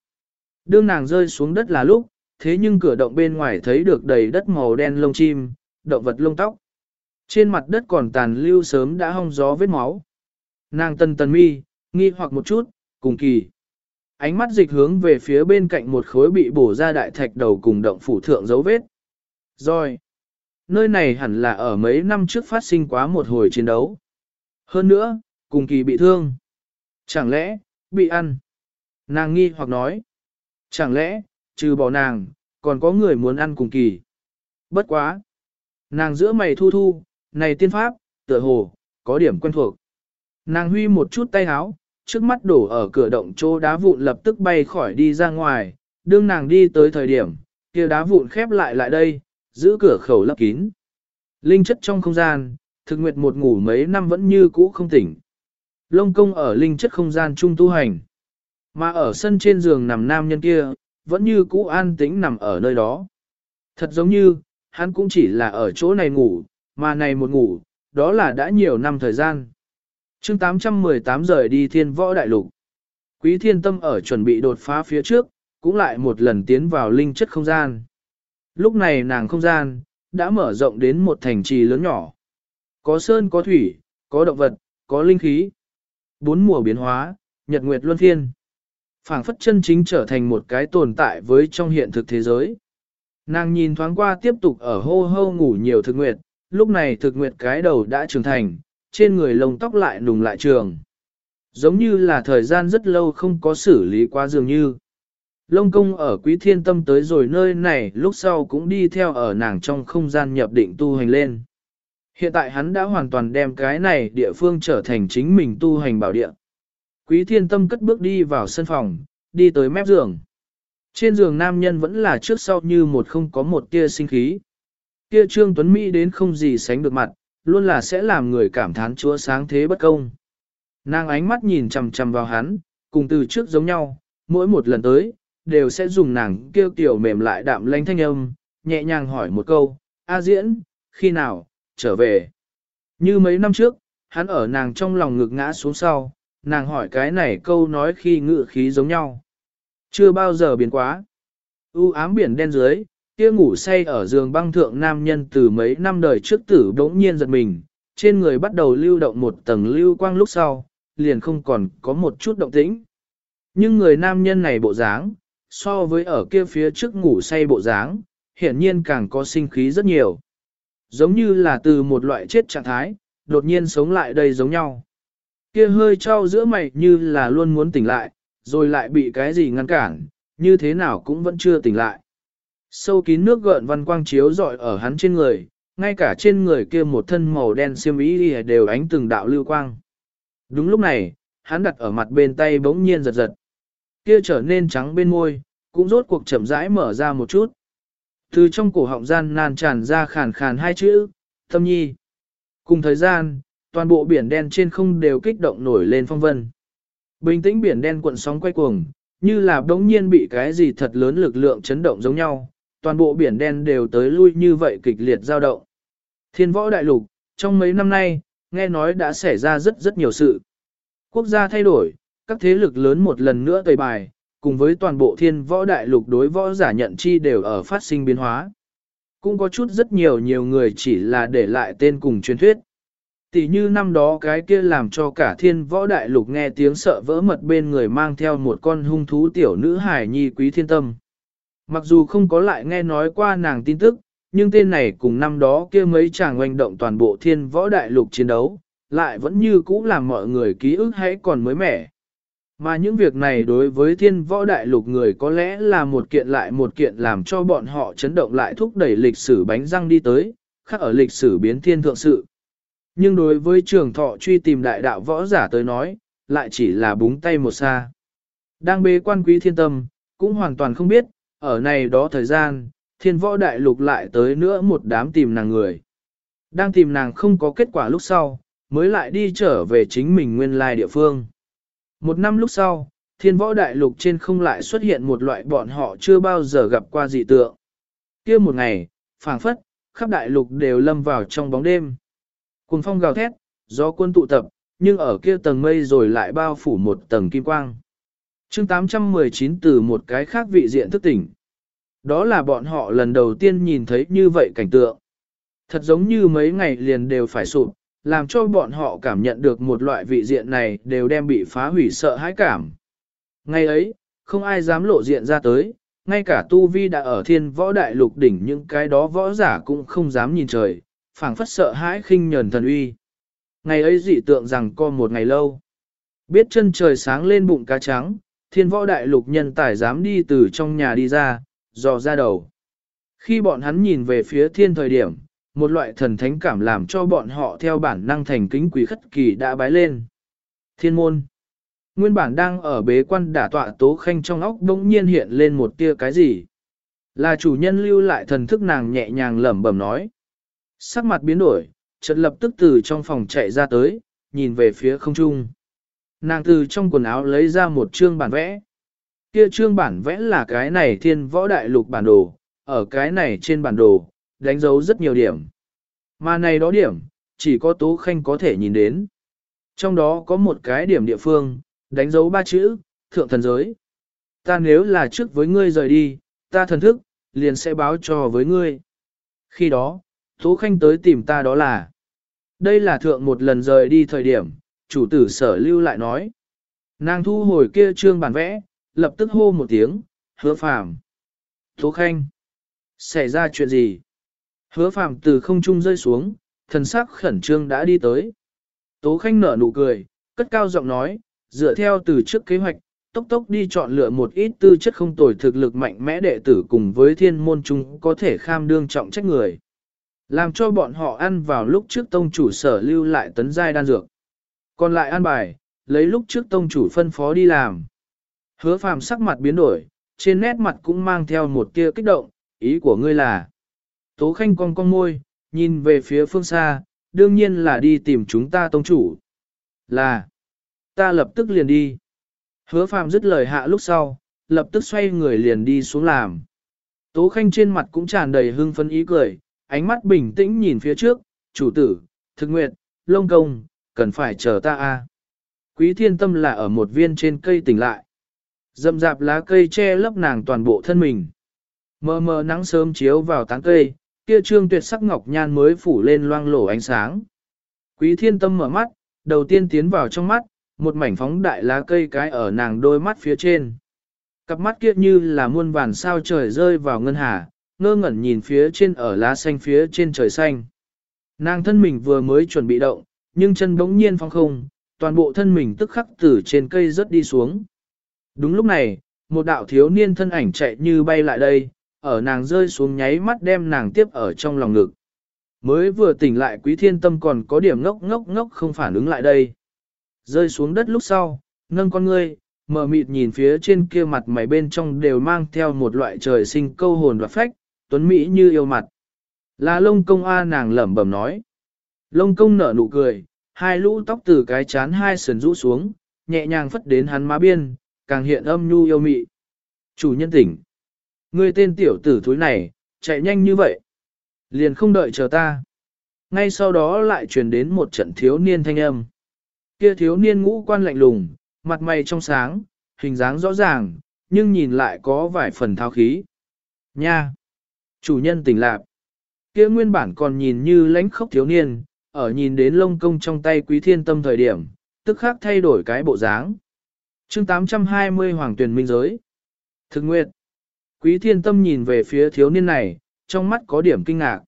Đương nàng rơi xuống đất là lúc, thế nhưng cửa động bên ngoài thấy được đầy đất màu đen lông chim, động vật lông tóc. Trên mặt đất còn tàn lưu sớm đã hong gió vết máu. Nàng tần tần mi, nghi hoặc một chút, cùng kỳ. Ánh mắt dịch hướng về phía bên cạnh một khối bị bổ ra đại thạch đầu cùng động phủ thượng dấu vết. Rồi, nơi này hẳn là ở mấy năm trước phát sinh quá một hồi chiến đấu. Hơn nữa, cùng kỳ bị thương. Chẳng lẽ, bị ăn? Nàng nghi hoặc nói. Chẳng lẽ, trừ bỏ nàng, còn có người muốn ăn cùng kỳ? Bất quá. Nàng giữa mày thu thu, này tiên pháp, tựa hồ, có điểm quen thuộc. Nàng huy một chút tay háo, trước mắt đổ ở cửa động chỗ đá vụn lập tức bay khỏi đi ra ngoài, đương nàng đi tới thời điểm, kia đá vụn khép lại lại đây, giữ cửa khẩu lấp kín. Linh chất trong không gian, thực nguyệt một ngủ mấy năm vẫn như cũ không tỉnh. Lông công ở linh chất không gian trung tu hành. Mà ở sân trên giường nằm nam nhân kia, vẫn như cũ an tĩnh nằm ở nơi đó. Thật giống như, hắn cũng chỉ là ở chỗ này ngủ, mà này một ngủ, đó là đã nhiều năm thời gian. chương 818 rời đi thiên võ đại lục. Quý thiên tâm ở chuẩn bị đột phá phía trước, cũng lại một lần tiến vào linh chất không gian. Lúc này nàng không gian, đã mở rộng đến một thành trì lớn nhỏ. Có sơn có thủy, có động vật, có linh khí. Bốn mùa biến hóa, nhật nguyệt luân phiên. phảng phất chân chính trở thành một cái tồn tại với trong hiện thực thế giới. Nàng nhìn thoáng qua tiếp tục ở hô hô ngủ nhiều thực nguyệt, lúc này thực nguyệt cái đầu đã trưởng thành, trên người lông tóc lại nùng lại trường. Giống như là thời gian rất lâu không có xử lý quá dường như. Lông công ở quý thiên tâm tới rồi nơi này lúc sau cũng đi theo ở nàng trong không gian nhập định tu hành lên. Hiện tại hắn đã hoàn toàn đem cái này địa phương trở thành chính mình tu hành bảo địa. Quý thiên tâm cất bước đi vào sân phòng, đi tới mép giường. Trên giường nam nhân vẫn là trước sau như một không có một tia sinh khí. Kia trương tuấn Mỹ đến không gì sánh được mặt, luôn là sẽ làm người cảm thán chúa sáng thế bất công. Nàng ánh mắt nhìn chằm chằm vào hắn, cùng từ trước giống nhau, mỗi một lần tới, đều sẽ dùng nàng kêu tiểu mềm lại đạm lanh thanh âm, nhẹ nhàng hỏi một câu, A diễn, khi nào, trở về. Như mấy năm trước, hắn ở nàng trong lòng ngực ngã xuống sau, nàng hỏi cái này câu nói khi ngự khí giống nhau. Chưa bao giờ biến quá. U ám biển đen dưới, kia ngủ say ở giường băng thượng nam nhân từ mấy năm đời trước tử đống nhiên giật mình, trên người bắt đầu lưu động một tầng lưu quang lúc sau, liền không còn có một chút động tĩnh. Nhưng người nam nhân này bộ dáng, so với ở kia phía trước ngủ say bộ dáng, hiển nhiên càng có sinh khí rất nhiều. Giống như là từ một loại chết trạng thái, đột nhiên sống lại đây giống nhau. Kia hơi trao giữa mày như là luôn muốn tỉnh lại, rồi lại bị cái gì ngăn cản, như thế nào cũng vẫn chưa tỉnh lại. Sâu kín nước gợn văn quang chiếu rọi ở hắn trên người, ngay cả trên người kia một thân màu đen xiêm y đều ánh từng đạo lưu quang. Đúng lúc này, hắn đặt ở mặt bên tay bỗng nhiên giật giật. Kia trở nên trắng bên môi, cũng rốt cuộc chậm rãi mở ra một chút. Từ trong cổ họng gian nan tràn ra khàn khàn hai chữ, tâm nhi. Cùng thời gian, toàn bộ biển đen trên không đều kích động nổi lên phong vân. Bình tĩnh biển đen cuộn sóng quay cuồng, như là đống nhiên bị cái gì thật lớn lực lượng chấn động giống nhau, toàn bộ biển đen đều tới lui như vậy kịch liệt dao động. Thiên võ đại lục, trong mấy năm nay, nghe nói đã xảy ra rất rất nhiều sự. Quốc gia thay đổi, các thế lực lớn một lần nữa tẩy bài, cùng với toàn bộ thiên võ đại lục đối võ giả nhận chi đều ở phát sinh biến hóa. Cũng có chút rất nhiều nhiều người chỉ là để lại tên cùng truyền thuyết. Tỷ như năm đó cái kia làm cho cả thiên võ đại lục nghe tiếng sợ vỡ mật bên người mang theo một con hung thú tiểu nữ hải nhi quý thiên tâm. Mặc dù không có lại nghe nói qua nàng tin tức, nhưng tên này cùng năm đó kia mấy chàng oanh động toàn bộ thiên võ đại lục chiến đấu, lại vẫn như cũ làm mọi người ký ức hãy còn mới mẻ. Mà những việc này đối với thiên võ đại lục người có lẽ là một kiện lại một kiện làm cho bọn họ chấn động lại thúc đẩy lịch sử bánh răng đi tới, khác ở lịch sử biến thiên thượng sự. Nhưng đối với trường thọ truy tìm đại đạo võ giả tới nói, lại chỉ là búng tay một xa. Đang bế quan quý thiên tâm, cũng hoàn toàn không biết, ở này đó thời gian, thiên võ đại lục lại tới nữa một đám tìm nàng người. Đang tìm nàng không có kết quả lúc sau, mới lại đi trở về chính mình nguyên lai địa phương. Một năm lúc sau, thiên võ đại lục trên không lại xuất hiện một loại bọn họ chưa bao giờ gặp qua dị tượng. kia một ngày, phảng phất, khắp đại lục đều lâm vào trong bóng đêm. Cùng phong gào thét, gió quân tụ tập, nhưng ở kia tầng mây rồi lại bao phủ một tầng kim quang. chương 819 từ một cái khác vị diện thức tỉnh. Đó là bọn họ lần đầu tiên nhìn thấy như vậy cảnh tượng. Thật giống như mấy ngày liền đều phải sụp, làm cho bọn họ cảm nhận được một loại vị diện này đều đem bị phá hủy sợ hãi cảm. Ngày ấy, không ai dám lộ diện ra tới, ngay cả Tu Vi đã ở thiên võ đại lục đỉnh những cái đó võ giả cũng không dám nhìn trời, phảng phất sợ hãi khinh nhờn thần uy. Ngày ấy dị tượng rằng co một ngày lâu. Biết chân trời sáng lên bụng cá trắng, thiên võ đại lục nhân tài dám đi từ trong nhà đi ra, dò ra đầu. Khi bọn hắn nhìn về phía thiên thời điểm, một loại thần thánh cảm làm cho bọn họ theo bản năng thành kính quý khất kỳ đã bái lên. Thiên môn. Nguyên bản đang ở bế quan đả tọa tố khanh trong óc bỗng nhiên hiện lên một tia cái gì. Là chủ nhân lưu lại thần thức nàng nhẹ nhàng lẩm bẩm nói. Sắc mặt biến đổi, chợt lập tức từ trong phòng chạy ra tới, nhìn về phía không trung. Nàng từ trong quần áo lấy ra một chương bản vẽ. kia trương bản vẽ là cái này thiên võ đại lục bản đồ, ở cái này trên bản đồ, đánh dấu rất nhiều điểm. Mà này đó điểm, chỉ có Tố Khanh có thể nhìn đến. Trong đó có một cái điểm địa phương, đánh dấu ba chữ, thượng thần giới. Ta nếu là trước với ngươi rời đi, ta thần thức, liền sẽ báo cho với ngươi. Khi đó, Tố Khanh tới tìm ta đó là. Đây là thượng một lần rời đi thời điểm, chủ tử sở lưu lại nói. Nàng thu hồi kia trương bản vẽ, lập tức hô một tiếng, hứa phàm. Tố Khanh. Xảy ra chuyện gì? Hứa phàm từ không trung rơi xuống, thần sắc khẩn trương đã đi tới. Tố Khanh nở nụ cười, cất cao giọng nói, dựa theo từ trước kế hoạch, tốc tốc đi chọn lựa một ít tư chất không tồi thực lực mạnh mẽ đệ tử cùng với thiên môn chúng có thể kham đương trọng trách người. Làm cho bọn họ ăn vào lúc trước tông chủ sở lưu lại tấn giai đan dược. Còn lại ăn bài, lấy lúc trước tông chủ phân phó đi làm. Hứa phàm sắc mặt biến đổi, trên nét mặt cũng mang theo một tia kích động, ý của ngươi là. Tố khanh cong cong môi, nhìn về phía phương xa, đương nhiên là đi tìm chúng ta tông chủ. Là, ta lập tức liền đi. Hứa phàm dứt lời hạ lúc sau, lập tức xoay người liền đi xuống làm. Tố khanh trên mặt cũng tràn đầy hưng phấn ý cười, ánh mắt bình tĩnh nhìn phía trước, chủ tử, thực nguyệt, lông công, cần phải chờ ta a. Quý thiên tâm là ở một viên trên cây tỉnh lại. Dậm dạp lá cây che lấp nàng toàn bộ thân mình. Mờ mờ nắng sớm chiếu vào tán cây, kia trương tuyệt sắc ngọc nhan mới phủ lên loang lổ ánh sáng. Quý thiên tâm mở mắt, đầu tiên tiến vào trong mắt, một mảnh phóng đại lá cây cái ở nàng đôi mắt phía trên. Cặp mắt kia như là muôn vàn sao trời rơi vào ngân hà, ngơ ngẩn nhìn phía trên ở lá xanh phía trên trời xanh. Nàng thân mình vừa mới chuẩn bị động, nhưng chân bỗng nhiên phong không, toàn bộ thân mình tức khắc từ trên cây rớt đi xuống. Đúng lúc này, một đạo thiếu niên thân ảnh chạy như bay lại đây, ở nàng rơi xuống nháy mắt đem nàng tiếp ở trong lòng ngực. Mới vừa tỉnh lại quý thiên tâm còn có điểm ngốc ngốc ngốc không phản ứng lại đây. Rơi xuống đất lúc sau, nâng con ngươi, mở mịt nhìn phía trên kia mặt mày bên trong đều mang theo một loại trời sinh câu hồn và phách, tuấn Mỹ như yêu mặt. Là lông công A nàng lẩm bẩm nói. Lông công nở nụ cười, hai lũ tóc từ cái chán hai sườn rũ xuống, nhẹ nhàng phất đến hắn má biên, càng hiện âm nhu yêu mị. Chủ nhân tỉnh. Ngươi tên tiểu tử thúi này, chạy nhanh như vậy. Liền không đợi chờ ta. Ngay sau đó lại truyền đến một trận thiếu niên thanh âm. Kia thiếu niên ngũ quan lạnh lùng, mặt mày trong sáng, hình dáng rõ ràng, nhưng nhìn lại có vài phần thao khí. Nha! Chủ nhân tỉnh lạc. Kia nguyên bản còn nhìn như lãnh khốc thiếu niên, ở nhìn đến lông công trong tay quý thiên tâm thời điểm, tức khắc thay đổi cái bộ dáng. chương 820 Hoàng tuyển minh giới. Thực nguyệt. Quý thiên tâm nhìn về phía thiếu niên này, trong mắt có điểm kinh ngạc.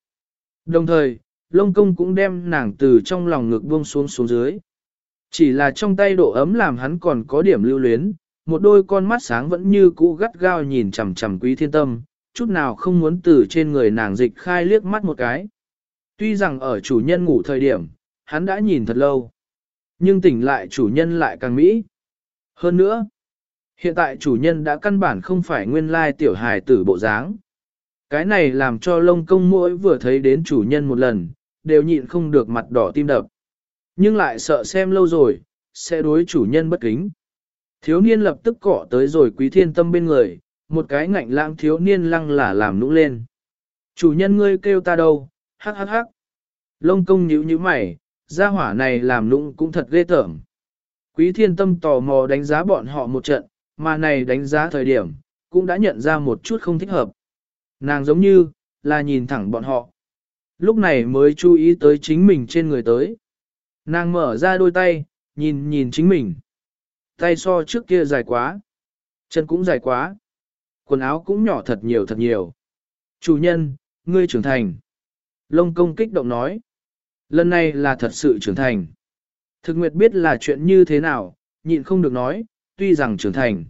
Đồng thời, lông công cũng đem nàng từ trong lòng ngực buông xuống xuống dưới. Chỉ là trong tay độ ấm làm hắn còn có điểm lưu luyến, một đôi con mắt sáng vẫn như cũ gắt gao nhìn chằm chằm quý thiên tâm, chút nào không muốn từ trên người nàng dịch khai liếc mắt một cái. Tuy rằng ở chủ nhân ngủ thời điểm, hắn đã nhìn thật lâu, nhưng tỉnh lại chủ nhân lại càng mỹ. Hơn nữa, hiện tại chủ nhân đã căn bản không phải nguyên lai tiểu hài tử bộ dáng. Cái này làm cho lông công mỗi vừa thấy đến chủ nhân một lần, đều nhịn không được mặt đỏ tim đập. Nhưng lại sợ xem lâu rồi, sẽ đối chủ nhân bất kính. Thiếu niên lập tức cọ tới rồi quý thiên tâm bên người, một cái ngạnh lãng thiếu niên lăng là làm nũng lên. Chủ nhân ngươi kêu ta đâu, hắc hắc hắc. Lông công nhíu nhíu mày, gia hỏa này làm nũng cũng thật ghê tởm. Quý thiên tâm tò mò đánh giá bọn họ một trận, mà này đánh giá thời điểm, cũng đã nhận ra một chút không thích hợp. Nàng giống như, là nhìn thẳng bọn họ. Lúc này mới chú ý tới chính mình trên người tới. Nàng mở ra đôi tay, nhìn nhìn chính mình. Tay so trước kia dài quá. Chân cũng dài quá. Quần áo cũng nhỏ thật nhiều thật nhiều. Chủ nhân, ngươi trưởng thành. Lông công kích động nói. Lần này là thật sự trưởng thành. Thực nguyệt biết là chuyện như thế nào, nhịn không được nói, tuy rằng trưởng thành.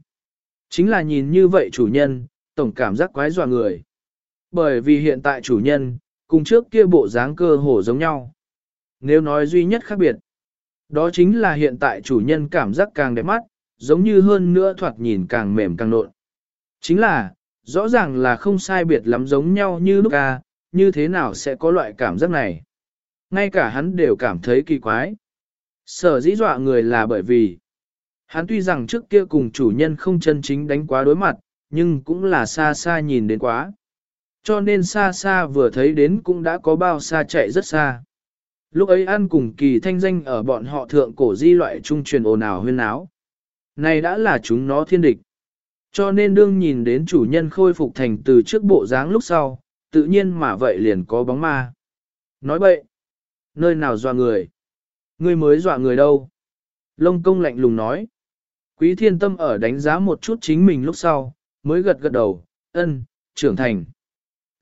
Chính là nhìn như vậy chủ nhân, tổng cảm giác quái dọa người. Bởi vì hiện tại chủ nhân, cùng trước kia bộ dáng cơ hồ giống nhau. Nếu nói duy nhất khác biệt, đó chính là hiện tại chủ nhân cảm giác càng đẹp mắt, giống như hơn nữa thoạt nhìn càng mềm càng nộn. Chính là, rõ ràng là không sai biệt lắm giống nhau như lúc ca, như thế nào sẽ có loại cảm giác này. Ngay cả hắn đều cảm thấy kỳ quái. Sở dĩ dọa người là bởi vì Hắn tuy rằng trước kia cùng chủ nhân không chân chính đánh quá đối mặt, nhưng cũng là xa xa nhìn đến quá. Cho nên xa xa vừa thấy đến cũng đã có bao xa chạy rất xa. Lúc ấy ăn cùng kỳ thanh danh ở bọn họ thượng cổ di loại trung truyền ồn ào huyên áo. Này đã là chúng nó thiên địch. Cho nên đương nhìn đến chủ nhân khôi phục thành từ trước bộ dáng lúc sau, tự nhiên mà vậy liền có bóng ma. Nói bậy, nơi nào dọa người? Ngươi mới dọa người đâu? Lông công lạnh lùng nói. Quý thiên tâm ở đánh giá một chút chính mình lúc sau, mới gật gật đầu, ân, trưởng thành.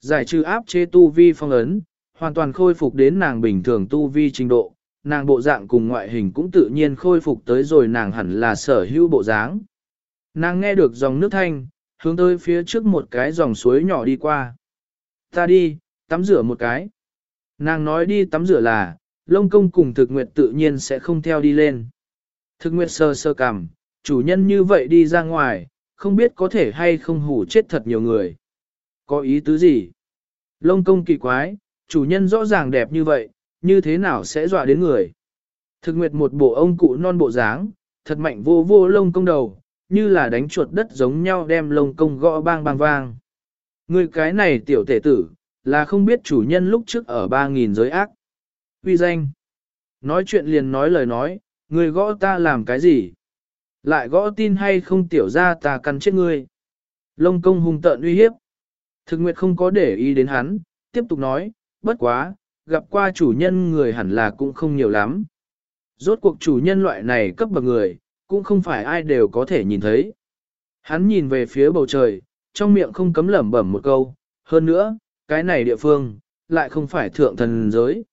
Giải trừ áp chế tu vi phong ấn, hoàn toàn khôi phục đến nàng bình thường tu vi trình độ, nàng bộ dạng cùng ngoại hình cũng tự nhiên khôi phục tới rồi nàng hẳn là sở hữu bộ dáng. Nàng nghe được dòng nước thanh, hướng tới phía trước một cái dòng suối nhỏ đi qua. Ta đi, tắm rửa một cái. Nàng nói đi tắm rửa là, lông công cùng thực nguyệt tự nhiên sẽ không theo đi lên. Thực nguyệt sơ sơ cằm, chủ nhân như vậy đi ra ngoài, không biết có thể hay không hủ chết thật nhiều người. Có ý tứ gì? Lông công kỳ quái, chủ nhân rõ ràng đẹp như vậy, như thế nào sẽ dọa đến người? Thực nguyệt một bộ ông cụ non bộ dáng, thật mạnh vô vô lông công đầu, như là đánh chuột đất giống nhau đem lông công gõ bang bang vang. Người cái này tiểu tể tử, là không biết chủ nhân lúc trước ở ba nghìn giới ác. Uy danh. Nói chuyện liền nói lời nói, người gõ ta làm cái gì? Lại gõ tin hay không tiểu ra ta cắn chết ngươi. Lông công hung tợn uy hiếp. Thực nguyệt không có để ý đến hắn, tiếp tục nói, bất quá, gặp qua chủ nhân người hẳn là cũng không nhiều lắm. Rốt cuộc chủ nhân loại này cấp bậc người, cũng không phải ai đều có thể nhìn thấy. Hắn nhìn về phía bầu trời, trong miệng không cấm lẩm bẩm một câu, hơn nữa, cái này địa phương, lại không phải thượng thần giới.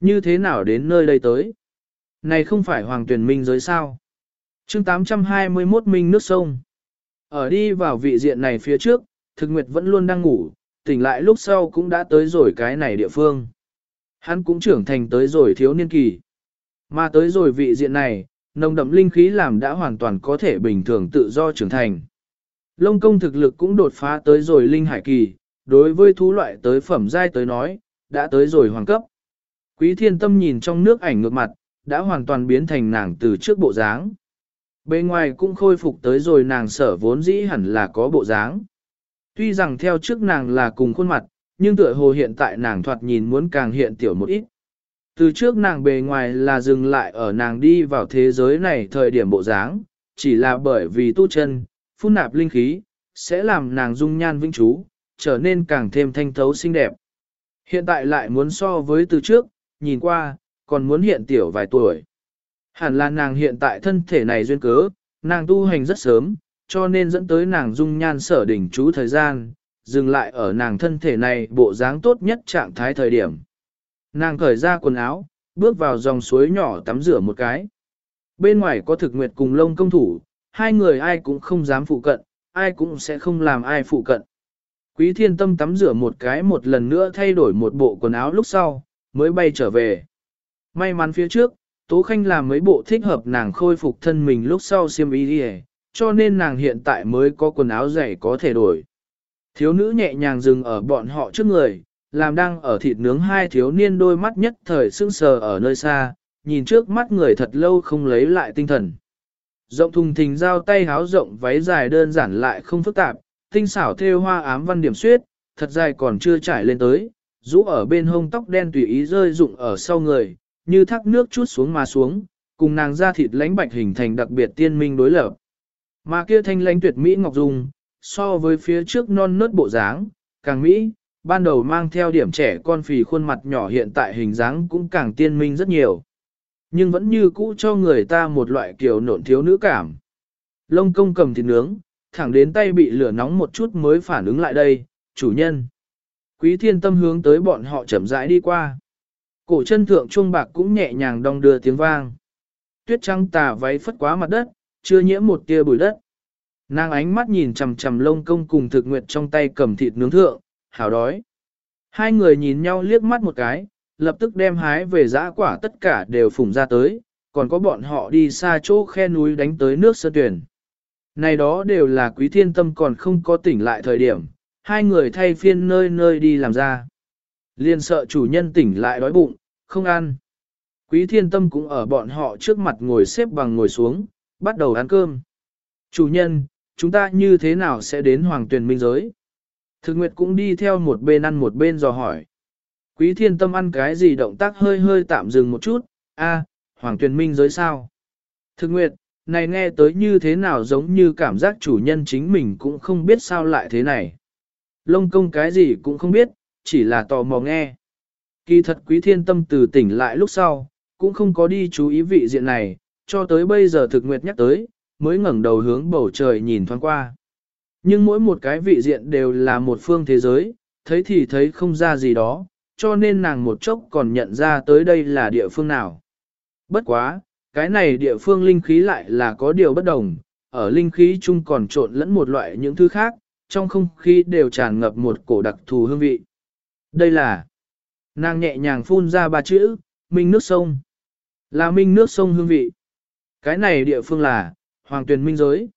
Như thế nào đến nơi đây tới? Này không phải hoàng tuyển minh giới sao? Chương 821 Minh nước sông. Ở đi vào vị diện này phía trước, thực nguyệt vẫn luôn đang ngủ, tỉnh lại lúc sau cũng đã tới rồi cái này địa phương. Hắn cũng trưởng thành tới rồi thiếu niên kỳ. Mà tới rồi vị diện này, nồng đậm linh khí làm đã hoàn toàn có thể bình thường tự do trưởng thành. Lông công thực lực cũng đột phá tới rồi linh hải kỳ, đối với thú loại tới phẩm giai tới nói, đã tới rồi hoàng cấp. Quý thiên tâm nhìn trong nước ảnh ngược mặt, đã hoàn toàn biến thành nàng từ trước bộ dáng bề ngoài cũng khôi phục tới rồi nàng sở vốn dĩ hẳn là có bộ dáng. Tuy rằng theo trước nàng là cùng khuôn mặt, nhưng tựa hồ hiện tại nàng thoạt nhìn muốn càng hiện tiểu một ít. Từ trước nàng bề ngoài là dừng lại ở nàng đi vào thế giới này thời điểm bộ dáng, chỉ là bởi vì tu chân, phun nạp linh khí, sẽ làm nàng dung nhan vĩnh trú, trở nên càng thêm thanh thấu xinh đẹp. Hiện tại lại muốn so với từ trước, nhìn qua, còn muốn hiện tiểu vài tuổi. Hẳn là nàng hiện tại thân thể này duyên cớ, nàng tu hành rất sớm, cho nên dẫn tới nàng dung nhan sở đỉnh trú thời gian, dừng lại ở nàng thân thể này bộ dáng tốt nhất trạng thái thời điểm. Nàng cởi ra quần áo, bước vào dòng suối nhỏ tắm rửa một cái. Bên ngoài có thực nguyệt cùng lông công thủ, hai người ai cũng không dám phụ cận, ai cũng sẽ không làm ai phụ cận. Quý thiên tâm tắm rửa một cái một lần nữa thay đổi một bộ quần áo lúc sau, mới bay trở về. May mắn phía trước, Tố Khanh làm mấy bộ thích hợp nàng khôi phục thân mình lúc sau xiêm y đi cho nên nàng hiện tại mới có quần áo dày có thể đổi. Thiếu nữ nhẹ nhàng dừng ở bọn họ trước người, làm đang ở thịt nướng hai thiếu niên đôi mắt nhất thời sững sờ ở nơi xa, nhìn trước mắt người thật lâu không lấy lại tinh thần. Rộng thùng thình giao tay háo rộng váy dài đơn giản lại không phức tạp, tinh xảo thêu hoa ám văn điểm suyết, thật dài còn chưa trải lên tới, rũ ở bên hông tóc đen tùy ý rơi rụng ở sau người, như thác nước chút xuống mà xuống, cùng nàng da thịt lánh bạch hình thành đặc biệt tiên minh đối lập. Mà kia thanh lãnh tuyệt mỹ ngọc dung, so với phía trước non nớt bộ dáng, càng mỹ, ban đầu mang theo điểm trẻ con phì khuôn mặt nhỏ hiện tại hình dáng cũng càng tiên minh rất nhiều. Nhưng vẫn như cũ cho người ta một loại kiểu nộn thiếu nữ cảm. Lông công cầm thịt nướng, thẳng đến tay bị lửa nóng một chút mới phản ứng lại đây, chủ nhân. Quý thiên tâm hướng tới bọn họ chậm rãi đi qua. Cổ chân thượng trung bạc cũng nhẹ nhàng đong đưa tiếng vang. Tuyết trắng tà váy phất quá mặt đất, chưa nhiễm một tia bụi đất. Nàng ánh mắt nhìn chằm chằm lông công cùng thực nguyệt trong tay cầm thịt nướng thượng, hào đói. Hai người nhìn nhau liếc mắt một cái, lập tức đem hái về giã quả tất cả đều phủng ra tới, còn có bọn họ đi xa chỗ khe núi đánh tới nước sơ tuyển. Này đó đều là quý thiên tâm còn không có tỉnh lại thời điểm, hai người thay phiên nơi nơi đi làm ra. Liên sợ chủ nhân tỉnh lại đói bụng, không ăn. Quý thiên tâm cũng ở bọn họ trước mặt ngồi xếp bằng ngồi xuống, bắt đầu ăn cơm. Chủ nhân, chúng ta như thế nào sẽ đến hoàng tuyển minh giới? Thực nguyệt cũng đi theo một bên ăn một bên dò hỏi. Quý thiên tâm ăn cái gì động tác hơi hơi tạm dừng một chút, a, hoàng tuyển minh giới sao? Thực nguyệt, này nghe tới như thế nào giống như cảm giác chủ nhân chính mình cũng không biết sao lại thế này. Lông công cái gì cũng không biết, chỉ là tò mò nghe. Kỳ thật quý thiên tâm từ tỉnh lại lúc sau, cũng không có đi chú ý vị diện này, cho tới bây giờ thực nguyệt nhắc tới, mới ngẩng đầu hướng bầu trời nhìn thoáng qua. Nhưng mỗi một cái vị diện đều là một phương thế giới, thấy thì thấy không ra gì đó, cho nên nàng một chốc còn nhận ra tới đây là địa phương nào. Bất quá, cái này địa phương linh khí lại là có điều bất đồng, ở linh khí chung còn trộn lẫn một loại những thứ khác, trong không khí đều tràn ngập một cổ đặc thù hương vị. Đây là, nàng nhẹ nhàng phun ra ba chữ, minh nước sông. Là minh nước sông hương vị. Cái này địa phương là, hoàng tuyền minh giới.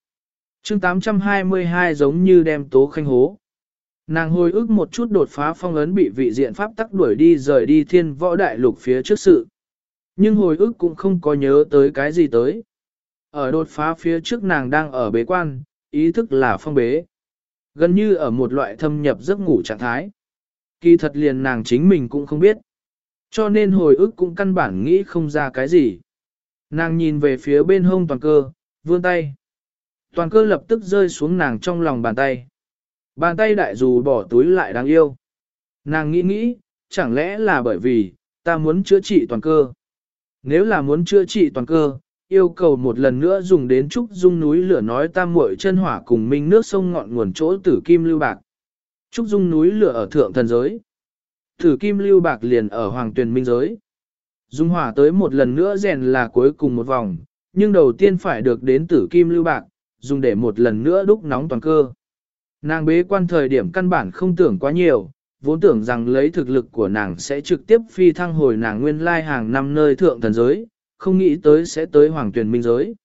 chương 822 giống như đem tố khanh hố. Nàng hồi ức một chút đột phá phong ấn bị vị diện pháp tắc đuổi đi rời đi thiên võ đại lục phía trước sự. Nhưng hồi ức cũng không có nhớ tới cái gì tới. Ở đột phá phía trước nàng đang ở bế quan, ý thức là phong bế. Gần như ở một loại thâm nhập giấc ngủ trạng thái. Kỳ thật liền nàng chính mình cũng không biết. Cho nên hồi ức cũng căn bản nghĩ không ra cái gì. Nàng nhìn về phía bên hông toàn cơ, vươn tay. Toàn cơ lập tức rơi xuống nàng trong lòng bàn tay. Bàn tay đại dù bỏ túi lại đáng yêu. Nàng nghĩ nghĩ, chẳng lẽ là bởi vì, ta muốn chữa trị toàn cơ. Nếu là muốn chữa trị toàn cơ, yêu cầu một lần nữa dùng đến trúc dung núi lửa nói tam muội chân hỏa cùng minh nước sông ngọn nguồn chỗ tử kim lưu bạc. Trúc dung núi lửa ở thượng thần giới. Tử kim lưu bạc liền ở hoàng tuyền minh giới. Dung hỏa tới một lần nữa rèn là cuối cùng một vòng, nhưng đầu tiên phải được đến tử kim lưu bạc, dùng để một lần nữa đúc nóng toàn cơ. Nàng bế quan thời điểm căn bản không tưởng quá nhiều, vốn tưởng rằng lấy thực lực của nàng sẽ trực tiếp phi thăng hồi nàng nguyên lai hàng năm nơi thượng thần giới, không nghĩ tới sẽ tới hoàng tuyển minh giới.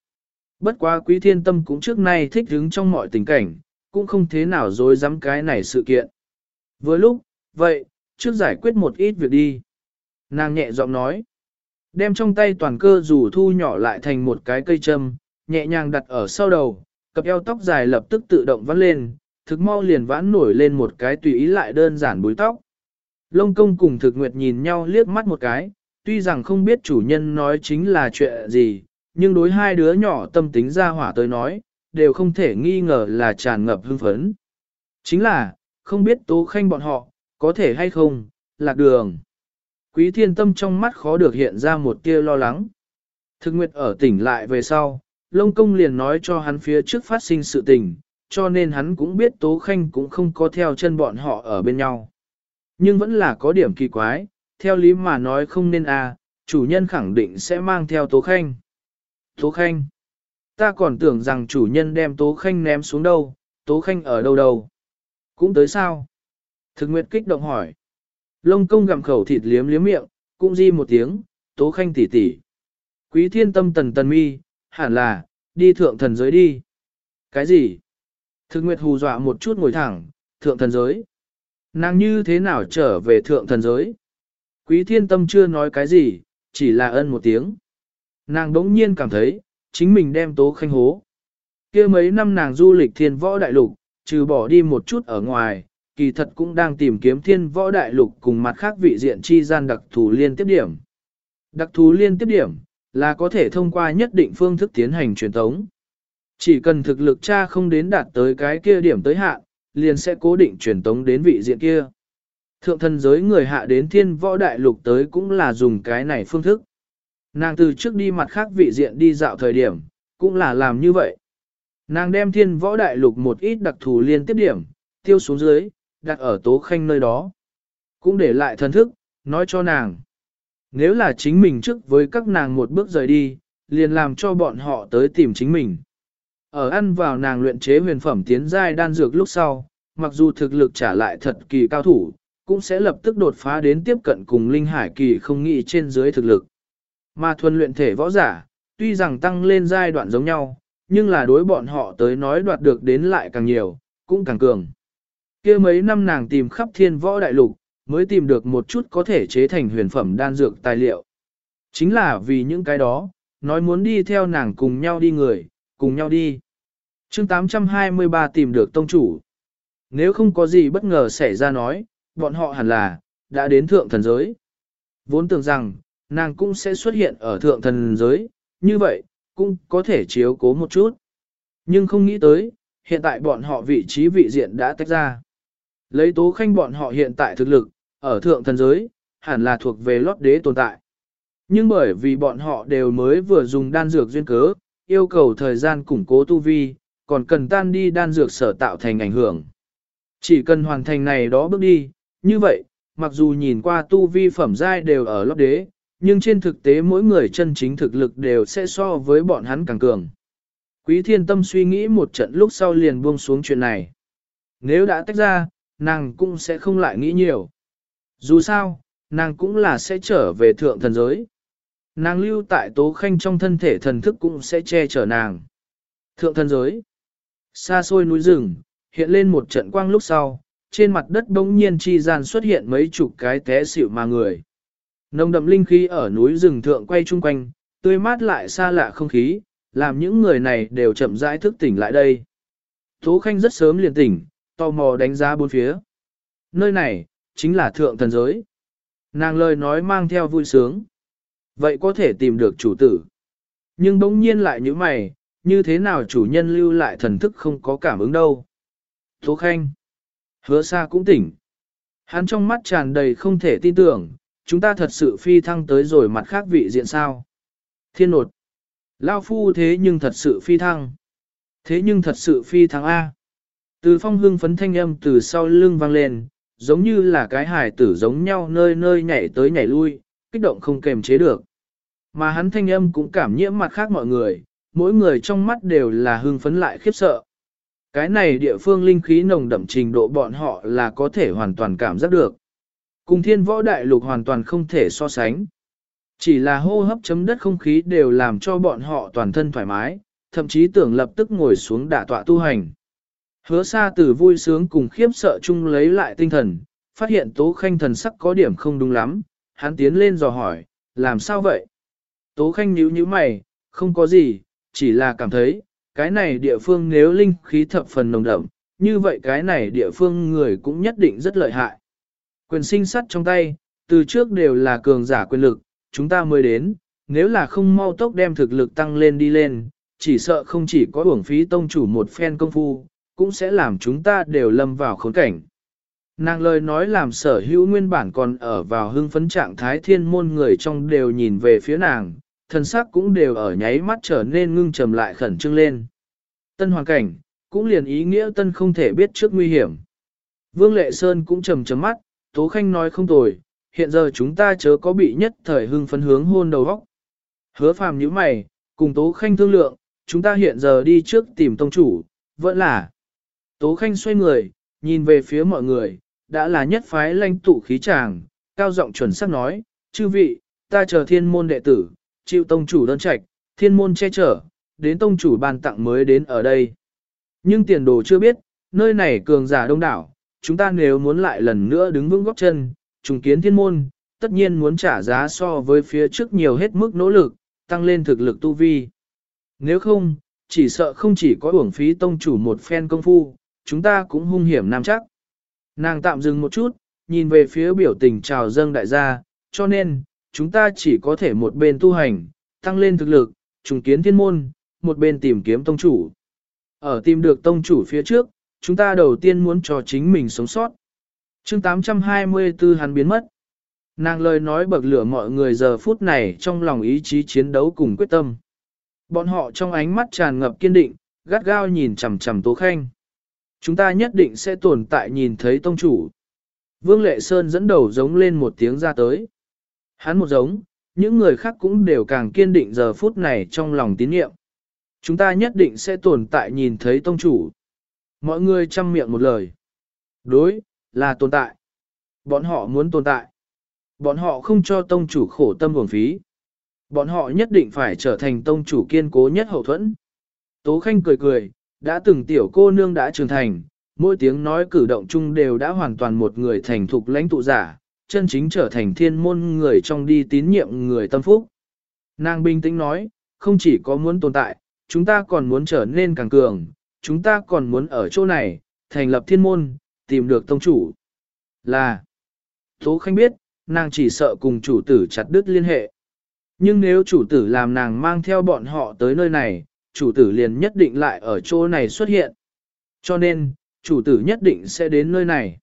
Bất quá quý thiên tâm cũng trước nay thích hứng trong mọi tình cảnh, cũng không thế nào dối dám cái này sự kiện. Với lúc, vậy, trước giải quyết một ít việc đi. Nàng nhẹ giọng nói, đem trong tay toàn cơ rủ thu nhỏ lại thành một cái cây châm, nhẹ nhàng đặt ở sau đầu, cặp eo tóc dài lập tức tự động vắt lên, thực mau liền vãn nổi lên một cái tùy ý lại đơn giản búi tóc. Lông công cùng thực nguyệt nhìn nhau liếc mắt một cái, tuy rằng không biết chủ nhân nói chính là chuyện gì, nhưng đối hai đứa nhỏ tâm tính ra hỏa tới nói, đều không thể nghi ngờ là tràn ngập hưng phấn. Chính là, không biết tố khanh bọn họ, có thể hay không, lạc đường. Quý thiên tâm trong mắt khó được hiện ra một tia lo lắng. Thực nguyệt ở tỉnh lại về sau, Lông Công liền nói cho hắn phía trước phát sinh sự tình, cho nên hắn cũng biết Tố Khanh cũng không có theo chân bọn họ ở bên nhau. Nhưng vẫn là có điểm kỳ quái, theo lý mà nói không nên à, chủ nhân khẳng định sẽ mang theo Tố Khanh. Tố Khanh. Ta còn tưởng rằng chủ nhân đem Tố Khanh ném xuống đâu, Tố Khanh ở đâu đâu. Cũng tới sao? Thực nguyệt kích động hỏi. Lông công gặm khẩu thịt liếm liếm miệng, cũng di một tiếng, Tố Khanh tỉ tỉ. Quý thiên tâm tần tần mi, hẳn là, đi thượng thần giới đi. Cái gì? Thực nguyệt hù dọa một chút ngồi thẳng, thượng thần giới. Nàng như thế nào trở về thượng thần giới? Quý thiên tâm chưa nói cái gì, chỉ là ân một tiếng. Nàng đống nhiên cảm thấy, chính mình đem tố khanh hố. kia mấy năm nàng du lịch thiên võ đại lục, trừ bỏ đi một chút ở ngoài, kỳ thật cũng đang tìm kiếm thiên võ đại lục cùng mặt khác vị diện chi gian đặc thù liên tiếp điểm. Đặc thù liên tiếp điểm, là có thể thông qua nhất định phương thức tiến hành truyền tống. Chỉ cần thực lực cha không đến đạt tới cái kia điểm tới hạn, liền sẽ cố định truyền tống đến vị diện kia. Thượng thần giới người hạ đến thiên võ đại lục tới cũng là dùng cái này phương thức. Nàng từ trước đi mặt khác vị diện đi dạo thời điểm, cũng là làm như vậy. Nàng đem thiên võ đại lục một ít đặc thù liên tiếp điểm, tiêu xuống dưới, đặt ở tố khanh nơi đó. Cũng để lại thần thức, nói cho nàng. Nếu là chính mình trước với các nàng một bước rời đi, liền làm cho bọn họ tới tìm chính mình. Ở ăn vào nàng luyện chế huyền phẩm tiến giai đan dược lúc sau, mặc dù thực lực trả lại thật kỳ cao thủ, cũng sẽ lập tức đột phá đến tiếp cận cùng linh hải kỳ không nghĩ trên dưới thực lực. Mà thuần luyện thể võ giả, tuy rằng tăng lên giai đoạn giống nhau, nhưng là đối bọn họ tới nói đoạt được đến lại càng nhiều, cũng càng cường. kia mấy năm nàng tìm khắp thiên võ đại lục, mới tìm được một chút có thể chế thành huyền phẩm đan dược tài liệu. Chính là vì những cái đó, nói muốn đi theo nàng cùng nhau đi người, cùng nhau đi. chương 823 tìm được tông chủ. Nếu không có gì bất ngờ xảy ra nói, bọn họ hẳn là, đã đến thượng thần giới. Vốn tưởng rằng, nàng cũng sẽ xuất hiện ở thượng thần giới, như vậy, cũng có thể chiếu cố một chút. Nhưng không nghĩ tới, hiện tại bọn họ vị trí vị diện đã tách ra. Lấy tố khanh bọn họ hiện tại thực lực, ở thượng thần giới, hẳn là thuộc về lót đế tồn tại. Nhưng bởi vì bọn họ đều mới vừa dùng đan dược duyên cớ, yêu cầu thời gian củng cố tu vi, còn cần tan đi đan dược sở tạo thành ảnh hưởng. Chỉ cần hoàn thành này đó bước đi, như vậy, mặc dù nhìn qua tu vi phẩm giai đều ở lót đế, nhưng trên thực tế mỗi người chân chính thực lực đều sẽ so với bọn hắn càng cường. Quý thiên tâm suy nghĩ một trận lúc sau liền buông xuống chuyện này. Nếu đã tách ra, nàng cũng sẽ không lại nghĩ nhiều. Dù sao, nàng cũng là sẽ trở về thượng thần giới. Nàng lưu tại tố khanh trong thân thể thần thức cũng sẽ che chở nàng. Thượng thần giới. Xa xôi núi rừng, hiện lên một trận quang lúc sau, trên mặt đất bỗng nhiên chi gian xuất hiện mấy chục cái té xỉu mà người. Nồng đậm linh khí ở núi rừng thượng quay chung quanh, tươi mát lại xa lạ không khí, làm những người này đều chậm rãi thức tỉnh lại đây. Tố Khanh rất sớm liền tỉnh, tò mò đánh giá bốn phía. Nơi này, chính là thượng thần giới. Nàng lời nói mang theo vui sướng. Vậy có thể tìm được chủ tử. Nhưng bỗng nhiên lại như mày, như thế nào chủ nhân lưu lại thần thức không có cảm ứng đâu. Tố Khanh. Hứa xa cũng tỉnh. Hắn trong mắt tràn đầy không thể tin tưởng, chúng ta thật sự phi thăng tới rồi mặt khác vị diện sao. Thiên nột. Lao phu thế nhưng thật sự phi thăng. Thế nhưng thật sự phi thăng A. Từ phong hương phấn thanh âm từ sau lưng vang lên, giống như là cái hài tử giống nhau nơi nơi nhảy tới nhảy lui, kích động không kềm chế được. Mà hắn thanh âm cũng cảm nhiễm mặt khác mọi người, mỗi người trong mắt đều là hưng phấn lại khiếp sợ. Cái này địa phương linh khí nồng đậm trình độ bọn họ là có thể hoàn toàn cảm giác được. Cùng thiên võ đại lục hoàn toàn không thể so sánh. Chỉ là hô hấp chấm đất không khí đều làm cho bọn họ toàn thân thoải mái, thậm chí tưởng lập tức ngồi xuống đả tọa tu hành. Hứa xa từ vui sướng cùng khiếp sợ chung lấy lại tinh thần, phát hiện tố khanh thần sắc có điểm không đúng lắm, hắn tiến lên dò hỏi, làm sao vậy? Tố khanh nhíu nhíu mày, không có gì, chỉ là cảm thấy, cái này địa phương nếu linh khí thập phần nồng đậm, như vậy cái này địa phương người cũng nhất định rất lợi hại. Quyền sinh sắt trong tay, từ trước đều là cường giả quyền lực, chúng ta mới đến, nếu là không mau tốc đem thực lực tăng lên đi lên, chỉ sợ không chỉ có uổng phí tông chủ một phen công phu, cũng sẽ làm chúng ta đều lâm vào khốn cảnh. Nàng lời nói làm sở hữu nguyên bản còn ở vào hưng phấn trạng thái thiên môn người trong đều nhìn về phía nàng, thần sắc cũng đều ở nháy mắt trở nên ngưng trầm lại khẩn trương lên. Tân hoàn cảnh, cũng liền ý nghĩa tân không thể biết trước nguy hiểm. Vương Lệ Sơn cũng trầm trầm mắt, Tố Khanh nói không tồi, hiện giờ chúng ta chớ có bị nhất thời hưng phấn hướng hôn đầu góc. Hứa phàm như mày, cùng Tố Khanh thương lượng, chúng ta hiện giờ đi trước tìm tông chủ, vẫn là. Tố Khanh xoay người, nhìn về phía mọi người, đã là nhất phái lãnh tụ khí tràng, cao giọng chuẩn xác nói, chư vị, ta chờ thiên môn đệ tử, chịu tông chủ đơn trạch, thiên môn che chở, đến tông chủ ban tặng mới đến ở đây. Nhưng tiền đồ chưa biết, nơi này cường giả đông đảo, chúng ta nếu muốn lại lần nữa đứng vững góc chân, trùng kiến thiên môn, tất nhiên muốn trả giá so với phía trước nhiều hết mức nỗ lực, tăng lên thực lực tu vi. Nếu không, chỉ sợ không chỉ có uổng phí tông chủ một phen công phu, chúng ta cũng hung hiểm nam chắc. Nàng tạm dừng một chút, nhìn về phía biểu tình chào dâng đại gia, cho nên, chúng ta chỉ có thể một bên tu hành, tăng lên thực lực, trùng kiến thiên môn, một bên tìm kiếm tông chủ. Ở tìm được tông chủ phía trước, chúng ta đầu tiên muốn cho chính mình sống sót. chương 824 hắn biến mất. Nàng lời nói bậc lửa mọi người giờ phút này trong lòng ý chí chiến đấu cùng quyết tâm. Bọn họ trong ánh mắt tràn ngập kiên định, gắt gao nhìn chằm chằm Tố Khanh. Chúng ta nhất định sẽ tồn tại nhìn thấy tông chủ. Vương Lệ Sơn dẫn đầu giống lên một tiếng ra tới. Hắn một giống, những người khác cũng đều càng kiên định giờ phút này trong lòng tín nhiệm. Chúng ta nhất định sẽ tồn tại nhìn thấy tông chủ. Mọi người chăm miệng một lời. Đối, là tồn tại. Bọn họ muốn tồn tại. Bọn họ không cho tông chủ khổ tâm hưởng phí. Bọn họ nhất định phải trở thành tông chủ kiên cố nhất hậu thuẫn. Tố Khanh cười cười, đã từng tiểu cô nương đã trưởng thành, mỗi tiếng nói cử động chung đều đã hoàn toàn một người thành thục lãnh tụ giả, chân chính trở thành thiên môn người trong đi tín nhiệm người tâm phúc. Nàng bình tĩnh nói, không chỉ có muốn tồn tại, chúng ta còn muốn trở nên càng cường, chúng ta còn muốn ở chỗ này, thành lập thiên môn, tìm được tông chủ. Là, Tố Khanh biết, nàng chỉ sợ cùng chủ tử chặt đứt liên hệ. Nhưng nếu chủ tử làm nàng mang theo bọn họ tới nơi này, chủ tử liền nhất định lại ở chỗ này xuất hiện. Cho nên, chủ tử nhất định sẽ đến nơi này.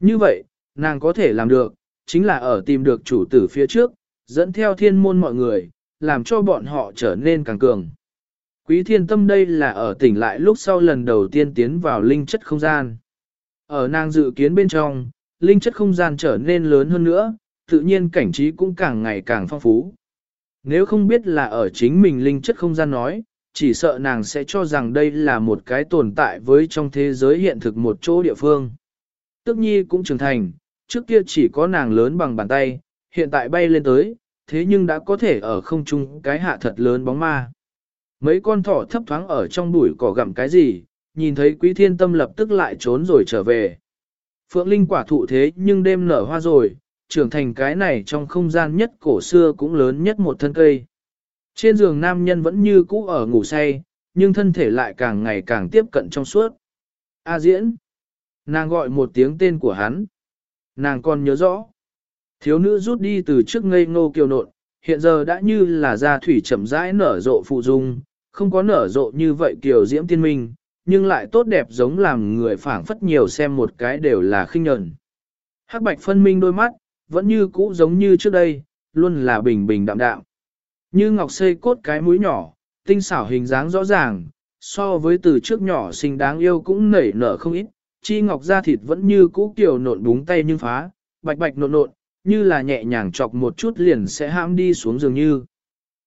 Như vậy, nàng có thể làm được, chính là ở tìm được chủ tử phía trước, dẫn theo thiên môn mọi người, làm cho bọn họ trở nên càng cường. Quý thiên tâm đây là ở tỉnh lại lúc sau lần đầu tiên tiến vào linh chất không gian. Ở nàng dự kiến bên trong, linh chất không gian trở nên lớn hơn nữa, tự nhiên cảnh trí cũng càng ngày càng phong phú. Nếu không biết là ở chính mình linh chất không gian nói, chỉ sợ nàng sẽ cho rằng đây là một cái tồn tại với trong thế giới hiện thực một chỗ địa phương. Tức nhi cũng trưởng thành, trước kia chỉ có nàng lớn bằng bàn tay, hiện tại bay lên tới, thế nhưng đã có thể ở không trung cái hạ thật lớn bóng ma. Mấy con thỏ thấp thoáng ở trong bụi cỏ gặm cái gì, nhìn thấy quý thiên tâm lập tức lại trốn rồi trở về. Phượng Linh quả thụ thế nhưng đêm nở hoa rồi, trưởng thành cái này trong không gian nhất cổ xưa cũng lớn nhất một thân cây. Trên giường nam nhân vẫn như cũ ở ngủ say, nhưng thân thể lại càng ngày càng tiếp cận trong suốt. A diễn. Nàng gọi một tiếng tên của hắn. Nàng còn nhớ rõ. Thiếu nữ rút đi từ trước ngây ngô kiều nộn, hiện giờ đã như là da thủy chậm rãi nở rộ phụ dung, không có nở rộ như vậy kiều diễm tiên minh, nhưng lại tốt đẹp giống làm người phảng phất nhiều xem một cái đều là khinh nhẫn. Hắc bạch phân minh đôi mắt, vẫn như cũ giống như trước đây, luôn là bình bình đạm đạm. Như ngọc xây cốt cái mũi nhỏ, tinh xảo hình dáng rõ ràng, so với từ trước nhỏ xinh đáng yêu cũng nảy nở không ít, chi ngọc da thịt vẫn như cũ kiểu nộn búng tay nhưng phá, bạch bạch nộn nộn, như là nhẹ nhàng chọc một chút liền sẽ hãm đi xuống dường như.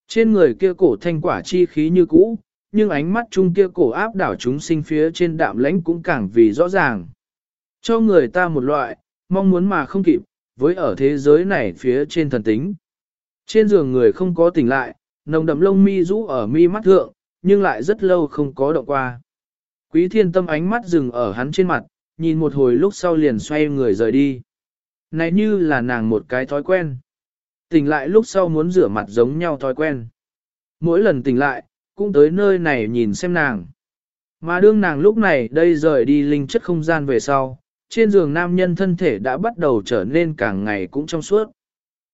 Trên người kia cổ thanh quả chi khí như cũ, nhưng ánh mắt chung kia cổ áp đảo chúng sinh phía trên đạm lãnh cũng càng vì rõ ràng. Cho người ta một loại, mong muốn mà không kịp, với ở thế giới này phía trên thần tính. Trên giường người không có tỉnh lại, nồng đậm lông mi rũ ở mi mắt thượng, nhưng lại rất lâu không có động qua. Quý thiên tâm ánh mắt dừng ở hắn trên mặt, nhìn một hồi lúc sau liền xoay người rời đi. Này như là nàng một cái thói quen. Tỉnh lại lúc sau muốn rửa mặt giống nhau thói quen. Mỗi lần tỉnh lại, cũng tới nơi này nhìn xem nàng. Mà đương nàng lúc này đây rời đi linh chất không gian về sau, trên giường nam nhân thân thể đã bắt đầu trở nên càng ngày cũng trong suốt.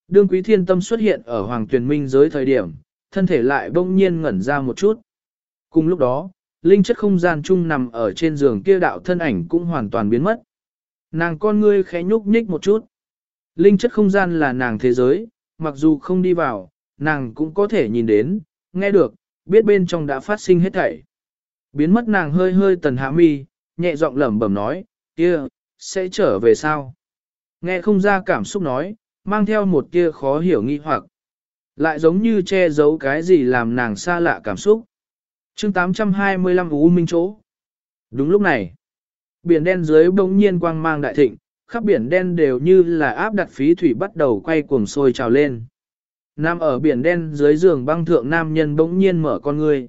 Đương quý thiên tâm xuất hiện ở hoàng tuyển minh giới thời điểm, thân thể lại bỗng nhiên ngẩn ra một chút. Cùng lúc đó, linh chất không gian chung nằm ở trên giường kia đạo thân ảnh cũng hoàn toàn biến mất. Nàng con ngươi khẽ nhúc nhích một chút. Linh chất không gian là nàng thế giới, mặc dù không đi vào, nàng cũng có thể nhìn đến, nghe được, biết bên trong đã phát sinh hết thảy. Biến mất nàng hơi hơi tần hạ mi, nhẹ giọng lẩm bẩm nói, kia, sẽ trở về sao? Nghe không ra cảm xúc nói, mang theo một kia khó hiểu nghi hoặc. Lại giống như che giấu cái gì làm nàng xa lạ cảm xúc. chương 825 U Minh Chỗ. Đúng lúc này, biển đen dưới bỗng nhiên quang mang đại thịnh, khắp biển đen đều như là áp đặt phí thủy bắt đầu quay cuồng sôi trào lên. Nam ở biển đen dưới giường băng thượng nam nhân bỗng nhiên mở con ngươi.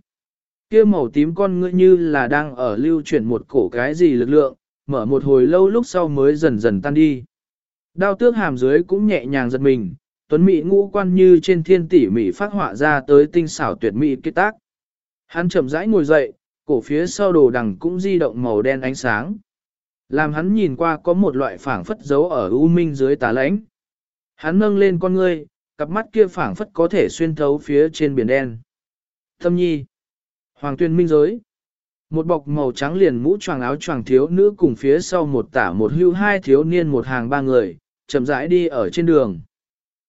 Kia màu tím con ngươi như là đang ở lưu chuyển một cổ cái gì lực lượng, mở một hồi lâu lúc sau mới dần dần tan đi. Đao tước hàm dưới cũng nhẹ nhàng giật mình, tuấn mỹ ngũ quan như trên thiên tỷ mỹ phát họa ra tới tinh xảo tuyệt mỹ kết tác. Hắn chậm rãi ngồi dậy, cổ phía sau đồ đằng cũng di động màu đen ánh sáng. Làm hắn nhìn qua có một loại phảng phất dấu ở u minh dưới tà lãnh. Hắn nâng lên con ngươi, cặp mắt kia phảng phất có thể xuyên thấu phía trên biển đen. Thâm nhi. Hoàng tuyên minh giới. Một bọc màu trắng liền mũ choàng áo choàng thiếu nữ cùng phía sau một tả một hưu hai thiếu niên một hàng ba người, chậm rãi đi ở trên đường.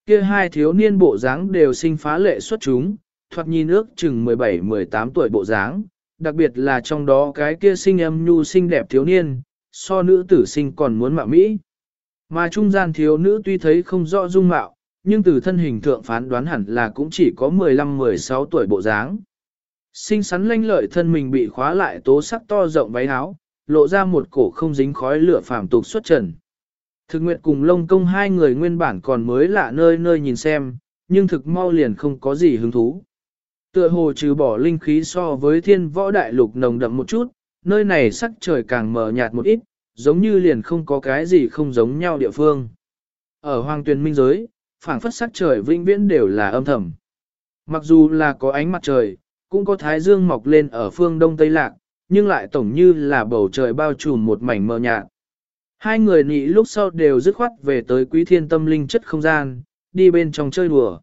Kia hai thiếu niên bộ dáng đều sinh phá lệ xuất chúng, thoạt nhìn ước chừng 17-18 tuổi bộ dáng, đặc biệt là trong đó cái kia sinh âm nhu xinh đẹp thiếu niên, so nữ tử sinh còn muốn mạo Mỹ. Mà trung gian thiếu nữ tuy thấy không rõ dung mạo, nhưng từ thân hình thượng phán đoán hẳn là cũng chỉ có 15-16 tuổi bộ dáng. Sinh sắn lanh lợi thân mình bị khóa lại tố sắc to rộng váy áo, lộ ra một cổ không dính khói lửa phàm tục xuất trần. Thực nguyện cùng lông công hai người nguyên bản còn mới lạ nơi nơi nhìn xem, nhưng thực mau liền không có gì hứng thú. Tựa hồ trừ bỏ linh khí so với thiên võ đại lục nồng đậm một chút, nơi này sắc trời càng mờ nhạt một ít, giống như liền không có cái gì không giống nhau địa phương. Ở hoàng tuyển minh giới, phảng phất sắc trời vĩnh viễn đều là âm thầm. Mặc dù là có ánh mặt trời, cũng có thái dương mọc lên ở phương đông tây lạc, nhưng lại tổng như là bầu trời bao trùm một mảnh mờ nhạt. Hai người nị lúc sau đều dứt khoát về tới quý thiên tâm linh chất không gian, đi bên trong chơi đùa.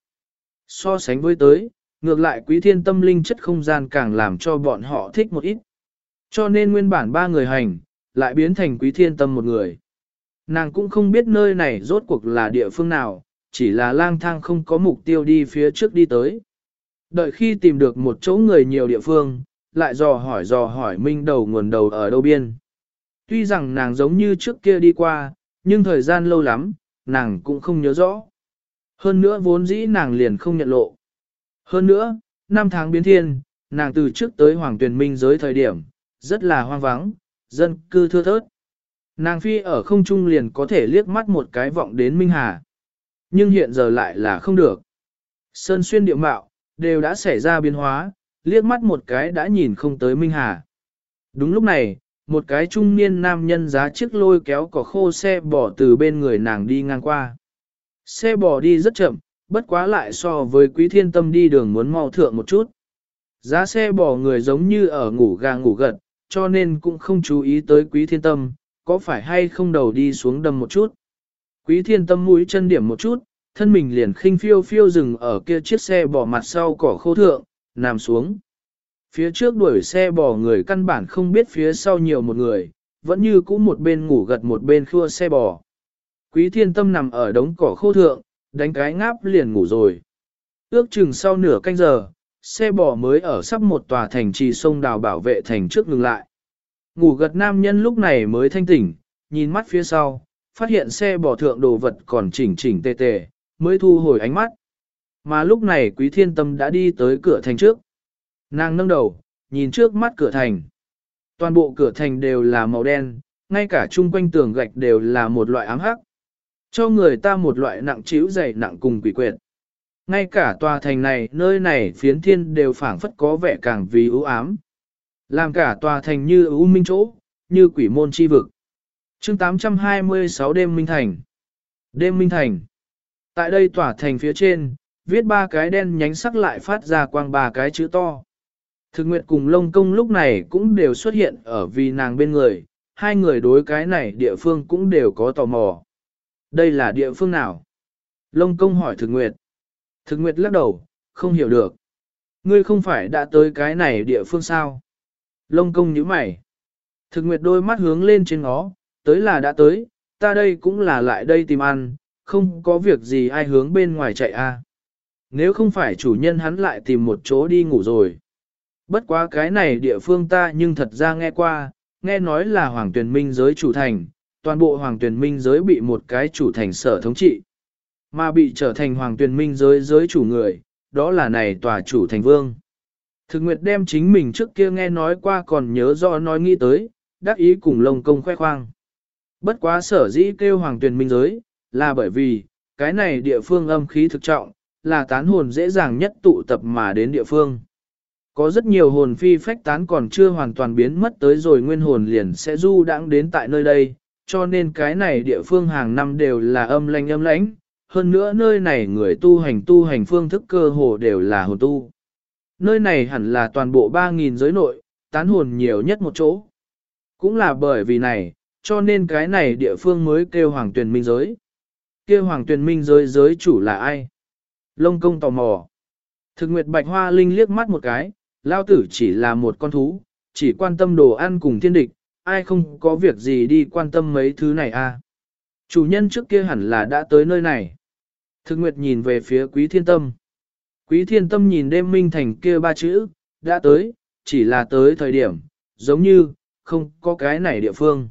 So sánh với tới, ngược lại quý thiên tâm linh chất không gian càng làm cho bọn họ thích một ít. Cho nên nguyên bản ba người hành, lại biến thành quý thiên tâm một người. Nàng cũng không biết nơi này rốt cuộc là địa phương nào, chỉ là lang thang không có mục tiêu đi phía trước đi tới. Đợi khi tìm được một chỗ người nhiều địa phương, lại dò hỏi dò hỏi minh đầu nguồn đầu ở đâu biên. Tuy rằng nàng giống như trước kia đi qua, nhưng thời gian lâu lắm, nàng cũng không nhớ rõ. Hơn nữa vốn dĩ nàng liền không nhận lộ. Hơn nữa, năm tháng biến thiên, nàng từ trước tới hoàng tuyển minh giới thời điểm, rất là hoang vắng, dân cư thưa thớt. Nàng phi ở không trung liền có thể liếc mắt một cái vọng đến Minh Hà. Nhưng hiện giờ lại là không được. Sơn xuyên địa mạo, đều đã xảy ra biến hóa, liếc mắt một cái đã nhìn không tới Minh Hà. Đúng lúc này, một cái trung niên nam nhân giá chiếc lôi kéo cỏ khô xe bò từ bên người nàng đi ngang qua. Xe bò đi rất chậm, bất quá lại so với quý thiên tâm đi đường muốn mau thượng một chút. Giá xe bò người giống như ở ngủ gà ngủ gật, cho nên cũng không chú ý tới quý thiên tâm, có phải hay không đầu đi xuống đầm một chút. Quý thiên tâm mũi chân điểm một chút, thân mình liền khinh phiêu phiêu dừng ở kia chiếc xe bò mặt sau cỏ khô thượng, nằm xuống. Phía trước đuổi xe bò người căn bản không biết phía sau nhiều một người, vẫn như cũ một bên ngủ gật một bên khua xe bò. Quý thiên tâm nằm ở đống cỏ khô thượng, đánh cái ngáp liền ngủ rồi. Ước chừng sau nửa canh giờ, xe bò mới ở sắp một tòa thành trì sông đào bảo vệ thành trước ngừng lại. Ngủ gật nam nhân lúc này mới thanh tỉnh, nhìn mắt phía sau, phát hiện xe bò thượng đồ vật còn chỉnh chỉnh tề tề, mới thu hồi ánh mắt. Mà lúc này quý thiên tâm đã đi tới cửa thành trước. Nàng nâng đầu, nhìn trước mắt cửa thành. Toàn bộ cửa thành đều là màu đen, ngay cả chung quanh tường gạch đều là một loại ám hắc. Cho người ta một loại nặng chiếu dày nặng cùng quỷ quyệt. Ngay cả tòa thành này, nơi này phiến thiên đều phảng phất có vẻ càng vì ưu ám. Làm cả tòa thành như ưu minh chỗ, như quỷ môn chi vực. chương 826 đêm minh thành. Đêm minh thành. Tại đây tòa thành phía trên, viết ba cái đen nhánh sắc lại phát ra quang ba cái chữ to. Thực nguyệt cùng lông công lúc này cũng đều xuất hiện ở vì nàng bên người, hai người đối cái này địa phương cũng đều có tò mò. Đây là địa phương nào? Lông công hỏi thực nguyệt. Thực nguyệt lắc đầu, không hiểu được. Ngươi không phải đã tới cái này địa phương sao? Lông công nhíu mày. Thực nguyệt đôi mắt hướng lên trên ngó, tới là đã tới, ta đây cũng là lại đây tìm ăn, không có việc gì ai hướng bên ngoài chạy a. À. Nếu không phải chủ nhân hắn lại tìm một chỗ đi ngủ rồi. Bất quá cái này địa phương ta nhưng thật ra nghe qua, nghe nói là hoàng tuyển minh giới chủ thành, toàn bộ hoàng tuyển minh giới bị một cái chủ thành sở thống trị. Mà bị trở thành hoàng tuyển minh giới giới chủ người, đó là này tòa chủ thành vương. Thực nguyệt đem chính mình trước kia nghe nói qua còn nhớ rõ nói nghĩ tới, đắc ý cùng lông công khoe khoang. Bất quá sở dĩ kêu hoàng tuyển minh giới, là bởi vì, cái này địa phương âm khí thực trọng, là tán hồn dễ dàng nhất tụ tập mà đến địa phương. Có rất nhiều hồn phi phách tán còn chưa hoàn toàn biến mất tới rồi nguyên hồn liền sẽ du đãng đến tại nơi đây, cho nên cái này địa phương hàng năm đều là âm lanh âm lãnh, hơn nữa nơi này người tu hành tu hành phương thức cơ hồ đều là hồn tu. Nơi này hẳn là toàn bộ 3.000 giới nội, tán hồn nhiều nhất một chỗ. Cũng là bởi vì này, cho nên cái này địa phương mới kêu hoàng tuyển minh giới. kêu hoàng tuyển minh giới giới chủ là ai? Lông công tò mò. Thực nguyệt bạch hoa linh liếc mắt một cái, lao tử chỉ là một con thú, chỉ quan tâm đồ ăn cùng thiên địch, ai không có việc gì đi quan tâm mấy thứ này à. Chủ nhân trước kia hẳn là đã tới nơi này. Thực nguyệt nhìn về phía quý thiên tâm. Quý thiên tâm nhìn đêm minh thành kia ba chữ, đã tới, chỉ là tới thời điểm, giống như, không có cái này địa phương.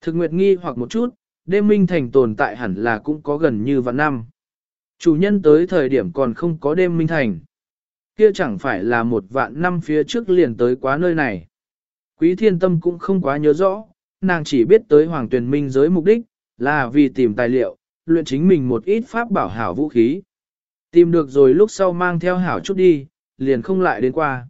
Thực nguyệt nghi hoặc một chút, đêm minh thành tồn tại hẳn là cũng có gần như vạn năm. Chủ nhân tới thời điểm còn không có đêm minh thành. Kia chẳng phải là một vạn năm phía trước liền tới quá nơi này. Quý thiên tâm cũng không quá nhớ rõ, nàng chỉ biết tới hoàng tuyển minh giới mục đích, là vì tìm tài liệu, luyện chính mình một ít pháp bảo hảo vũ khí. Tìm được rồi lúc sau mang theo hảo chút đi, liền không lại đến qua.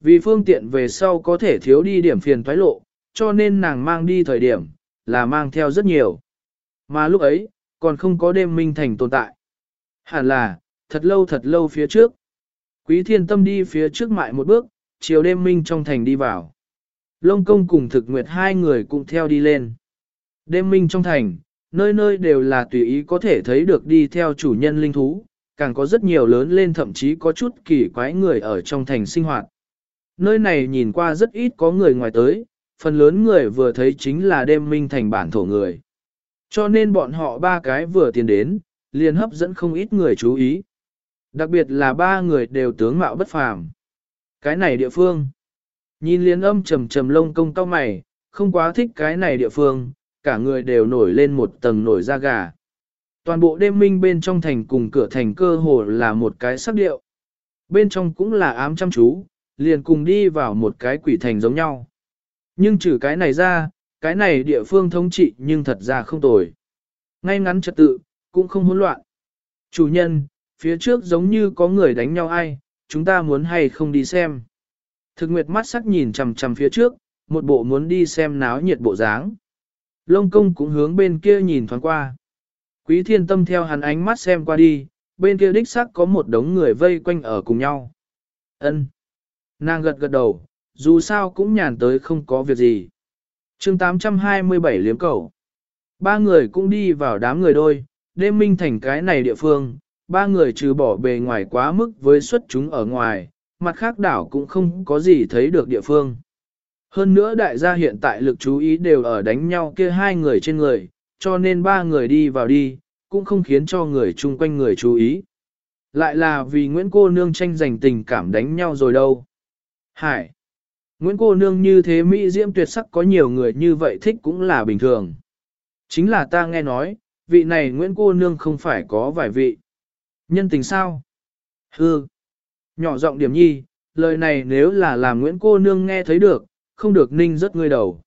Vì phương tiện về sau có thể thiếu đi điểm phiền thoái lộ, cho nên nàng mang đi thời điểm, là mang theo rất nhiều. Mà lúc ấy, còn không có đêm minh thành tồn tại. Hẳn là, thật lâu thật lâu phía trước. Quý thiên tâm đi phía trước mại một bước, chiều đêm minh trong thành đi vào. Lông công cùng thực nguyệt hai người cũng theo đi lên. Đêm minh trong thành, nơi nơi đều là tùy ý có thể thấy được đi theo chủ nhân linh thú, càng có rất nhiều lớn lên thậm chí có chút kỳ quái người ở trong thành sinh hoạt. Nơi này nhìn qua rất ít có người ngoài tới, phần lớn người vừa thấy chính là đêm minh thành bản thổ người. Cho nên bọn họ ba cái vừa tiến đến, liền hấp dẫn không ít người chú ý. Đặc biệt là ba người đều tướng mạo bất phàm. Cái này địa phương. Nhìn liền âm trầm trầm lông công cao mày, không quá thích cái này địa phương, cả người đều nổi lên một tầng nổi da gà. Toàn bộ đêm minh bên trong thành cùng cửa thành cơ hồ là một cái sắc điệu. Bên trong cũng là ám chăm chú, liền cùng đi vào một cái quỷ thành giống nhau. Nhưng trừ cái này ra, cái này địa phương thống trị nhưng thật ra không tồi. Ngay ngắn trật tự, cũng không hỗn loạn. Chủ nhân, phía trước giống như có người đánh nhau ai, chúng ta muốn hay không đi xem. Thực nguyệt mắt sắc nhìn chằm chằm phía trước, một bộ muốn đi xem náo nhiệt bộ dáng. Lông công cũng hướng bên kia nhìn thoáng qua. Quý thiên tâm theo hắn ánh mắt xem qua đi, bên kia đích xác có một đống người vây quanh ở cùng nhau. Ân. Nàng gật gật đầu, dù sao cũng nhàn tới không có việc gì. chương 827 liếm cầu. Ba người cũng đi vào đám người đôi, đêm minh thành cái này địa phương, ba người trừ bỏ bề ngoài quá mức với xuất chúng ở ngoài, mặt khác đảo cũng không có gì thấy được địa phương. Hơn nữa đại gia hiện tại lực chú ý đều ở đánh nhau kia hai người trên người, cho nên ba người đi vào đi, cũng không khiến cho người chung quanh người chú ý. Lại là vì Nguyễn cô nương tranh giành tình cảm đánh nhau rồi đâu. Hải! Nguyễn cô nương như thế Mỹ diễm tuyệt sắc có nhiều người như vậy thích cũng là bình thường. Chính là ta nghe nói, vị này Nguyễn cô nương không phải có vài vị. Nhân tình sao? Hư! Nhỏ giọng điểm nhi, lời này nếu là làm Nguyễn cô nương nghe thấy được, không được ninh rất ngươi đầu.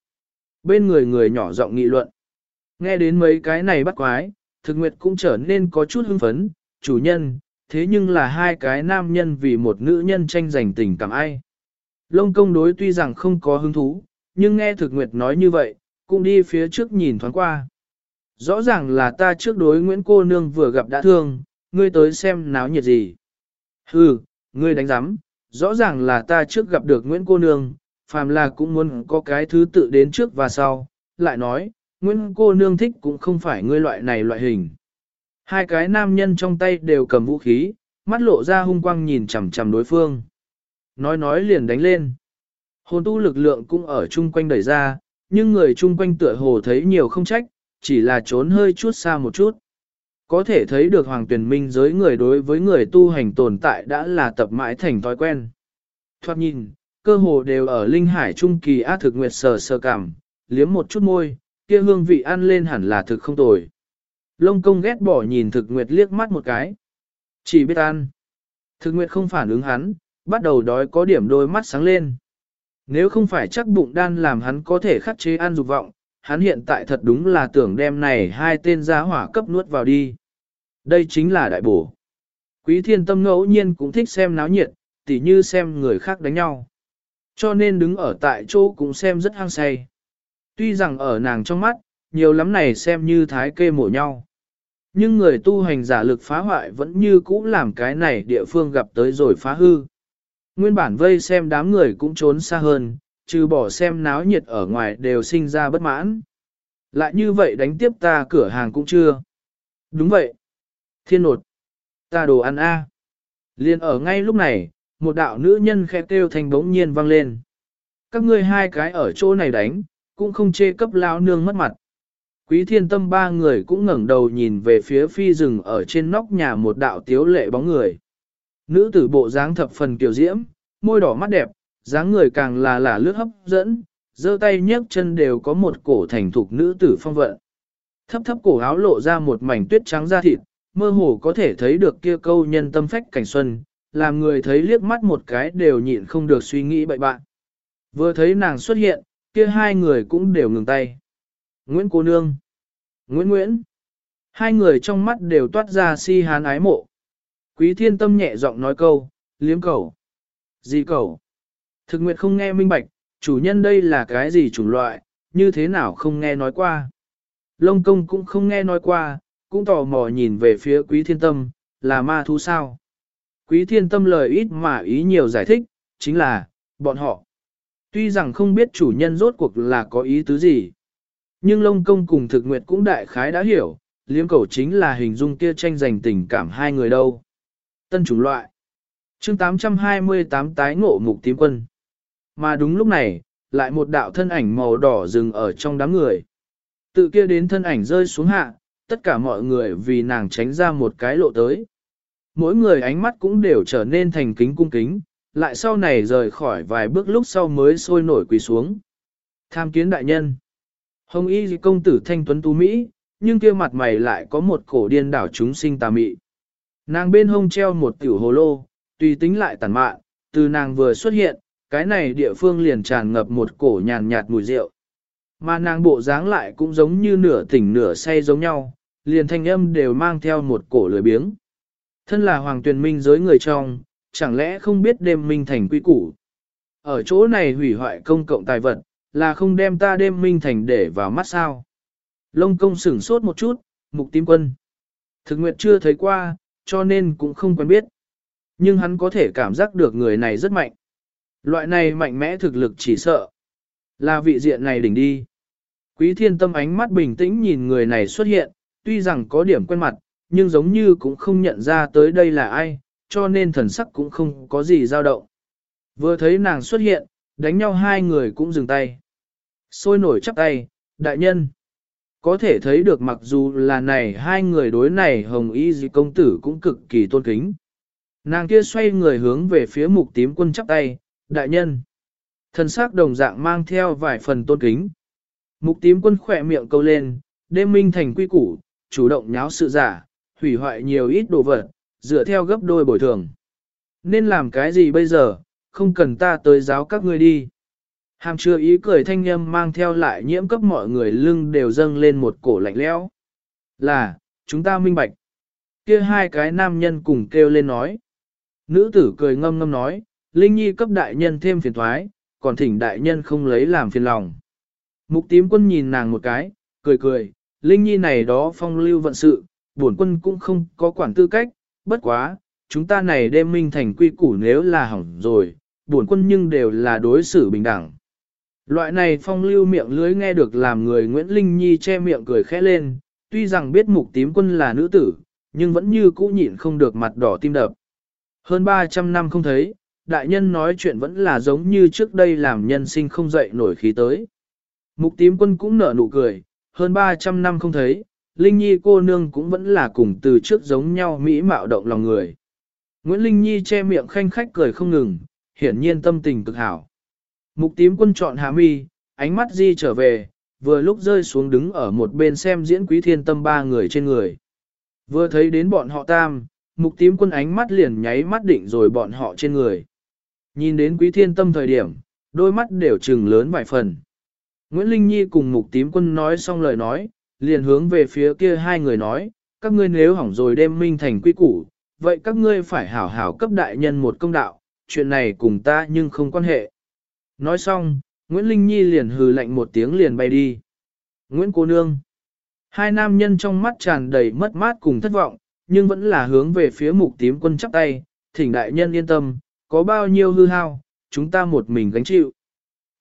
Bên người người nhỏ giọng nghị luận. Nghe đến mấy cái này bắt quái, thực nguyệt cũng trở nên có chút hưng phấn, chủ nhân, thế nhưng là hai cái nam nhân vì một nữ nhân tranh giành tình cảm ai. Lông công đối tuy rằng không có hứng thú, nhưng nghe thực nguyệt nói như vậy, cũng đi phía trước nhìn thoáng qua. Rõ ràng là ta trước đối Nguyễn cô nương vừa gặp đã thương, ngươi tới xem náo nhiệt gì. Hừ, ngươi đánh giám, rõ ràng là ta trước gặp được Nguyễn cô nương, phàm là cũng muốn có cái thứ tự đến trước và sau, lại nói, Nguyễn cô nương thích cũng không phải ngươi loại này loại hình. Hai cái nam nhân trong tay đều cầm vũ khí, mắt lộ ra hung quang nhìn chằm chằm đối phương. Nói nói liền đánh lên. Hồn tu lực lượng cũng ở chung quanh đẩy ra, nhưng người chung quanh tựa hồ thấy nhiều không trách, chỉ là trốn hơi chút xa một chút. Có thể thấy được hoàng tuyển minh giới người đối với người tu hành tồn tại đã là tập mãi thành thói quen. Thoát nhìn, cơ hồ đều ở linh hải trung kỳ á thực nguyệt sờ sờ cảm, liếm một chút môi, kia hương vị ăn lên hẳn là thực không tồi. Lông công ghét bỏ nhìn thực nguyệt liếc mắt một cái. Chỉ biết ăn. Thực nguyệt không phản ứng hắn, bắt đầu đói có điểm đôi mắt sáng lên. Nếu không phải chắc bụng đan làm hắn có thể khắc chế ăn dục vọng, hắn hiện tại thật đúng là tưởng đem này hai tên giá hỏa cấp nuốt vào đi. Đây chính là đại bổ. Quý thiên tâm ngẫu nhiên cũng thích xem náo nhiệt, tỉ như xem người khác đánh nhau. Cho nên đứng ở tại chỗ cũng xem rất hăng say. Tuy rằng ở nàng trong mắt, nhiều lắm này xem như thái kê mổ nhau. Nhưng người tu hành giả lực phá hoại vẫn như cũ làm cái này địa phương gặp tới rồi phá hư. Nguyên bản vây xem đám người cũng trốn xa hơn, trừ bỏ xem náo nhiệt ở ngoài đều sinh ra bất mãn. Lại như vậy đánh tiếp ta cửa hàng cũng chưa. Đúng vậy. Thiên nột. Ta đồ ăn a. Liên ở ngay lúc này, một đạo nữ nhân khẽ kêu thành bỗng nhiên vang lên. Các ngươi hai cái ở chỗ này đánh, cũng không chê cấp lao nương mất mặt. Quý thiên tâm ba người cũng ngẩng đầu nhìn về phía phi rừng ở trên nóc nhà một đạo tiếu lệ bóng người. Nữ tử bộ dáng thập phần kiều diễm, môi đỏ mắt đẹp, dáng người càng là là lướt hấp dẫn, giơ tay nhấc chân đều có một cổ thành thục nữ tử phong vận. Thấp thấp cổ áo lộ ra một mảnh tuyết trắng da thịt, mơ hồ có thể thấy được kia câu nhân tâm phách cảnh xuân, làm người thấy liếc mắt một cái đều nhịn không được suy nghĩ bậy bạn. Vừa thấy nàng xuất hiện, kia hai người cũng đều ngừng tay. Nguyễn cô nương, Nguyễn Nguyễn, hai người trong mắt đều toát ra si hán ái mộ. Quý thiên tâm nhẹ giọng nói câu, liếm cầu. Gì cầu? Thực nguyệt không nghe minh bạch, chủ nhân đây là cái gì chủng loại, như thế nào không nghe nói qua. Lông công cũng không nghe nói qua, cũng tò mò nhìn về phía quý thiên tâm, là ma thú sao. Quý thiên tâm lời ít mà ý nhiều giải thích, chính là, bọn họ. Tuy rằng không biết chủ nhân rốt cuộc là có ý tứ gì, nhưng lông công cùng thực nguyệt cũng đại khái đã hiểu, liếm cầu chính là hình dung kia tranh giành tình cảm hai người đâu. Tân chủng loại. chương 828 tái ngộ mục tím quân. Mà đúng lúc này, lại một đạo thân ảnh màu đỏ dừng ở trong đám người. Tự kia đến thân ảnh rơi xuống hạ, tất cả mọi người vì nàng tránh ra một cái lộ tới. Mỗi người ánh mắt cũng đều trở nên thành kính cung kính, lại sau này rời khỏi vài bước lúc sau mới sôi nổi quỳ xuống. Tham kiến đại nhân. Hồng y công tử thanh tuấn tú Mỹ, nhưng kia mặt mày lại có một cổ điên đảo chúng sinh tà mị. Nàng bên hông treo một tiểu hồ lô, tùy tính lại tàn mạn, từ nàng vừa xuất hiện, cái này địa phương liền tràn ngập một cổ nhàn nhạt mùi rượu. Mà nàng bộ dáng lại cũng giống như nửa tỉnh nửa say giống nhau, liền thanh âm đều mang theo một cổ lười biếng. Thân là hoàng tuyển minh giới người trong, chẳng lẽ không biết đêm minh thành quy củ. Ở chỗ này hủy hoại công cộng tài vật, là không đem ta đêm minh thành để vào mắt sao. Lông công sửng sốt một chút, mục tím quân. Thực nguyện chưa thấy qua, cho nên cũng không quen biết. Nhưng hắn có thể cảm giác được người này rất mạnh. Loại này mạnh mẽ thực lực chỉ sợ. Là vị diện này đỉnh đi. Quý thiên tâm ánh mắt bình tĩnh nhìn người này xuất hiện, tuy rằng có điểm quen mặt, nhưng giống như cũng không nhận ra tới đây là ai, cho nên thần sắc cũng không có gì dao động. Vừa thấy nàng xuất hiện, đánh nhau hai người cũng dừng tay. Sôi nổi chắp tay, đại nhân. Có thể thấy được mặc dù là này hai người đối này hồng y dị công tử cũng cực kỳ tôn kính. Nàng kia xoay người hướng về phía mục tím quân chắp tay, đại nhân. Thần sắc đồng dạng mang theo vài phần tôn kính. Mục tím quân khỏe miệng câu lên, đêm minh thành quy củ, chủ động nháo sự giả, hủy hoại nhiều ít đồ vật, dựa theo gấp đôi bồi thường. Nên làm cái gì bây giờ, không cần ta tới giáo các ngươi đi. Hàm chưa ý cười thanh nhâm mang theo lại nhiễm cấp mọi người lưng đều dâng lên một cổ lạnh lẽo. Là, chúng ta minh bạch. Kia hai cái nam nhân cùng kêu lên nói. Nữ tử cười ngâm ngâm nói, Linh Nhi cấp đại nhân thêm phiền thoái, còn thỉnh đại nhân không lấy làm phiền lòng. Mục tím quân nhìn nàng một cái, cười cười, Linh Nhi này đó phong lưu vận sự, bổn quân cũng không có quản tư cách, bất quá, chúng ta này đêm minh thành quy củ nếu là hỏng rồi, bổn quân nhưng đều là đối xử bình đẳng. Loại này phong lưu miệng lưới nghe được làm người Nguyễn Linh Nhi che miệng cười khẽ lên, tuy rằng biết mục tím quân là nữ tử, nhưng vẫn như cũ nhịn không được mặt đỏ tim đập. Hơn 300 năm không thấy, đại nhân nói chuyện vẫn là giống như trước đây làm nhân sinh không dậy nổi khí tới. Mục tím quân cũng nở nụ cười, hơn 300 năm không thấy, Linh Nhi cô nương cũng vẫn là cùng từ trước giống nhau mỹ mạo động lòng người. Nguyễn Linh Nhi che miệng khanh khách cười không ngừng, hiển nhiên tâm tình cực hảo. Mục tím quân chọn hạ mi, ánh mắt di trở về, vừa lúc rơi xuống đứng ở một bên xem diễn quý thiên tâm ba người trên người. Vừa thấy đến bọn họ tam, mục tím quân ánh mắt liền nháy mắt định rồi bọn họ trên người. Nhìn đến quý thiên tâm thời điểm, đôi mắt đều trừng lớn vài phần. Nguyễn Linh Nhi cùng mục tím quân nói xong lời nói, liền hướng về phía kia hai người nói, các ngươi nếu hỏng rồi đem minh thành quy củ, vậy các ngươi phải hảo hảo cấp đại nhân một công đạo, chuyện này cùng ta nhưng không quan hệ. Nói xong, Nguyễn Linh Nhi liền hừ lạnh một tiếng liền bay đi. Nguyễn Cô Nương Hai nam nhân trong mắt tràn đầy mất mát cùng thất vọng, nhưng vẫn là hướng về phía mục tím quân chắp tay, thỉnh đại nhân yên tâm, có bao nhiêu hư hao, chúng ta một mình gánh chịu.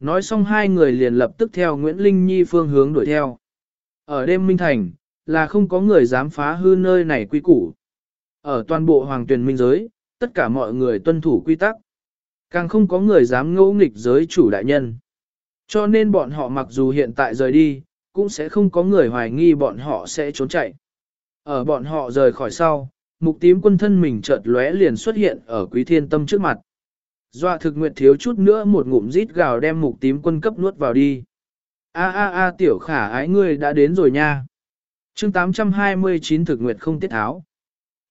Nói xong hai người liền lập tức theo Nguyễn Linh Nhi phương hướng đuổi theo. Ở đêm Minh Thành, là không có người dám phá hư nơi này quy củ. Ở toàn bộ hoàng tuyển minh giới, tất cả mọi người tuân thủ quy tắc. Càng không có người dám ngẫu nghịch giới chủ đại nhân. Cho nên bọn họ mặc dù hiện tại rời đi, cũng sẽ không có người hoài nghi bọn họ sẽ trốn chạy. Ở bọn họ rời khỏi sau, mục tím quân thân mình chợt lóe liền xuất hiện ở quý thiên tâm trước mặt. Doa thực nguyệt thiếu chút nữa một ngụm rít gào đem mục tím quân cấp nuốt vào đi. A a a tiểu khả ái ngươi đã đến rồi nha. chương 829 thực nguyệt không tiết tháo.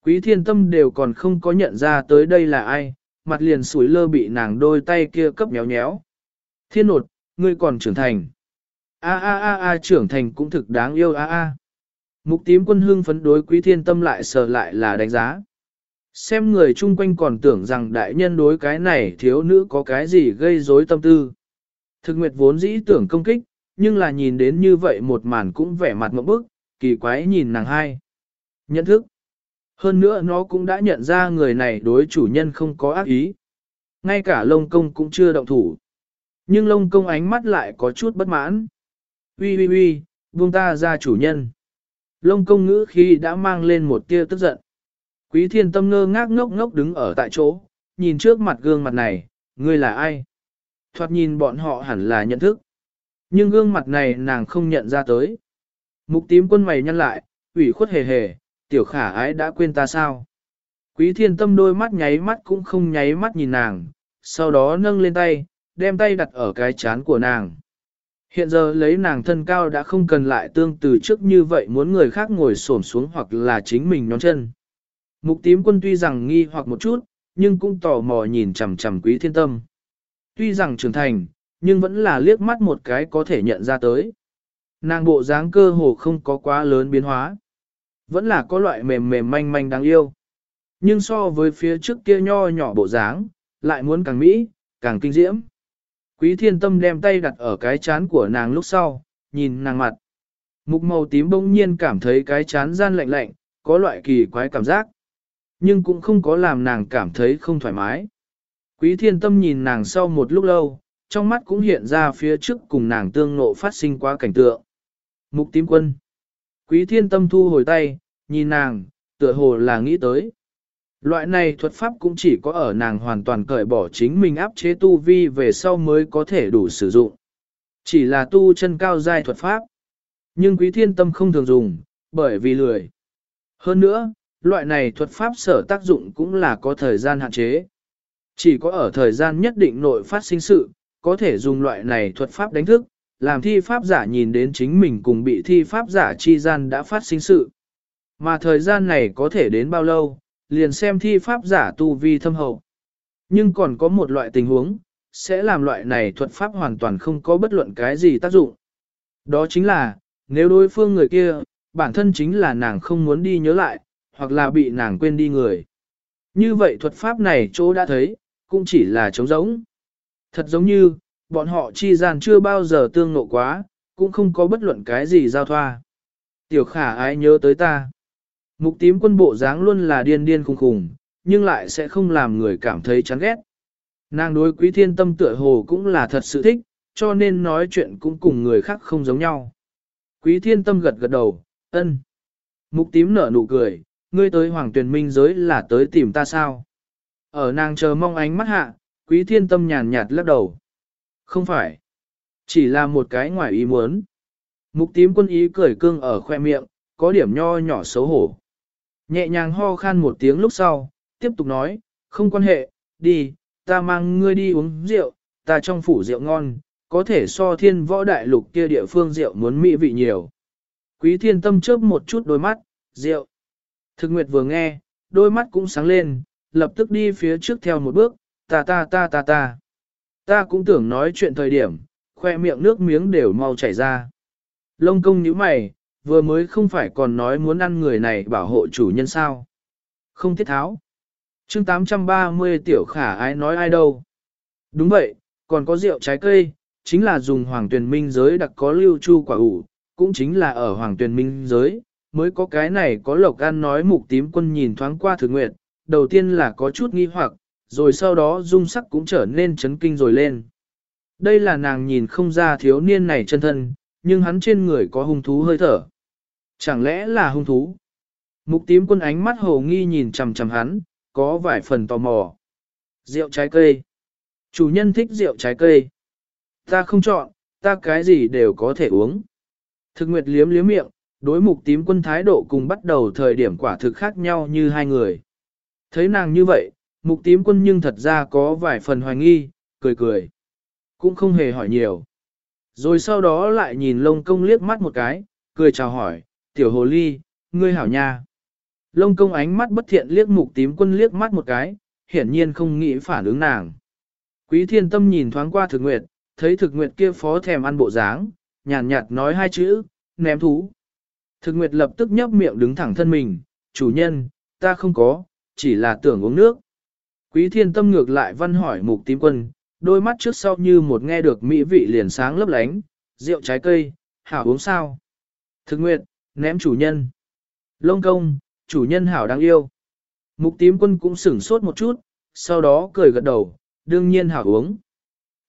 Quý thiên tâm đều còn không có nhận ra tới đây là ai, mặt liền sủi lơ bị nàng đôi tay kia cấp nhéo nhéo. Thiên nột, ngươi còn trưởng thành. A a a a trưởng thành cũng thực đáng yêu a a. Mục tím quân hương phấn đối quý thiên tâm lại sờ lại là đánh giá. Xem người chung quanh còn tưởng rằng đại nhân đối cái này thiếu nữ có cái gì gây rối tâm tư. Thực nguyệt vốn dĩ tưởng công kích, nhưng là nhìn đến như vậy một màn cũng vẻ mặt một bức, kỳ quái nhìn nàng hai. Nhận thức. Hơn nữa nó cũng đã nhận ra người này đối chủ nhân không có ác ý. Ngay cả lông công cũng chưa động thủ. Nhưng lông công ánh mắt lại có chút bất mãn. Ui ui ui, buông ta ra chủ nhân. Lông công ngữ khi đã mang lên một tia tức giận. Quý thiên tâm ngơ ngác ngốc ngốc đứng ở tại chỗ, nhìn trước mặt gương mặt này, ngươi là ai? Thoạt nhìn bọn họ hẳn là nhận thức. Nhưng gương mặt này nàng không nhận ra tới. Mục tím quân mày nhăn lại, ủy khuất hề hề, tiểu khả ái đã quên ta sao? Quý thiên tâm đôi mắt nháy mắt cũng không nháy mắt nhìn nàng, sau đó nâng lên tay, đem tay đặt ở cái chán của nàng. Hiện giờ lấy nàng thân cao đã không cần lại tương từ trước như vậy muốn người khác ngồi xổm xuống hoặc là chính mình nhón chân. Mục tím quân tuy rằng nghi hoặc một chút, nhưng cũng tò mò nhìn chằm chằm quý thiên tâm. Tuy rằng trưởng thành, nhưng vẫn là liếc mắt một cái có thể nhận ra tới. Nàng bộ dáng cơ hồ không có quá lớn biến hóa. Vẫn là có loại mềm mềm manh manh đáng yêu. Nhưng so với phía trước kia nho nhỏ bộ dáng, lại muốn càng mỹ, càng kinh diễm. Quý thiên tâm đem tay đặt ở cái chán của nàng lúc sau, nhìn nàng mặt. Mục màu tím bỗng nhiên cảm thấy cái chán gian lạnh lạnh, có loại kỳ quái cảm giác. Nhưng cũng không có làm nàng cảm thấy không thoải mái. Quý thiên tâm nhìn nàng sau một lúc lâu, trong mắt cũng hiện ra phía trước cùng nàng tương nộ phát sinh quá cảnh tượng. Mục tím quân. Quý thiên tâm thu hồi tay, nhìn nàng, tựa hồ là nghĩ tới. Loại này thuật pháp cũng chỉ có ở nàng hoàn toàn cởi bỏ chính mình áp chế tu vi về sau mới có thể đủ sử dụng. Chỉ là tu chân cao giai thuật pháp. Nhưng quý thiên tâm không thường dùng, bởi vì lười. Hơn nữa, loại này thuật pháp sở tác dụng cũng là có thời gian hạn chế. Chỉ có ở thời gian nhất định nội phát sinh sự, có thể dùng loại này thuật pháp đánh thức, làm thi pháp giả nhìn đến chính mình cùng bị thi pháp giả chi gian đã phát sinh sự. Mà thời gian này có thể đến bao lâu, liền xem thi pháp giả tu vi thâm hậu. Nhưng còn có một loại tình huống, sẽ làm loại này thuật pháp hoàn toàn không có bất luận cái gì tác dụng. Đó chính là, nếu đối phương người kia, bản thân chính là nàng không muốn đi nhớ lại, hoặc là bị nàng quên đi người. Như vậy thuật pháp này chỗ đã thấy, cũng chỉ là trống rỗng Thật giống như, bọn họ chi gian chưa bao giờ tương nộ quá, cũng không có bất luận cái gì giao thoa. Tiểu khả ai nhớ tới ta. Mục tím quân bộ dáng luôn là điên điên khùng khùng, nhưng lại sẽ không làm người cảm thấy chán ghét. Nàng đối quý thiên tâm tựa hồ cũng là thật sự thích, cho nên nói chuyện cũng cùng người khác không giống nhau. Quý thiên tâm gật gật đầu, ân. Mục tím nở nụ cười, ngươi tới hoàng tuyển minh giới là tới tìm ta sao? Ở nàng chờ mong ánh mắt hạ, quý thiên tâm nhàn nhạt lắc đầu. Không phải. Chỉ là một cái ngoài ý muốn. Mục tím quân ý cười cương ở khoe miệng, có điểm nho nhỏ xấu hổ. Nhẹ nhàng ho khan một tiếng lúc sau, tiếp tục nói, không quan hệ, đi, ta mang ngươi đi uống rượu, ta trong phủ rượu ngon, có thể so thiên võ đại lục kia địa phương rượu muốn mỹ vị nhiều. Quý thiên tâm chớp một chút đôi mắt, rượu. Thực nguyệt vừa nghe, đôi mắt cũng sáng lên, lập tức đi phía trước theo một bước, ta ta ta ta ta. Ta cũng tưởng nói chuyện thời điểm, khoe miệng nước miếng đều mau chảy ra. Lông công như mày, vừa mới không phải còn nói muốn ăn người này bảo hộ chủ nhân sao. Không thiết tháo. chương 830 tiểu khả ai nói ai đâu. Đúng vậy, còn có rượu trái cây, chính là dùng hoàng tuyển minh giới đặc có lưu chu quả ủ, cũng chính là ở hoàng tuyển minh giới, mới có cái này có lộc ăn nói mục tím quân nhìn thoáng qua thực nguyện, đầu tiên là có chút nghi hoặc, rồi sau đó dung sắc cũng trở nên chấn kinh rồi lên. Đây là nàng nhìn không ra thiếu niên này chân thân, nhưng hắn trên người có hung thú hơi thở. Chẳng lẽ là hung thú? Mục tím quân ánh mắt hồ nghi nhìn chằm chằm hắn, có vài phần tò mò. Rượu trái cây. Chủ nhân thích rượu trái cây. Ta không chọn, ta cái gì đều có thể uống. Thực nguyệt liếm liếm miệng, đối mục tím quân thái độ cùng bắt đầu thời điểm quả thực khác nhau như hai người. Thấy nàng như vậy, mục tím quân nhưng thật ra có vài phần hoài nghi, cười cười. Cũng không hề hỏi nhiều. Rồi sau đó lại nhìn lông công liếc mắt một cái, cười chào hỏi, tiểu hồ ly, ngươi hảo nha. Lông công ánh mắt bất thiện liếc mục tím quân liếc mắt một cái, hiển nhiên không nghĩ phản ứng nàng. Quý thiên tâm nhìn thoáng qua thực nguyệt, thấy thực nguyệt kia phó thèm ăn bộ dáng, nhàn nhạt, nhạt nói hai chữ, ném thú. Thực nguyệt lập tức nhấp miệng đứng thẳng thân mình, chủ nhân, ta không có, chỉ là tưởng uống nước. Quý thiên tâm ngược lại văn hỏi mục tím quân, đôi mắt trước sau như một nghe được mỹ vị liền sáng lấp lánh, rượu trái cây, hảo uống sao. Thực nguyện, ném chủ nhân. Lông công, chủ nhân hảo đáng yêu. Mục tím quân cũng sửng sốt một chút, sau đó cười gật đầu, đương nhiên hảo uống.